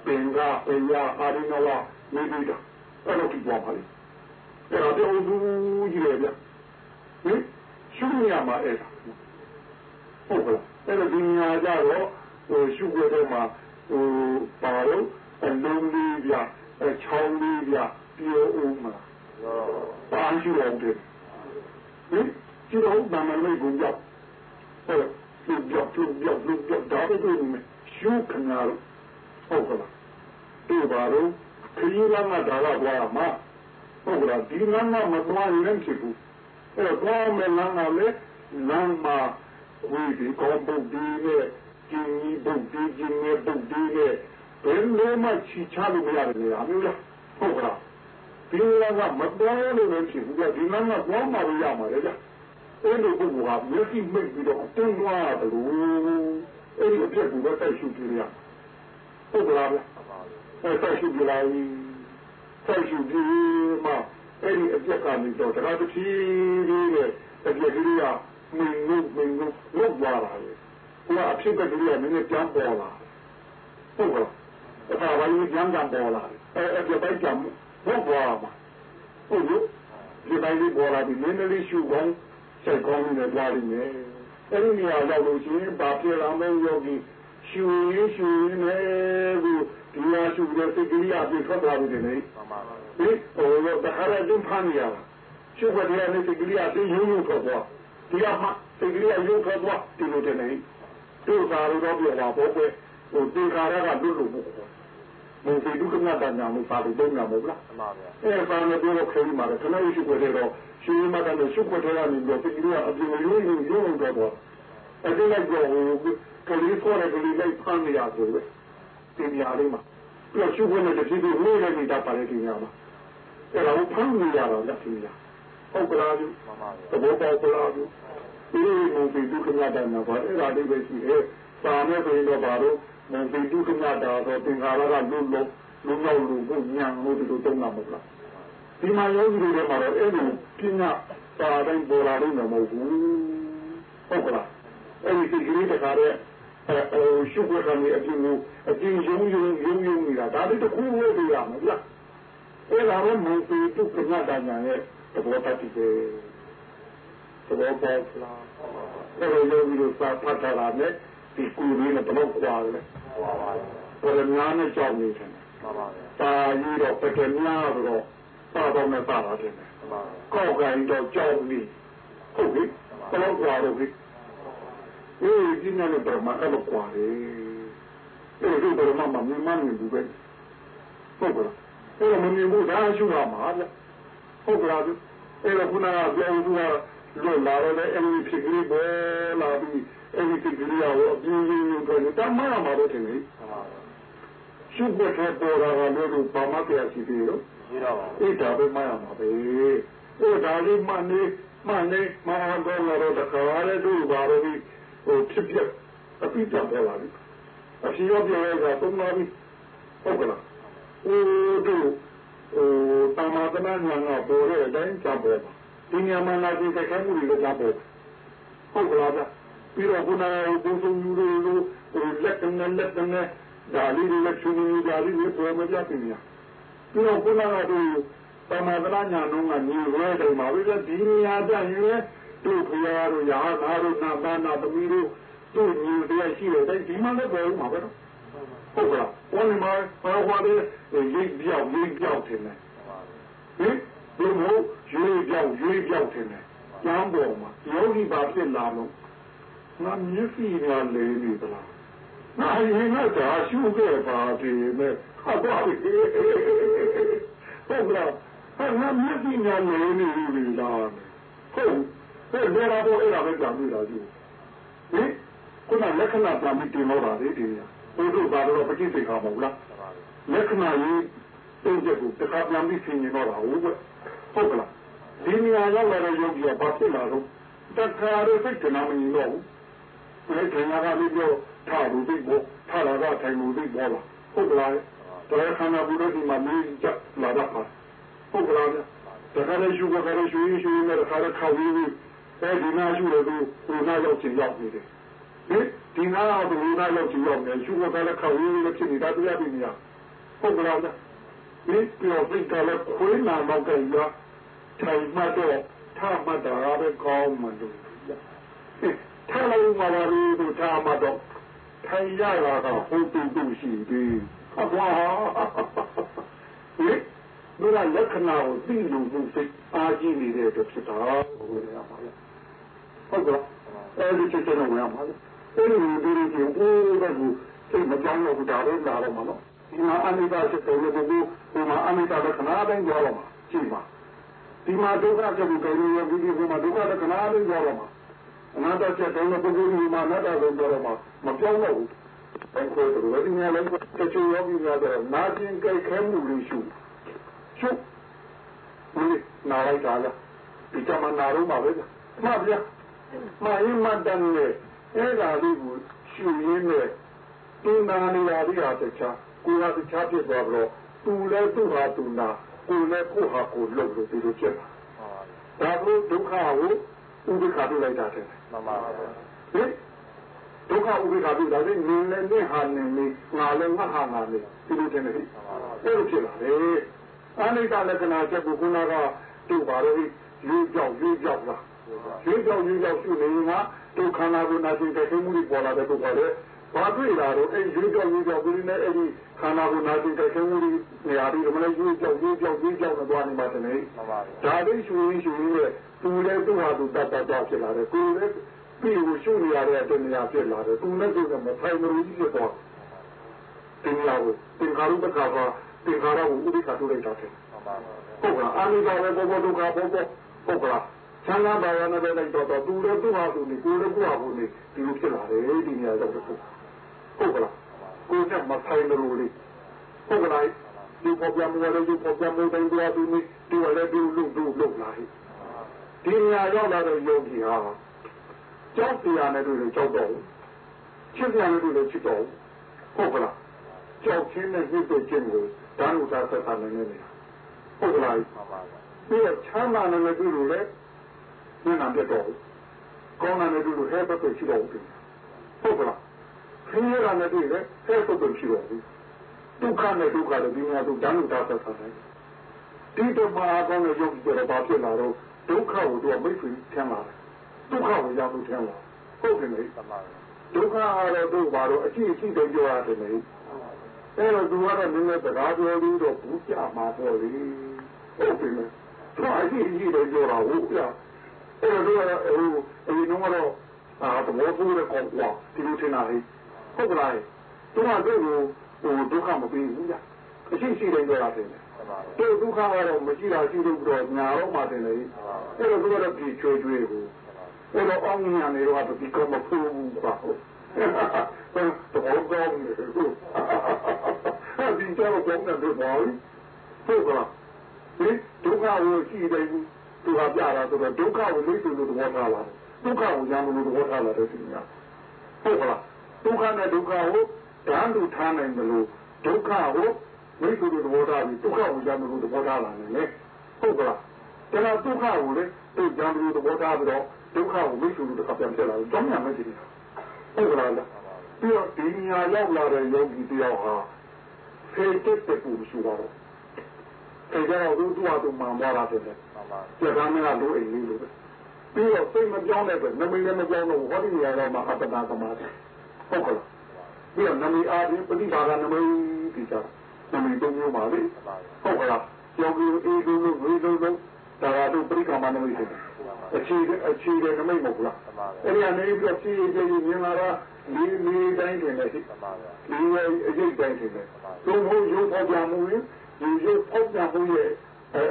ပင်ကပင်ရအာရိနဝမိမိတာအဲ့လိုကြည့်ပါပါလေအဲ့တော့တူဘူးကြီးလေဗျဟင်ရှုရမှာအဲ့ဒါဟုတ်ကဲ့အဲ့တော့ဒီညာကြတော့ဟိုရှုရတော့မှာဟိုပါတော့အလုံးလေးပြအချောင်းလေးပြ ပြောဦးမှာပါရှိတော့တယ်ဟင်ကြည့်တော့ဘာမှမလုပ်ဘူးကြောက်ဟုတ်လူပြောလူပြောလူပြောဒါပဲတွေ့နေရှုခနာလို့ဟုတ်ကလားဒီပါတော့ခရီးလမ်းမှာဒါကသွားမှာဟုတ်ကလားဒီလမ်းမှာမသွားရင်ဖြစ်ဘူးအဲ့တော့မယ်လမ်းမှာလေလမ်းမှာဝီဒီကောပုတ်ဒီနဲ့ကျင်းကြီးပုတ်ဒီကျင်းနဲ့ပုတ်ဒီနဲ့ဘယ်လိုမှချီချလို့မရတဲ့နေရာမျိုးလားဟုတ်ကလား ဒီလမ်းကမသွားလို့လည်းဖြစ်ဘူးဒီလမ်းကသွားမှရမှာလေကြာအဲ့လိုပုဂ္ဂိုလ်ကမျက်စိမိတ်ပြီးတော့အတင်းသွားတယ်လို့အဲ့ဒီအဖြစ်ကိုပဲတိုက်ရှုကြည့်ရဟုတ်ကလားဗျအဲ့တိုက်ရှုကြည့်လိုက်တိုက်ရှုကြည့်မှအဲ့ဒီအပြက်ကနေတော့တရားတစ်ဖြည်းဖြည်းနဲ့အပြက်ကလေးကမင်းငုတ်မင်းငုတ်လောက်သွားတာလေဟိုအဖြစ်ကလေးကနည်းနည်းပြန်ပေါ်လာဟုတ်ကလားအဲ့ဒါဝိုင်းပြန်ပြန်ပေါ်လာအဲ့အပြက်ပိုက်ကြမ်း ဟုတ်သွားမှာဟုတ်လို့ဒီပိုင်းလေးပေါ်လာပြီးနည်းနည်းလေးရှုကောင်းစိတ်ကောင်းနဲ့သွားလိမ့်မယ်အဲ့ဒီနေရာရောက်လို့ရှိရင်ဘာဖြစ်လာမလဲယောဂီရှူရင်းရှူရင်းနဲ့ကိုဒီဟာရှူတဲ့စိတ်ကလေးအပြည့်ထွက်သွားပြီလေမှန်ပါပါဒီဟိုတော့တခါတော့ဖမ်းရတာရှုပ်ကြတဲ့စိတ်ကလေးအပြည့်ရုံရုံထွက်သွားဒီကမှစိတ်ကလေးရုံထွက်သွားဒီလိုတဲ့နေသူ့သာလို့တော့ပြောတာပေါ့ပဲဟိုဒီခါရကလွတ်လို့ပေါ့ မင်းဒီဒုက္ခနာတဏ္ဍာမပါလို့တုံးတာမဟုတ်လားမှန်ပါဗျာအဲပါမယ်ပြောခရီးမှာခဏရှိခွေတော့ရှင်မကလည်းရှုခွေထဲကနေတော့ဒီလိုအပြင်ရုံရုံရုံတော့တော့အဲ့ဒီလိုက်တော့ကလေးခေါ်တဲ့ကလေးလိုက်ဖမ်းနေရဆိုပဲဒီနေရာလေးမှာပြောရှုခွေနဲ့တတိယဟိုးလည်းနေတာပါတယ်ဒီနေရာမှာအဲ့တော့ဖမ်းနေရတော့လက်ကြီးရဟုတ်ကလားယူမှန်ပါဗျာသဘောပေါက်ကလားယူဒီလိုမျိုးဒီဒုက္ခနာတဏ္ဍာပါအဲ့ဒါလေးပဲရှိတယ်ပါမယ်ဆိုရင်တော့ဘာလို့ မသိဒုက္ခနာတာတော့သင်္ခါရကလွတ်လို့လူရောက်လူကိုညံလို့ဒီလိုတုံးတာမဟုတ်လားဒီမှာယောဂီတွေမှာတော့အဲ့ဒီပညာပါတိုင်းပေါ်လာလို့မဟုတ်ဘူးဟုတ်ကလားအဲ့ဒီစိတ်ကလေးတခါတည်းအဲဟိုရှုပ်ွက်ကနေအပြင်ကိုအပြင်ယုံယုံယုံယုံနေတာဒါလေးတစ်ခုဝဲပြရမှာဗျအဲ့ဒါတော့မသိဒုက္ခနာတာညာရဲ့သဘောတတ်တယ်သဘောပေါက်လားအဲ့လိုယောဂီတို့စာဖတ်တာနဲ့ ဒီကူရင်းနဲ့ဘယ်တော့ကွာလဲဘယ်လိုများနဲ့ကြောက်နေတယ်ပါပါတာကြီးတော့ပကများဆိုတော့ပါတော့နဲ့ပါတာတယ်ကောက်ကန်တော့ကြောက်နေဟုတ်ပြီဘယ်တော့ကွာလို့ဒီအေးဒီနေ့တော့မှအဲ့လိုကွာလေအေးဒီတော့မှမမြင်မှမြင်ဘူးပဲဟုတ်ကဲ့အဲ့လိုမမြင်ဘူးဒါရှုတာမှာဗျဟုတ်ကဲ့အဲ့တော့ခုနကပြောသူက လွတ်လာတော့အဲ့ဒီဖြစ်ကလေးပေါ်လာပြီးအဲ့ဒီစိတ်ကလေးကိုအပြင်းပြင်းပြောနေတမ်းမှမှာတော့တင်လေရှုပ်တဲ့ပေါ်လာတာလို့ဘာမှပြရှိသေးရောရှိတော့ပါအဲ့ဒါပဲမှရမှာပဲဟိုဒါလေးမှနေမှနေမဟာကောလာတော့တခါလေတို့ဘာလို့ဒီဟိုဖြစ်ဖြစ်အပိတပေါ်လာပြီအရှိရောပြောရတာသုံးပါပြီဟုတ်ကလားဟိုတို့ဟိုတာမတနာညာကပေါ်တဲ့အတိုင်းကြပေါ်ပါ ဒီညမှာလာကြည့်တဲ့ခံမှုတွေလည်းကြပေါ်ဟုတ်ကလားဗျပြီးတော့ခုနကဘုံဆုံးယူလို့ဟိုလက်ကနေလက်ကနေဒါလေးတွေလက်ချူနေဒါလေးတွေပေါ်မပြပြင်ရပြီးတော့ခုနကတို့တာမတနာညာလုံးကညီရဲတယ်မှာပြီးတော့ဒီနေရာကြရင်လေတို့ဖရာတို့ရာသာတို့နာဘာနာသမီးတို့တို့ညီတွေရှိတယ်ဒီမှာလည်းပေါ်ဦးမှာပဲနော်ဟုတ်ကလားဘယ်မှာဘာဟောလဲရိပ်ပြောက်ရိပ်ပြောက်တယ်ဟင် ဒီမို့ရွေးပြောက်ရွေးပြောက်တယ်ကျမ်းပေါ်မှာယောဂီပါဖြစ်လာလို့ငါမျက်စိကလေးနေသလားငါရင်ကဒါရှုခဲ့ပါဒီမဲ့ဟာပါပြီဟုတ်ကလားဟာငါမျက်စိကလေးနေပြီလားဟုတ်ဟဲ့လေရာတော့အဲ့ဒါပဲကြံမိတာကြည့်ဟင်ခုနလက္ခဏာပြမိတင်တော့တာလေဒီနေရာဘုတို့ဘာလို့ပဋိသေခါမဟုတ်လားလက္ခဏာကြီးတုံးချက်ကိုတစ်ခါပြန်ပြီးဆင်ញင်တော့တာဟုတ်ကဲ့ ဟုတ်ကလားဒီနေရာရောက်လာတဲ့ယောဂီကဘာဖြစ်လာတော့တခါရစိတ်ကနာမနေတော့ဘူးဒီခင်ဗျားကလည်းပြောထားလို့သိဖို့ထားလာတော့ထိုင်လို့သိပေါ်လာဟုတ်ကလားတော်ခန္ဓာဘူးလို့ဒီမှာမင်းကြလာတော့ပါဟုတ်ကလားတခါလည်းယူကလည်းယူယူနဲ့တခါလည်းခေါက်ပြီးအဲဒီနာယူလို့ဟိုနာရောက်ချင်ရောက်နေတယ်ဟင်ဒီနာတော့ဒီနာရောက်ချင်ရောက်နေယူကလည်းခေါက်ပြီးလို့ဖြစ်နေတာတရားပြနေရဟုတ်ကလားဒီပြောသိကြလည်းခွေးနာတော့ကြရ ထိုင်မှတော့ထားမှတာပဲကောင်းမှလို့ထားလို့မှာပါလို့ထားမှတော့ထိုင်ရတာကဟုတ်တူတူရှိသေးဟုတ်ပါဟင်ဒီကလက္ခဏာကိုသိလို့သူစိတ်အားကြီးနေတဲ့အတွက်ဖြစ်တာဟုတ်ရပါလားဟုတ်ကဲ့အဲဒီချက်ချက်နဲ့ဝင်ရပါလားအဲဒီလိုဒီလိုကိုဘယ်ကူစိတ်မကြောက်လို့ဒါလည်းလာတော့မှာနော်ဒီမှာအနိစ္စဖြစ်တယ်လို့ဒီမှာအနိစ္စလက္ခဏာတိုင်းကြောတော့မှာရှိပါ ဒီမှာဒုက္ခဖြစ်ပြီးတယ်လို့ဒီဒီမှာဒုက္ခလက္ခဏာတိုင်းကြောတော့မှာအနာတ္တချက်တယ်လို့ပုဂ္ဂိုလ်ဒီမှာအနာတ္တဆုံးကြောတော့မှာမပြောင်းတော့ဘူးအခုတော့ဒီနေ့လည်းတချို့ယောဂီများတော့နာကျင်ကြိုက်ခဲမှုလေးရှုရှုမင်းနာလိုက်တာလားဒီကမှနာတော့မှာပဲမှတ်ပြမအင်းမတန်နဲ့အဲ့ဒါလေးကိုရှုရင်းနဲ့သူနာနေရပြီးတာတခြားကိုယ်ကတခြားဖြစ်သွားတော့သူလည်းသူ့ဟာသူနာ ကိုယ်လည်းကိုယ်ဟာကိုယ်လုပ်လို့ဒီလိုဖြစ်တာဒါလို့ဒုက္ခကိုဥပ္ပခါပြလိုက်တာတဲ့မှန်ပါပါဟင်ဒုက္ခဥပ္ပခါပြတာလေနင်းလည်းနင်းဟာနင်းနေငါလည်းငါဟာငါနေဒီလိုတင်နေပြီအဲ့လိုဖြစ်လာလေအနိစ္စလက္ခဏာချက်ကိုခုနကတို့ပါလို့ရွေးကြောက်ရွေးကြောက်လားရွေးကြောက်ရွေးကြောက်ရှုနေမှာဒုက္ခနာကိုနာကျင်တဲ့မှုတွေပေါ်လာတဲ့ဒုက္ခလေ ဘာတွေ့လာတော့အဲ့ရွေးကြောက်ရွေးကြောက်ပြီးနေအဲ့ဒီခန္ဓာကိုနာကျင်တဲ့မှုတွေနေရာပြီးမလဲရွေးကြောက်ရွေးကြောက်ရွေးကြောက်နေသွားနေမှာတည်းမှန်ပါပါဒါလေးရှူရင်းရှူရင်းနဲ့သူလည်းသူ့ဟာသူတတ်တတ်ဖြစ်လာတယ်ကိုယ်လည်းပြီးကိုရှုနေရတဲ့တဏှာဖြစ်လာတယ်သူလည်းသူကမထိုင်မလို့ကြီးဖြစ်သွားတင်လာကိုတင်္ခါရုပ္ပခါကတင်္ခါရကိုဥပိ္ပခါထုတ်လိုက်တာတဲ့မှန်ပါပါဟုတ်ကလားအာနိကလည်းဘောဘောဒုက္ခဘောဘောဟုတ်ကလားချမ်းသာပါရနဲ့လိုက်တော့တော့သူလည်းသူ့ဟာသူနေကိုယ်လည်းကိုယ်ဟာကိုနေဒီလိုဖြစ်လာတယ်ဒီနေရာတော့ ဟုတ်ကလားကိုယ်ကမထိုင်လို့လေဟုတ်ကလားဒီပေါ်ပြမှုလည်းဒီပေါ်ပြမှုတိုင်းတရားသူနေဒီလည်းဒီလူလူလူလာဟိဒီနေရာရောက်လာတဲ့ယောဂီဟာကြောက်တရားနဲ့တွေ့လို့ကြောက်တော့ချစ်တရားနဲ့တွေ့လို့ချစ်တော့ဟုတ်ကလားကြောက်ခြင်းနဲ့ညှိတဲ့ခြင်းကိုဓာတ်ဥစ္စာသက်သာနေနေတယ်ဟုတ်ကလားမှန်ပါပါပြီးတော့ချမ်းသာနဲ့လည်းတွေ့လို့လေညနာပြတ်တော့ကောင်းတာနဲ့တွေ့လို့ဟဲ့ပတ်သက်ရှိတော့ဘူးဟုတ်ကလား ခင်းရတာနဲ့တွေ့လေဟဲ့ပတ်သက်ရှိတော့ဘူးဒုက္ခနဲ့ဒုက္ခလည်းဒီမှာသူဓာတ်ဥစ္စာသက်သာနေဒီတော့မှာကောင်းတဲ့ယောဂီတွေဘာဖြစ်လာတော့ဒုက္ခကိုသူကမိတ်ဆွေထမ်းလာတယ်ဒုက္ခကိုရောက်လို့ထမ်းလာဟုတ်တယ်လေမှန်ပါပါဒုက္ခကတော့တို့ဘာလို့အရှိအရှိတုံးပြောရတယ်လေအဲ့တော့သူကတော့နည်းနည်းစကားပြောလို့တော့ဘူးကြမှာပေါ့လေဟုတ်ပြီလေသူအရှိအရှိတုံးပြောတာဟုတ်ပြအဲ့တော့တို့ကတော့ဟိုအရင်ကတော့အာတော့ဘူးလေကောကွာဒီလိုထင်တာလေ ဟုတ်ကလားသူကတို့ကိုဟိုဒုက္ခမပေးဘူးကြအရှိအရှိတုံးပြောတာတယ်မှန်ပါပါတို့ဒုက္ခကတော့မရှိတာရှိလို့တော့ညာတော့မှတယ်လေအဲ့တော့သူကတော့ဒီချွေချွေကိုဟအဲ့တော့အောင်ညာနေတော့ဒီကမဖူးဘူးကွာဟုတ်တော့ကောင်းနေဟုတ်ဒီကြောက်ကောင်းနေတယ်ဘာလို့ဟုတ်ကလားဒီဒုက္ခကိုရှိတယ်သူကပြတာဆိုတော့ဒုက္ခကိုလိမ့်လို့သဘောထားလာဒုက္ခကိုရံလို့သဘောထားလာတဲ့ဒီညာဟုတ်ကလား ဒုက္ခနဲ့ဒုက္ခကိုဓာတ်လူထားနိုင်တယ်လို့ဒုက္ခကိုမိတ်ဆွေတို့သဘောထားပြီးဒုက္ခကိုရံလို့သဘောထားလာတယ်လေဟုတ်ကလားဒါကဒုက္ခကိုလေသူရံလို့သဘောထားပြီးတော့ဒုက္ခကိုမိတ်ဆွေတို့တစ်ခါပြန်ဖြစ်လာတယ်ကြောင်းညာမဲ့ဒီဟုတ်ကလားပြီးတော့ဒီညာရောက်လာတဲ့ယောဂီတယောက်ဟာဖေးတက်တဲ့ပူရှိတော့အဲကြောင့်သူ့သူ့အတူမှန်သွားတာတယ်မှန်ပါကျေကမ်းကလိုအိမ်လေးလိုပဲပြီးတော့စိတ်မပြောင်းတဲ့အတွက်နမိတ်လည်းမပြောင်းတော့ဟောဒီနေရာတော့မှအပ္ပနာသမား ဟုတ်ကလားပြီးတော့နမိတ်အားဖြင့်ပฏิဘာကနမိတ်ဒီကြနမိတ်သုံးမျိုးပါလေဟုတ်ကလားယောဂီအေးလို့လို့ဝေလို့လို့ဒါကတော့ပရိကမနမိတ်တယ်အခြေအခြေတဲ့နမိတ်မဟုတ်လားအဲ့ဒီအနေပြီးတော့ဖြည်းဖြည်းမြင်လာတာဒီဒီတိုင်းတင်နေရှိဒီရဲ့အရေးတိုင်းတင်နေသုံးဖို့ရုပ်ပေါ်ပြမှုရင်ဒီရုပ်ပေါ်ပြမှုရဲ့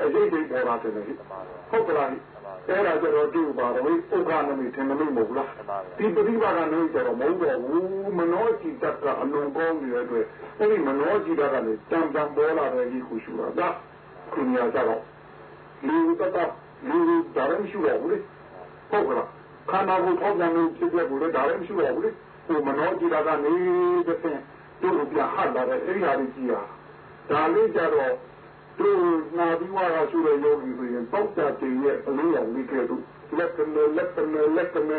အရေးတွေပေါ်လာတယ်လေဟုတ်ကလား အဲ့ဒါကြတော့ဒီပါတော့ဥက္ကနမိထင်နမိမဟုတ်လားဒီပฏิပါကနမိကြတော့မဟုတ်တော့ဘူးမနောจิตကအလုံးကောင်းနေတဲ့အတွက်အဲ့ဒီမနောจิตကလည်းတံတံပေါ်လာတဲ့ဒီခုရှိတာဒါခုညာကြတော့လူတတလူဒါလည်းရှိတော့ဘူးလေဟုတ်ကလားခန္ဓာကိုယ်ထောက်ပြန်လို့ဖြစ်တဲ့ကိုလည်းဒါလည်းမရှိတော့ဘူးလေဟိုမနောจิตကနေတဲ့ဖြင့်တို့ပြန်ဟတ်လာတဲ့အဲ့ဒီဟာလေးကြည့်ရဒါလေးကြတော့ သူနာပြီးွားတာရှိတဲ့ယောဂီဆိုရင်တောက်တာတည်ရဲ့အလို့ရောင်လေးကဲတို့လက်ကနေလက်ကနေလက်ကနေ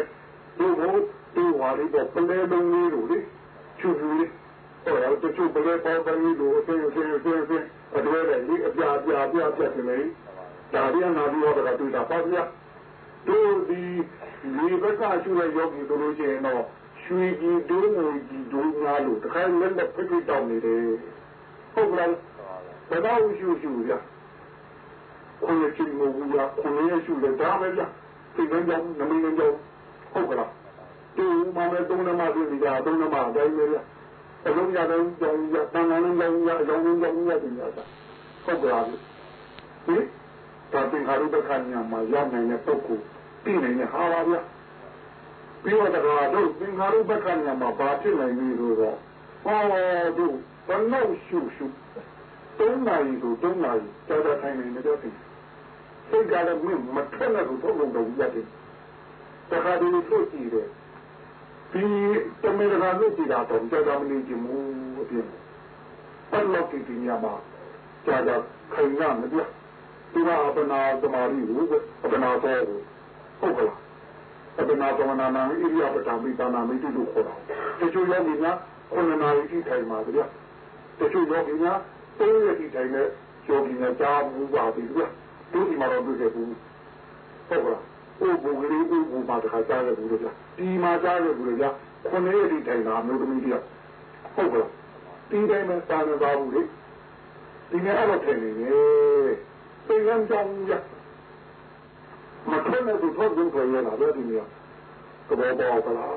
ဒီဘုဒီဝါရီတော့ပလဲလုံးလေးတို့လေချူချူလေးဟောတော့တချို့ပလဲပေါပလေးတို့အင်းအင်းအင်းအင်းအတွဲတဲ့ဒီအပြာပြာပြာပြတ်နေလေဒါရီနာပြီးတော့တူတာပါဗျာတို့ဒီဒီဘက်ကရှိတဲ့ယောဂီတို့လို့ရှိရင်တော့ရွှေကြီးဒိုးငွေကြီးဒိုးများလို့တခါလက်လက်ဖိဖိတောင်းနေတယ်ဟုတ်ကဲ့ ဘယ်တော့ရှုရှုရခွန်ရချင်းမဘူးရခွန်ရရှုလေဒါပဲဗျစိတ်ကြောင့်နမင်းကြောင့်ဟုတ်ကလားဒီမမဲသုံးနမပြည့်ကြသုံးနမတိုင်းပဲဗျအလုံးရတဲ့ကြောင့်ရတန်တန်လုံးကြောင့်ရအလုံးလုံးကြောင့်ရတင်ရတာဟုတ်ကလားဒီဒါသင်္ခါရုပ္ပခဏမှာရောက်နိုင်တဲ့ပုဂ္ဂိုလ်ပြီးနိုင်တဲ့ဟာပါဗျပြီးတော့တော့တို့သင်္ခါရုပ္ပခဏမှာဘာဖြစ်နိုင်ပြီဆိုတော့ဟောတို့ဘလို့ရှုရှု သုံးနာရီဆိုသုံးနာရီတော်တော်ထိုင်နေတော့တယ်စိတ်ကလည်းမင်းမထက်နဲ့ကိုသုံးလုံးတော့ရတယ်တခါတည်းထုတ်ကြည့်တယ်ဒီတမင်တကာလို့ကြည့်တာတော့ကြောက်ကြမနေချင်ဘူးအပြင်ဘယ်လောက်ကြည့်နေမှာကြာကြာခိုင်ရမပြဒီမှာအပနာသမารီကိုအပနာတော့ဟုတ်ကလားအပနာသမနာနာဣရိယပတံမိတာနာမိတုလို့ခေါ်တာတချို့ယောဂီများခုနနာရီထိုင်ပါဗျာတချို့ယောဂီများ သုံးရည်ထိုင်တဲ့ယောဂီများကြားဘူးပါပြီဗျာတို့ဒီမှာတော့တွေ့ခဲ့ဘူးဟုတ်ကလားဥပ္ပူကလေးဥပ္ပူမှာတခါကြားရဘူးလို့ဗျာဒီမှာကြားရဘူးလို့ဗျာခုနရည်ထိုင်တာမျိုးသမီးတယောက်ဟုတ်ကလားဒီတိုင်းမှာစာနေပါဘူးလေဒီနေ့အဲ့လိုထင်နေတယ်သင်္ကန်းကြောင့်ရမထွန်းတဲ့သူထွက်ကုန်ထွက်ရလာတော့ဒီနေ့ကဘောပေါ်ကလား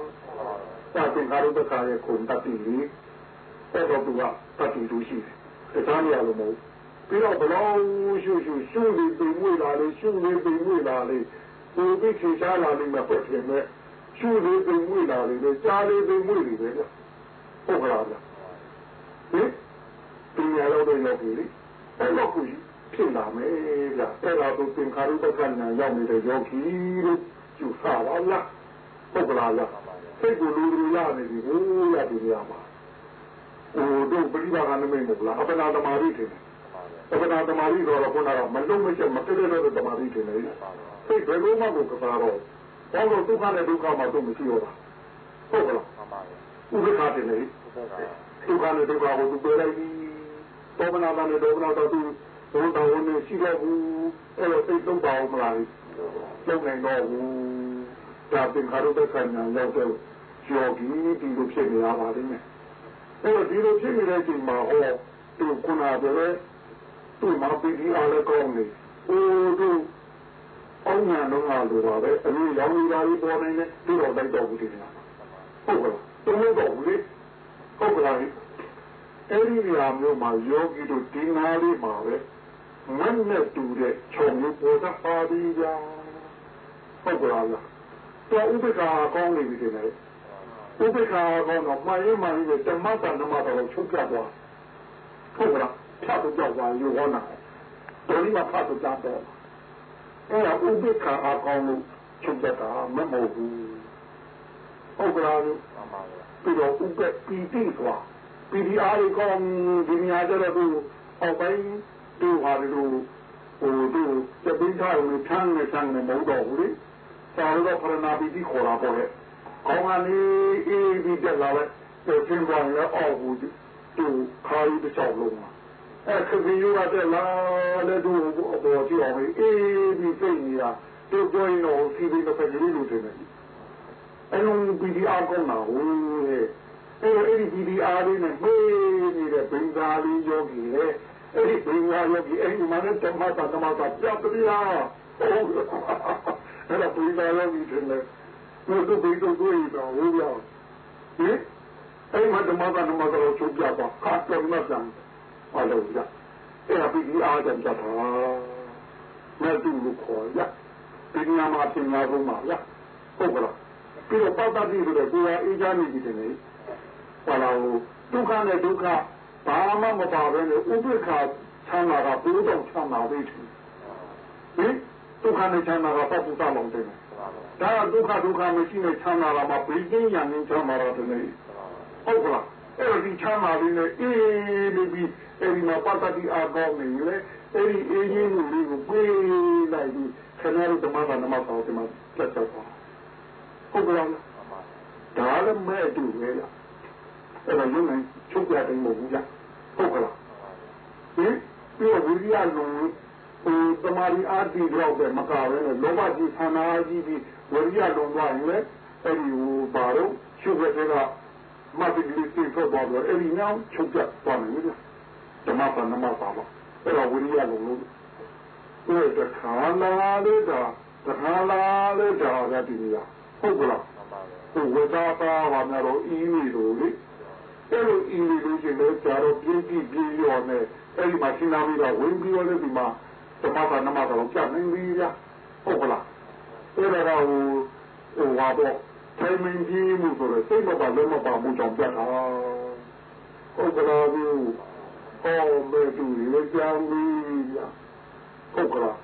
သာသင်္ကာရုပ္ပခါရဲ့ခုန်တတိလေးအဲ့တော့သူကတတိတူရှိတယ် တခြားနေရာလိုမဟုတ်ပြီးတော့ဘလောင်းရှုရှုရှုနေပင်မွေလာလေရှုနေပင်မွေလာလေဒီပြီးချေချားလာလိမ့်မယ်ဖြစ်ဖြစ်မဲ့ရှုနေပင်မွေလာလေကြားလေးပင်မွေလေပဲဟုတ်ကလားဟင်ဒီနေရာတော့ရောက်ပြီလေအဲ့တော့ခုဖြစ်လာမယ်ဗျအဲ့ဒါကိုသင်္ခါရုပ္ပကညာရောက်နေတဲ့ယောဂီလို့ယူဆပါလားဟုတ်ကလားလားစိတ်ကိုလူလူရနေပြီဟိုးရပြီရမှာဟို တို့ပရိပါကနမိတ်မဟုတ်လားအပနာသမာဓိထင်တယ်အပနာသမာဓိတော့ခုနကမလုံးမချက်မတည့်တဲ့သမာဓိထင်တယ်စိတ်ဘယ်လိုမှကိုကစားတော့ဘောလို့ဒုက္ခနဲ့ဒုက္ခမှသူမရှိတော့ပါဟုတ်ကလားမှန်ပါဘူးဥပ္ပခါတင်လေဒုက္ခနဲ့ဒုက္ခကိုသူပယ်လိုက်ပြီတောမနာနဲ့ဒေါမနာတော့သူဘုံတော်ဝင်ရှိတော့ဘူးအဲ့လိုစိတ်သုံးပါအောင်မလားလုံနိုင်တော့ဘူးဒါသင်္ခါရုပ္ပခဏရောက်တော့ကျော်ကြီးဒီလိုဖြစ်နေရပါလိမ့်မယ် အဲ့တော့ဒီလိုဖြစ်နေတဲ့အချိန်မှာဟောသူခုနကပဲသူ့မှာပြီးဒီအားလည်းကောင်းနေအိုးတို့အောင်ညာတော့ဟာလိုပါပဲအလို့ရောင်းနေတာလေးပေါ်နေတယ်သူ့တော့တိုက်တော့ဘူးဒီနေ့ဟုတ်ကဲ့တုံးတော့ဘူးလေဟုတ်ကဲ့အဲ့ဒီနေရာမျိုးမှာယောဂီတို့ဒီနာလေးမှာပဲမနဲ့တူတဲ့ခြုံမျိုးပေါ်တာပါပြီးကြာဟုတ်ကဲ့လားတော့ဥပ္ပခါကောင်းနေပြီတင်တယ် ဥပ္ပခါကောင်းတော့မှန်ရင်မှန်ရင်ဓမ္မတန်ဓမ္မတော်ချုပ်ပြသွားဟုတ်ကလားဖြတ်တော့ကြောက်သွားယူဟောနာတော်ဒီမှာဖတ်တော့ကြတော့အဲ့ဒါဥပ္ပခါအကောင်းလို့ချုပ်ပြတာမမဟုတ်ဘူးဟုတ်ကလားပြီးတော့ဥပ္ပပီတိသွားပီဒီအားကောင်းဒီနေရာကျတော့သူအောက်ပိုင်းသူဟာလို့ဟိုသူစပိထားလို့ထမ်းနေဆန်းနေမဟုတ်တော့ဘူးလေသာလို့ဖရဏပီတိခေါ်တာပေါ့လေ ကောင်းကနေအေးဒီတက်လာတဲ့သင်္ဘောရောအောက်ဘူးသူခါရီတစ်ချောင်းလုံးမှာအဲ့ခရီးရတဲ့လာတဲ့သူအပေါ်ကြည့်အောင်အေးဒီစိတ်ကြီးကသူပြောရင်တော့စီးပြီးတော့ပြည်လို့တယ်အဲ့လို PDR ကောင်းတာဟုတ်လေအဲ့ဒီ PDR လေးနဲ့မေးနေတဲ့ဘင်္ဂါလီယောဂီလေအဲ့ဒီဘင်္ဂါယောဂီအဲ့ဒီမှာလည်းဓမ္မတာဓမ္မတာပြတ်တရားဟုတ်အဲ့ဒါဘင်္ဂါယောဂီတယ် လေဘုသူဘိတုတွေ့တော့ဟိုပြောဟင်အဲ့မှာဓမ္မတာဓမ္မတာကိုချုပ်ပြပါခါတော်မှပြန်ပါလို့ရအဲ့ဒါ PDR ကြတာမဲ့သူ့ကိုခေါ်ရပညာမှာပညာဆုံးပါရဟုတ်ကလားပြီးတော့ပတ်သက်ပြီးဆိုတော့ကိုယ်ကအေးချမ်းနေပြီတယ်လေဟောလာဒုက္ခနဲ့ဒုက္ခဘာမှမပါဘဲနဲ့ဥပိ္ပခာချမ်းသာကပိုးတော့ချမ်းသာပြီဟင်ဒုက္ခနဲ့ချမ်းသာကပတ်ပူတာမောင်တယ် ဒါကဒုက္ခဒုက္ခမရှိနဲ့ချမ်းသာလာမှဘေးကင်းရန်နဲ့ချမ်းသာတော့တယ်ဟုတ်ကလားအဲ့ဒီချမ်းသာလေးနဲ့အေးနေပြီးအဲ့ဒီမှာပတ်သက်ပြီးအားကောင်းနေလေအဲ့ဒီအေးကြီးမှုလေးကိုပြေးလိုက်ပြီးခဏတော့ဓမ္မဘာနမတော်ဒီမှာလက်ချက်ပါဟုတ်ကဲ့ဒါလည်းမဲ့တူပဲလားအဲ့တော့ရုံနဲ့ချုပ်ပြတယ်မဟုတ်ဘူးလားဟုတ်ကလားဟင်ပြီးတော့ဝိရိယလုံး ဟိုတမာရီအာတိတော့ပဲမကပဲလေလောဘကြီးဆန္ဒကြီးပြီးဝိရိယလုံးသွားရင်လည်းအဲ့ဒီဟိုဘာလို့ချုပ်ပြတဲ့ကမတ်တိလေးသိဖို့ပေါ်တော့အဲ့ဒီနောက်ချုပ်ပြသွားမယ်လေဓမ္မပဏ္ဏမပါပါအဲ့တော့ဝိရိယလုံးလို့အဲ့ဒါခါလာလေးတာတခါလာလေးတာကတည်းကဟုတ်ကလားဟိုဝေသာပါဘာများတော့အင်းကြီးလို့လေအဲ့လိုအင်းကြီးလို့ရှင်လည်းကြာတော့ပြင်းပြပြင်းရောနဲ့အဲ့ဒီမှာရှင်းလာပြီးတော့ဝင်ပြီးတော့လည်းဒီမှာ သမဘာနမတော်ကြာနေပြီလားဟုတ်ကလားအဲ့ဒါကဟိုဟိုဟာတော့ထိုင်မင်းကြီးမှုဆိုတော့စိတ်မပါလုံးမပါမှုကြောင့်ပြတ်တာဟုတ်ကလားဘူးဟောမေတူလေကြောင်ပြီးဟုတ်ကလား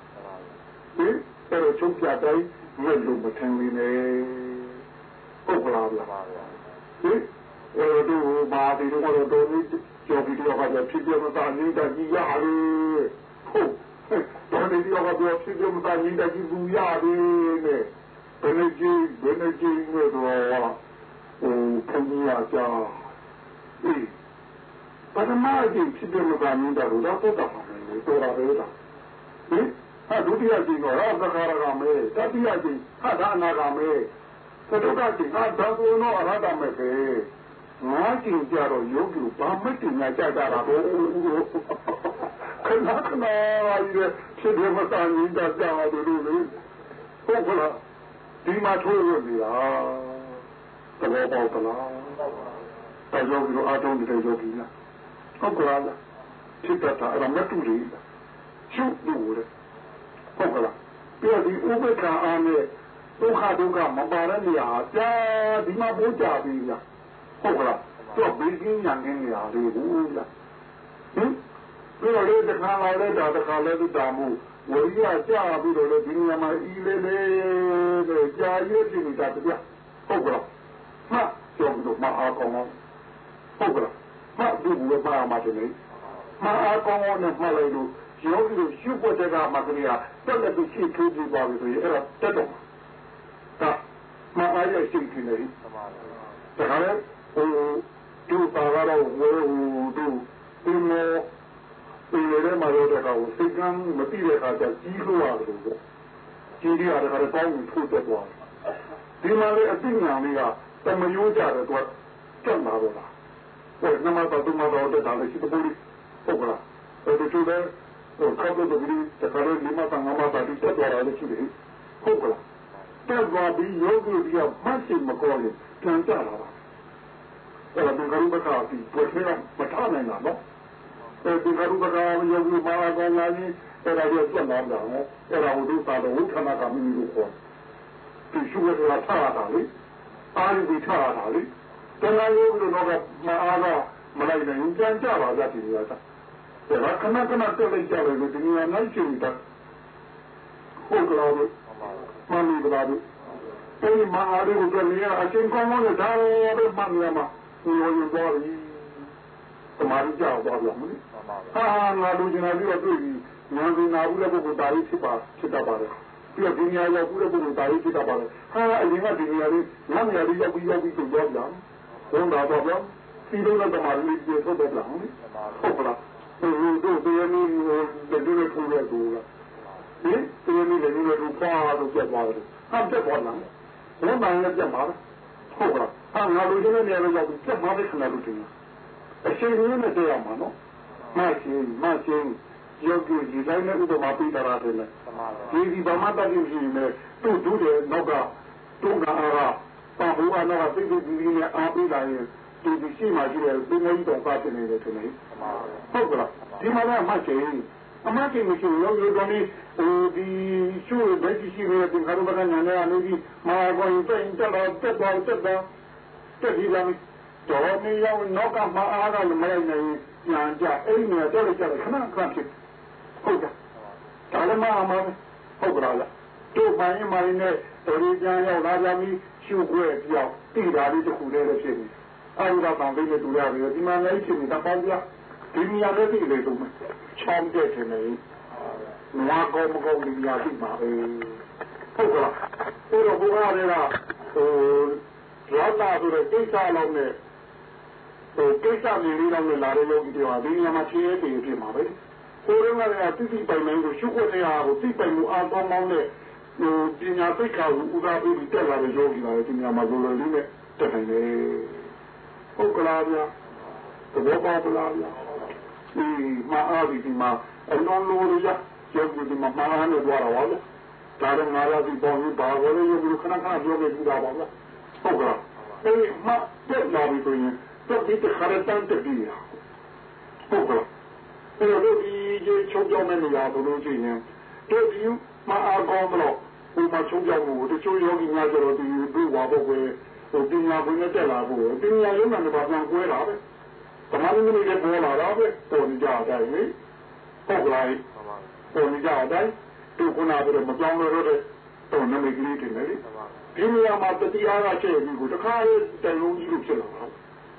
ဟင်အဲ့တော့ချုပ်ပြတိုင်းမဲ့လို့မထင်နေနဲ့ဟုတ်ကလားဗျာဟင်အဲ့တော့ဘာဒီလိုတော့တော့ကြော်ပြီးတော့ကဖြစ်ပြမသားနေတာကြီးရတယ်ဟုတ် တော်နေဒီတော့ကဖြစ်ပြမသားနေတာကြီးဘူးရတယ်နဲ့ဘယ်နဲ့ကြီးဘယ်နဲ့ကြီးမဲ့တော့ဟိုဖုန်ကြီးအကြောင်းအေးပထမကြီးဖြစ်ပြမသားနေတာတော့တော့တော့ပါတယ်တော်တာပဲလားဟင်ဟာဒုတိယကြီးတော့သခါရကမဲတတိယကြီးဟာဒါအနာကမဲသတုကကြီးဟာဒါကုနောအရဟတမဲပဲငါးကျင်ကြတော့ယောဂီဘာမတင်ညာကြကြတာတော့ ခဏခဏရဖြစ်တယ်မတန်ကြီးကြကြတယ်လို့လေဟုတ်ကလားဒီမှာထိုးရနေတာသဘောပေါက်သလားတယောဂီတို့အားထုတ်တဲ့ယောဂီလားဟုတ်ကလားဖြစ်တတ်တာအဲ့ဒါမတူဘူးရှုပ်လို့လေဟုတ်ကလားပြီးတော့ဒီဥပ္ပခါအားနဲ့ဒုက္ခဒုက္ခမပါတဲ့နေရာကြာဒီမှာပိုးကြပြီလားဟုတ်ကလားတော့ဘေးကင်းရန်နေရလေဘူးလားဟင် ပြီးတော့လေတခါလာတဲ့တာတခါလဲသူတာမှုဝိရိယကြာပြီးတော့လေဒီနေရာမှာအီလေးလေးတဲ့ကြာရွတ်နေတာတပြဟုတ်ကလားမှကျောင်းတို့မအားကောင်းဟုတ်ကလားမှဒီဘူမအားမတယ်မအားကောင်းနဲ့မှလိုက်လို့ယောဂီတို့ရှုပ်ပွက်တဲ့ကမှကလေးကတက်လက်ပြီးရှိထိုးကြည့်ပါပြီဆိုရင်အဲ့ဒါတက်တော့ဒါမအားရရှိနေတယ်ဒါကလည်းဟိုဒီပါကတော့ဝဲဟိုတို့ဒီမော ဒီရဲမှာတော့တကောင်စိတ်ကမ်းမတိတဲ့အခါကျကြီးလို့ရတယ်လို့ကြီးရတာကတော့တောင်းပြီးထိုးတက်သွားဒီမှာလေအသိဉာဏ်လေးကတမယိုးကြတဲ့တော့ကျက်လာတော့လားဟိုနမတော်ဒုမတော်တဲ့ဒါလည်းရှိတဲ့ပုရိဟုတ်ကလားအဲ့ဒီကျတော့ဟိုကောက်တော့ဒီတခါလေးလီမတန်ငါမတာဒီတက်သွားတယ်ရှိတယ်ဟုတ်ကလားတက်သွားပြီးယောဂီကြီးကမတ်စီမကောရင်ပြန်ကြလာတာအဲ့ဒါဒီကရုပခါပြီးပေါ်ထဲမထားနိုင်တာနော်အဲ့ ဒီကရုပခါယောဂီမာလာကောင်းလာရင်အဲ့ဒါကြီးပြတ်လာတာနော်အဲ့ဒါဟိုဒုသာတော့ဝဋ္ဌနာကမိမိကိုခေါ်ဒီရှုရတာထားရတာလေအားရပြီးထားရတာလေတဏှာရုပ်လို့တော့မအားတော့မလိုက်နိုင်ဘူးကြံကြပါကြတယ်ရတာဒါကခဏခဏတက်လိုက်ကြတယ်လို့ဒီနေရာနိုင်ချင်တာဟုတ်ကလားလို့မှန်ပြီလားလို့အဲဒီမအားလေးကိုလည်းအချင်းကောင်းကောင်းနဲ့ဒါရောပဲမှန်ရမှာဘုရားရင်ပေါ်ပြီ တမားကြောက်သွားပြန်မလို့ဟာငါလူကျင်လာပြီးတော့တွေ့ပြီဉာဏ်ပင်နာဘူးတဲ့ပုဂ္ဂိုလ်ဒါလေးဖြစ်ပါဖြစ်တတ်ပါတယ်ပြီးတော့ဒီနေရာရောက်ဘူးတဲ့ပုဂ္ဂိုလ်ဒါလေးဖြစ်တတ်ပါတယ်ဟာအရင်ကဒီနေရာလေးငါနေရာလေးရောက်ပြီးရောက်ပြီးဆိုတော့ပြန်ဘုံတော်တော့ပြန်ဒီလိုနဲ့တမားလေးပြေထုတ်တော့ပြန်ဟုတ်ကလားဟိုတို့တရားနည်းတဲ့ဒီလိုထူတဲ့ကူလားဟင်တရားနည်းလည်းဒီလိုထူပါတော့ပြတ်သွားတယ်ဟာပြတ်သွားလားဘုံတော်လည်းပြတ်ပါလားဟုတ်ကလားဟာငါလူကျင်တဲ့နေရာလေးရောက်ပြီးပြတ်သွားတဲ့ခဏလို့တင် အချိန်ကြီးနဲ့တရားမှာနော်မရှိမရှိယောဂီကြီးတိုင်းနဲ့ဥပမာပြတာရတယ်လေဒီဒီဗမာတတိကြီးနဲ့သူ့ဒုတဲ့နောက်ကတုံးကအားကပါဘူးအနာကသိသိကြီးကြီးနဲ့အားပေးလာရင်ဒီဒီရှိမှရှိတယ်သူမျိုးတော့ပါတင်နေတယ်ထင်တယ်ဟုတ်ကလားဒီမှာလည်းမရှိအမကိမရှိယောဂီတော်นี้ဟိုဒီရှုဒိတ်ရှိနေတဲ့ဒီခါတော့ကညာနေအနေကြီးမာကောရင်တက်တက်တော့တက်တော့တက်တော့တက်ဒီလာမီ တော်မီရောက်နောက်ကမအားကလည်းမလိုက်နိုင်ညာကြအဲ့ဒီနေရာတက်လိုက်ကြတယ်ခဏခဏဖြစ်ဟုတ်ကဲ့ဒါလည်းမအမဟုတ်ကလားတို့ပိုင်းမိုင်းနဲ့တော်ရီကျန်ရောက်လာကြပြီရှုခွဲပြောင်းတိတာလေးတစ်ခုတည်းလည်းဖြစ်နေအဲဒီတော့တောင်လေးနဲ့တူရတယ်ဒီမှာလည်းဖြစ်နေတာပေါ့ဗျာဒီနေရာလည်းတိလေတော့ချောင်းတဲ့တယ်နေနွားကောမကောဒီနေရာတိပါပဲဟုတ်ကလားအဲ့တော့ဘုရားတွေကဟိုရောတာဆိုတဲ့ကိစ္စလုံးနဲ့ ဟိုကိစ္စမျိုးလေးတော့လာတဲ့ယောဂီတွေဟာဒီနေရာမှာဖြည့်ရည်ဖြစ်မှာပဲကိုယ်ကလည်းတိတိပိုင်နိုင်ကိုရှုခွင့်ရအောင်တိပိုင်မှုအားကောင်းကောင်းနဲ့ဟိုပညာသိက္ခာကိုဥဒါပြီးတက်လာတဲ့ယောဂီပါလေဒီနေရာမှာလိုလိုလေးနဲ့တက်နိုင်တယ်ဟုတ်ကလားဗျာသဘောပေါက်လားဗျာဒီမှာအားဒီမှာအလုံးလိုရယောဂီဒီမှာမာနနဲ့ကြွားတော့လေဒါတော့ငါရစီပေါင်းပြီးဘာလို့လဲယောဂီခဏခဏပြောခဲ့ကြတာပါဗျာဟုတ်ကလားအဲဒီမှာတက်လာပြီဆိုရင် တက်ပြီးတခါတည်းတန်းတက်ပြီးရဟုတ်ကလားအဲ့တော့ဒီ જે ချုပ်ကြောင်းမဲ့နေရာဘလို့ကြည့်ရင်တို့ဒီမအားကောင်းတော့ဟိုမှာချုပ်ကြောင်းကိုတချို့ယောဂီများကျတော့ဒီဒုဝါဘုတ်ပဲဟိုပညာဘုံနဲ့တက်လာဖို့ပညာရုံးမှာပါပြန်ကွဲတာပဲတမန်တော်ကြီးလည်းပေါ်လာတော့ပဲပေါ်နေကြတယ်လေဟုတ်ကလားပေါ်နေကြတယ်သူကနာပြီးမကြောင်းလို့တဲ့တော့နမိတ်ကလေးတင်လေဒီနေရာမှာတတိယကချက်ပြီးကိုတခါတည်းလုံးကြီးလို့ဖြစ်လာတာ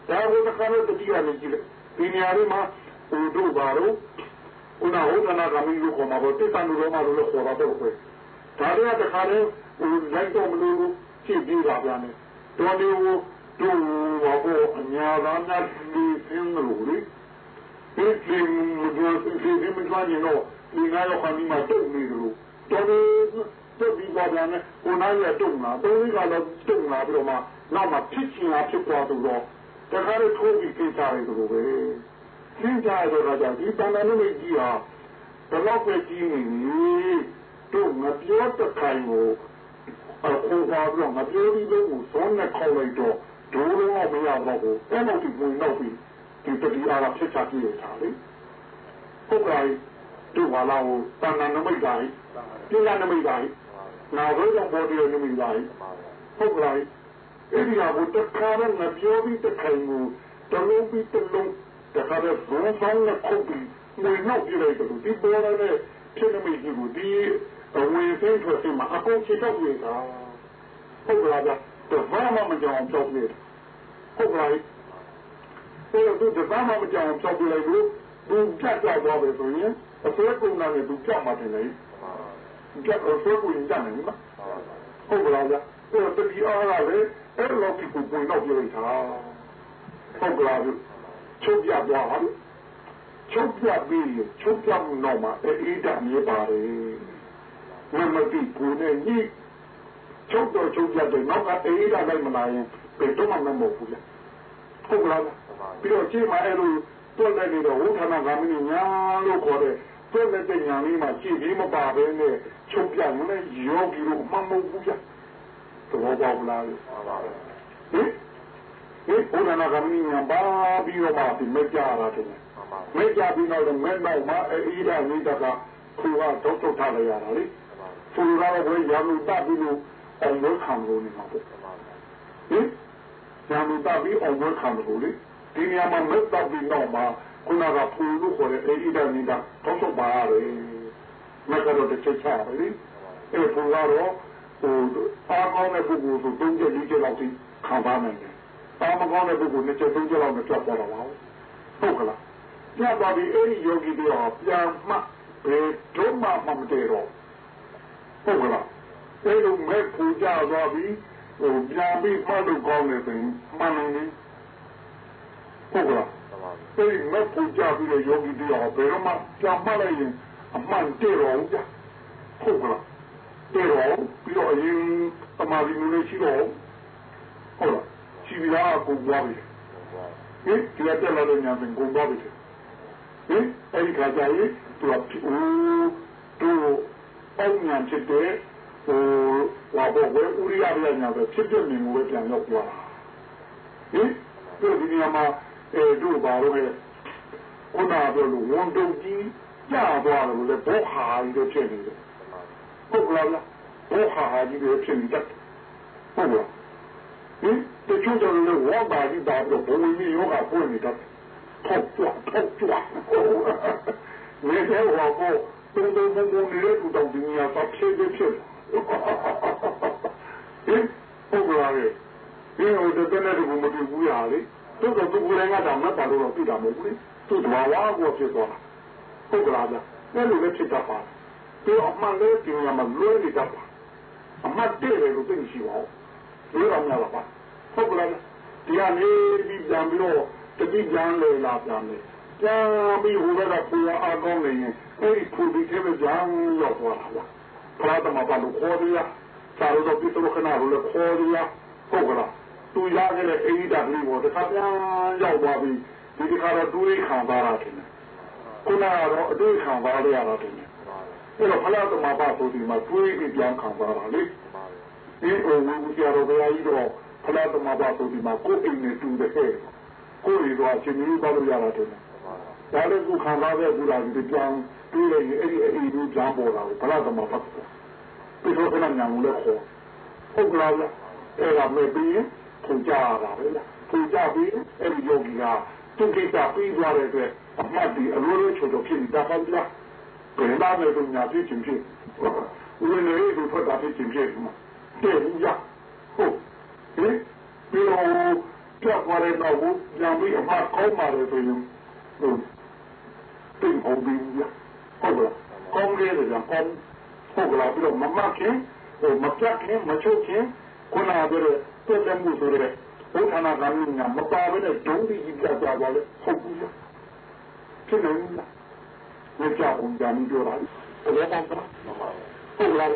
ဒါကိုတခါတည်းတတိယနဲ့ကြည့်လိုက်ဒီနေရာလေးမှာဟိုတို့ပါတော့ဥနာဟုတ်နာကမင်းလို့ခေါ်မှာပေါ့တိတ္တန်လို့မှလို့ခေါ်တာတော့ပဲဒါတွေကတခါတည်းဟိုလိုက်တော့မလို့ကြည့်ပြီးတာပြန်တယ်တော်လေးကိုတို့ဘာပေါ်အညာသာနာဒီသင်လို့လေဒီဒီမပြောစီဒီမကြွရင်တော့ဒီငါရောခဏမှတုတ်နေလို့တော်လေးတုတ်ပြီးပါပြန်တယ်ဟိုနားရတုတ်လာတော်လေးကတော့တုတ်လာပြီးတော့မှနောက်မှဖြစ်ချင်တာဖြစ်သွားတော့ တခါတည်းထိုးပြီးကိစ္စတွေလိုပဲသင်ကြရတော့ကြောင့်ဒီတန်တန်လေးကြီးဟာဘလောက်ပဲကြီးနေပြီတို့ငပြောတခိုင်ကိုအခုပါတော့ငပြောပြီးတော့သွန်းနဲ့ခေါက်လိုက်တော့ဒိုးတော့မရတော့ဘူးအဲ့လိုဒီဝင်တော့ပြီးဒီတတိအားဖြစ်ချပြည့်တာလေဟုတ်ကဲ့တို့ဘာလာကိုတန်တန်နမိတ်တိုင်းပြင်းလာနမိတ်တိုင်းနောက်တော့ပေါ်တယ်နမိတ်တိုင်းဟုတ်ကဲ့ အဲ့ဒီအဘတခါနဲ့ငပြောပြီးတခိုင်ကိုတလုံးပြီးတလုံးတခါတော့ဘုံဆောင်နဲ့ခုတ်ပြီးငွေနောက်ပြလိုက်တယ်ဒီပေါ်ရတဲ့ဖြစ်နေမိကြီးကိုဒီအဝင်သိမ်းထွက်ပြီးမှအကုန်ချစ်တော့ပြေတာဟုတ်ကလားဗျတဘာမှမကြောင်ဖြောက်ပြေဟုတ်ကလားအဲ့တော့ဒီဘာမှမကြောင်ဖြောက်ပြေလိုက်လို့သူပြတ်သွားတော့ပဲဆိုရင်အစွဲကုန်တာနဲ့သူပြတ်မှတင်လေပြတ်အစွဲကုန်ရင်ကြနိုင်မှာဟုတ်ကလားဗျ အဲ့တော့တတိအားကလည်းအဲ့လိုဖြစ်ကိုဝင်တော့ပြေလိုက်တာဟုတ်ကလားဗျချုပ်ပြသွားပါချုပ်ပြပြီးချုပ်ပြမှုတော့မှအေးတာမြေပါတယ်ဝမတိကိုနဲ့ညိချုပ်တော့ချုပ်ပြတယ်နောက်ကအေးတာလိုက်မလာရင်ဘယ်တော့မှမမဟုတ်ဘူးလေဟုတ်လားပြီးတော့ကြည့်မှအဲ့လိုတွက်လိုက်နေတော့ဝိသနာဂามင်းညာလို့ခေါ်တဲ့တွက်လိုက်တဲ့ညာလေးမှာကြည့်ပြီးမပါဘဲနဲ့ချုပ်ပြမလဲယောဂီတို့မမဟုတ်ဘူးဗျ သဘောပေါက်လားဟင်ဒီဘုရားနာဂามင်းညာပါပြီးတော့မှဒီမကြတာတယ်မကြပြီးတော့မဲတော့မှအေးတာနေတာကခုကတော့ထုတ်ထားလိုက်ရတာလေသူကတော့ဘယ်ရမှုတတ်ပြီးလို့ဟအောင်ဝဲခံလို့နေမှာပေါ့ဟင်ညာမတာပြီးအောင်ဝဲခံလို့လေဒီနေရာမှာမက်တော့ပြီးတော့မှခုနကဖူလို့ခေါ်တဲ့အဲဒီတည်းနေတာတော့တော့ပါရတယ်မက်ကတော့တစ်ချက်ချတယ်လေအဲဖူကတော့ ဟိုအားကောင်းတဲ့ပုဂ္ဂိုလ်ဆိုသုံးချက်လေးချက်လောက်ထိခံပါနိုင်တယ်အားမကောင်းတဲ့ပုဂ္ဂိုလ်နှစ်ချက်သုံးချက်လောက်နဲ့ပြတ်သွားတော့ပါဟုတ်ကလားပြတ်သွားပြီးအဲဒီယောဂီတွေဟာပြန်မှဘယ်တော့မှမတည်တော့ဟုတ်ကလားအဲလိုမဲ့ပူကြသွားပြီးဟိုပြန်ပြီးမှလို့ကောင်းတယ်ဆိုရင်မှန်နေတယ်ဟုတ်ကလားအဲဒီမဲ့ပူကြပြီးတော့ယောဂီတွေဟာဘယ်တော့မှပြန်မှလိုက်ရင်အမှန်တည်တော့ကြဟုတ်ကလား တည်တော့ပြီးတော့အရင်သမာဓိမျိုးလေးရှိတော့ဟုတ်လားရှိပြီးသားကိုပွားပြီဟင်ဒီကတက်လာတဲ့ညာစဉ်ကိုပွားပြီဟင်အဲဒီခါကျရင်သူကသူအောင်ညာဖြစ်တဲ့ဟိုဟောဘောဝဲဥရိယပြညာပဲဖြစ်တဲ့နေမျိုးပဲပြန်ရောက်သွားတာဟင်သူဒီနေရာမှာအဲတို့ဘာလို့လဲခုနကပြောလို့ဝန်တုံကြီးကြာသွားတယ်လို့လေဘောဟာကြီးဖြစ်နေတယ် ဟုတ်ကလားဘောဟာကြီးတွေဖြစ်နေတတ်ဟုတ်လားဟင်တချို့တော့လည်းဝါပါကြီးတာတော့ဘုံကြီးရောကပွင့်နေတတ်ထောက်ကြွထောက်ကြွနေတယ်ဟောဘောတုံတုံတုံတုံနေတဲ့သူတောင်ဒီနေရာပတ်ဖြစ်ဖြစ်ဟင်ဟုတ်ကလားဒီဟိုတဲ့တဲ့ကူမတူဘူးရလေသူကသူကလည်းငါတော့မပါလို့တော့ပြတာမဟုတ်ဘူးသူတဘာဝကိုဖြစ်သွားတာဟုတ်ကလားဗျအဲ့လိုလည်းဖြစ်တတ်ပါ သူအမှန်လေးပြင်ရမှာလွဲနေတတ်ပါအမှတ်တည့်တယ်လို့သိရှိပါဦးလွဲအောင်ရပါဟုတ်ကလားဒီကနေပြီးပြန်ပြီးတော့တတိပြန်လေလာပြန်လေကြာပြီးဟိုဘက်ကပူအားကောင်းနေရင်အဲ့ဒီဖူဒီထဲမှာကြောင်းရောက်သွားတာလားဖလားတမပါလို့ခေါ်ရစာရတော့ပြတော့ခဏလို့လည်းခေါ်ရဟုတ်ကလားသူရခဲ့တဲ့အိဒီတာကလေးကိုတစ်ခါပြန်ရောက်သွားပြီးဒီတစ်ခါတော့တွေးခံပါတာတယ်ခုနကတော့အတွေ့ခံပါရရတာတယ် အဲ့တော့ဖလားတမပါဆိုဒီမှာတွေးပြီးပြန်ခံပါတာလေဒီဟိုဝူကြတော့ဘယ်ကြီးတော့ဖလားတမပါဆိုဒီမှာကိုယ်အိမ်နဲ့တူတဲ့ကိုယ်ရီတော့ချင်းကြီးပါလို့ရတာတယ်ဒါလည်းခုခံပါတဲ့ဘူရာကြီးပြန်တွေးလိုက်ရင်အဲ့ဒီအိမ်ကြီးပြန်ပေါ်လာကိုဖလားတမပါဒီလိုခဏညာလို့လည်းခေါ်ဟုတ်ကလားအဲ့ဒါမဲ့ပြီးထူကြရတာပဲလားထူကြပြီးအဲ့ဒီယောဂီကသူကိစ္စပြီးသွားတဲ့အတွက်အမှတ်ဒီအလိုလိုချိုးချိုးဖြစ်နေတာပါလားဘယ် လာမဲ့သူညာဖြစ်ချင်းဖြစ်ဝင်နေသူထွက်တာဖြစ်ချင်းဖြစ်မှာတဲ့ဘူးရဟုတ်ဟင်ပြီးတော့ကြောက်ပါတဲ့တော့ဘူးညာပြီးအမှတ်ကောင်းပါလေဆိုရင်ဟုတ်တင်အောင်ပြီးရဟုတ်လားကောင်းတယ်ကြာကောင်းဟုတ်ကလားပြီးတော့မမခင်ဟိုမပြတ်ခင်မချုပ်ခင်ခုနကပြောတဲ့ပြတ်တဲ့မှုဆိုတဲ့ဘုရားနာကံညာမပါဘဲနဲ့ဒုံးပြီးပြတ်သွားပါလေဟုတ်ဘူးဖြစ်နေလား မကြောက်ဘူးကြာမပြောတာဘယ်တော့မှဟုတ်လား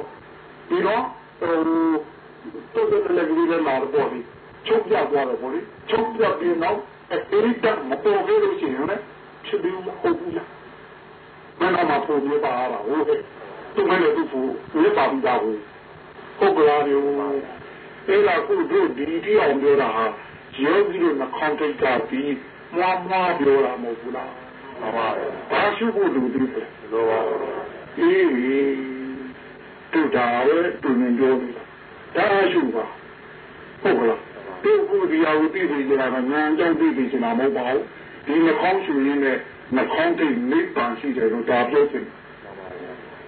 ဒီတော့ဟိုတော့တဲ့လည်းကြီးလည်းလာတော့ပြီချုပ်ပြသွားတယ်ပေါ့လေချုပ်ပြပြီးတော့အဲဒီတက်မပေါ်ခဲ့လို့ရှိရင်လည်းဖြစ်ပြီးဟုတ်ဘူးလားဘယ်တော့မှပေါ်ပြပါတာဟုတ်ကဲ့သူမလည်းသူ့ဖို့လေပါပြီးသားဘူးဟုတ်ကလားမျိုးအဲ့ဒါကိုတို့ဒီတိအောင်ပြောတာဟာယောဂီတို့နှခေါင်းထိတ်တာပြီးမွားမွားပြောတာမဟုတ်ဘူးလား မှန်ပါဘူးဘာရှိဖို့လူတွေလဲလောပါအေးတူတာပဲတူနေပြောပြီးဒါရှိပါဟုတ်ကလားဒီကိုဒီအဝတိတွေကြတာကညာကြောင့်သိသိချင်တာမဟုတ်ပါဘူးဒီနှခေါင်းရှင်ရင်းနဲ့နှခေါင်းထိတ်နိဗ္ဗာန်ရှိတယ်လို့ဒါပြောချင်တယ်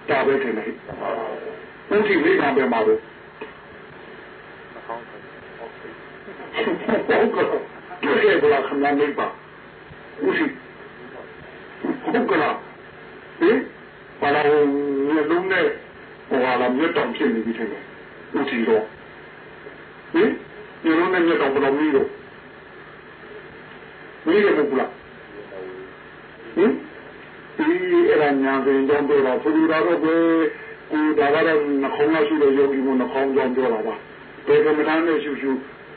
ဒါပဲထင်တယ်ဘုရားနိဗ္ဗာန်ပဲမှာပဲဟုတ်ကဲ့ဒီကေဘလာခမနိဗ္ဗာန်ဦးရှိ ဟုတ်ကလားဟင်ဘာလို့မျိုးလုံးနဲ့ဟိုဟာလာမြတ်တောင်ဖြစ်နေပြီထင်တယ်ဦးရှိတော့ဟင်မျိုးလုံးနဲ့မြတ်တောင်ဘယ်လိုမျိုးတော့မင်းရမဘူးလားဟင်ဒီအရညာပင်ကြောင့်ပြောတာဖူလူတော်တော့ကိုဒါကတော့နှခေါင်းရှိတဲ့ယောဂီမို့နှခေါင်းကြောင့်ပြောတာပါဘယ်ကမ္ဘာနဲ့ရှုရှု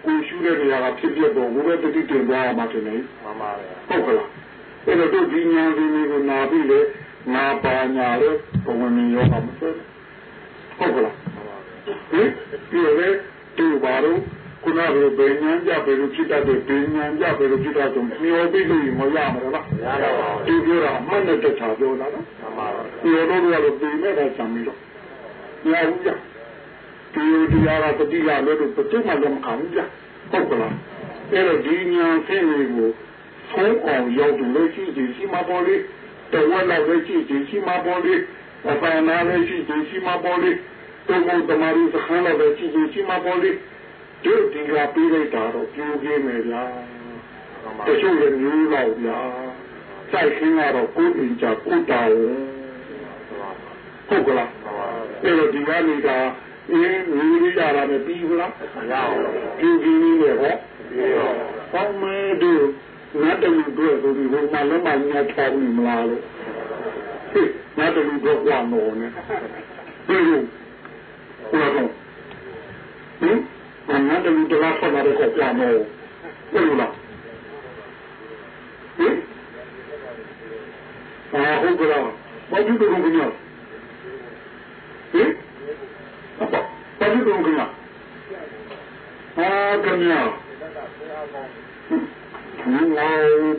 ကိုရှုတဲ့နေရာကဖြစ်ဖြစ်တော့ဘုရားတတိတင်သွားမှာတယ်လေမှန်ပါပဲဟုတ်ကလား အဲ့တော့တို့ဒီညာဒီကိုနာပြီးလေနာပါညာလို့ဘဝမီရောမှာမဆိုဟုတ်ကလားဟင်ဒီလေဒီဘာလို့ခုနကဘယ်ညာကြဘယ်လိုဖြစ်တတ်တယ်ဘယ်ညာကြဘယ်လိုဖြစ်တတ်တယ်မျောပြီးလို့မရမှာလားမရတော့ပါဘူးဒီပြောတာမှတ်နဲ့တခြားပြောတာနော်မှန်ပါပါမျောလို့ကတော့ပြင်မဲ့တာစံပြီးတော့ညာဘူးကြဒဒီတရားရတတိယလို့ဘယ်သူမှလည်းမခံဘူးကြဟုတ်ကလားအဲ့တော့ဒီညာဆင်းလေးကို ဆုံးအောင်ရောက်တယ်လို့ရှိတယ်ရှိမှာပေါ်လေတဝက်လောက်လည်းရှိတယ်ရှိမှာပေါ်လေအပန်းနာလည်းရှိတယ်ရှိမှာပေါ်လေတုံ့တမာရီစခန်းလောက်လည်းရှိတယ်ရှိမှာပေါ်လေဒီဒီကပြီးလိုက်တာတော့ပြိုးခဲ့မယ်ဗျာတချို့လည်းမျိုးတော့ဗျာစိုက်ခင်းကတော့ကိုယ်အင်ကြကိုတောင်းဟုတ်ကလားအဲ့တော့ဒီကနေ့ကအင်းမျိုးရရတာနဲ့ပြီးဘူးလားမရဘူးပြိုးကြီးနေဟောပြီးရောဘောင်းမဲတို့ နတ်တူတို့ဆိုပြီးဘုံမှာလည်းမညာထောင်းနေမလားလို့ဟေးနတ်တူတို့ကနော်နဲ့ပြီးရောဟုတ်လားဟင်နတ်တူတို့ကဆက်လာတဲ့ကောကနော်ဟုတ်လားဟင်အာဟုတ်ကလားဘာကြည့်တော့ခင်ဗျာဟင်အပဘာကြည့်တော့ခင်ဗျာအာခင်ဗျာ ငါ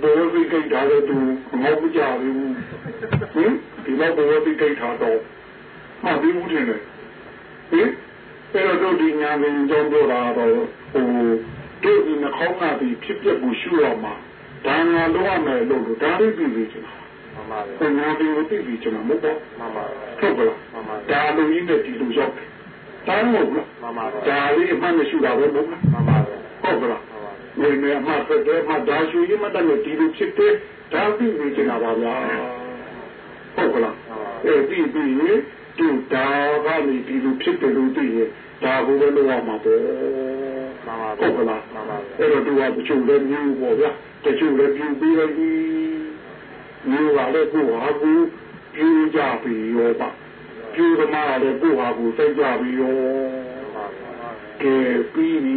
ဘောဝိကိတ်ထားတဲ့သူငေါ့မကြဘူးဟင်ဒီလောက်ဘောဝိကိတ်ထားတော့မှပြီးဦးတယ်ဟင်အဲ့တော့တို့ဒီညာပင်ကြောင့်ပြောတာတော့ဟိုတို့ဒီနှခေါင်းကပြီးဖြစ်ပျက်ကိုရှုရမှာဒါငါလုံးဝမယ်လို့ဒါလေးပြီးပြီကျွန်တော်မှန်ပါဗျာညာပင်ကိုသိပြီကျွန်တော်မဟုတ်တော့မှန်ပါဟုတ်ကလားမှန်ပါဒါလူကြီးနဲ့ဒီလူရောက်တယ်တန်းမဟုတ်လားမှန်ပါဒါလေးအမှန်မရှိတာပဲမဟုတ်လားမှန်ပါဟုတ်ကလား နေနေအမှတ်တဲ့မှဒါရှူရမှတ်တယ်ဒီလိုဖြစ်တဲ့ဒါပြီးပြီကျွန်တော်ပါဗျာဟုတ်ကလားအဲပြီးပြီးတူတာကနေဒီလိုဖြစ်တယ်လို့သိရင်ဒါကိုပဲလုပ်ရမှာပေါ့မှန်ပါဟုတ်ကလားမှန်ပါအဲ့တော့သူကတချို့လည်းမျိုးပေါ့ဗျာတချို့လည်းပြူပြီးလိုက်ပြီးမျိုးကလည်းကိုဟာကိုပြူကြပြီးရောပါပြူသမားလည်းကိုဟာကိုစိတ်ကြပြီးရောကဲပြီးပြီ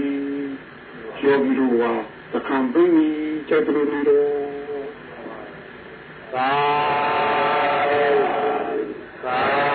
ယောဂီတို့ဟာသခံသိကြတဲ့လူတွေတော့သာသာ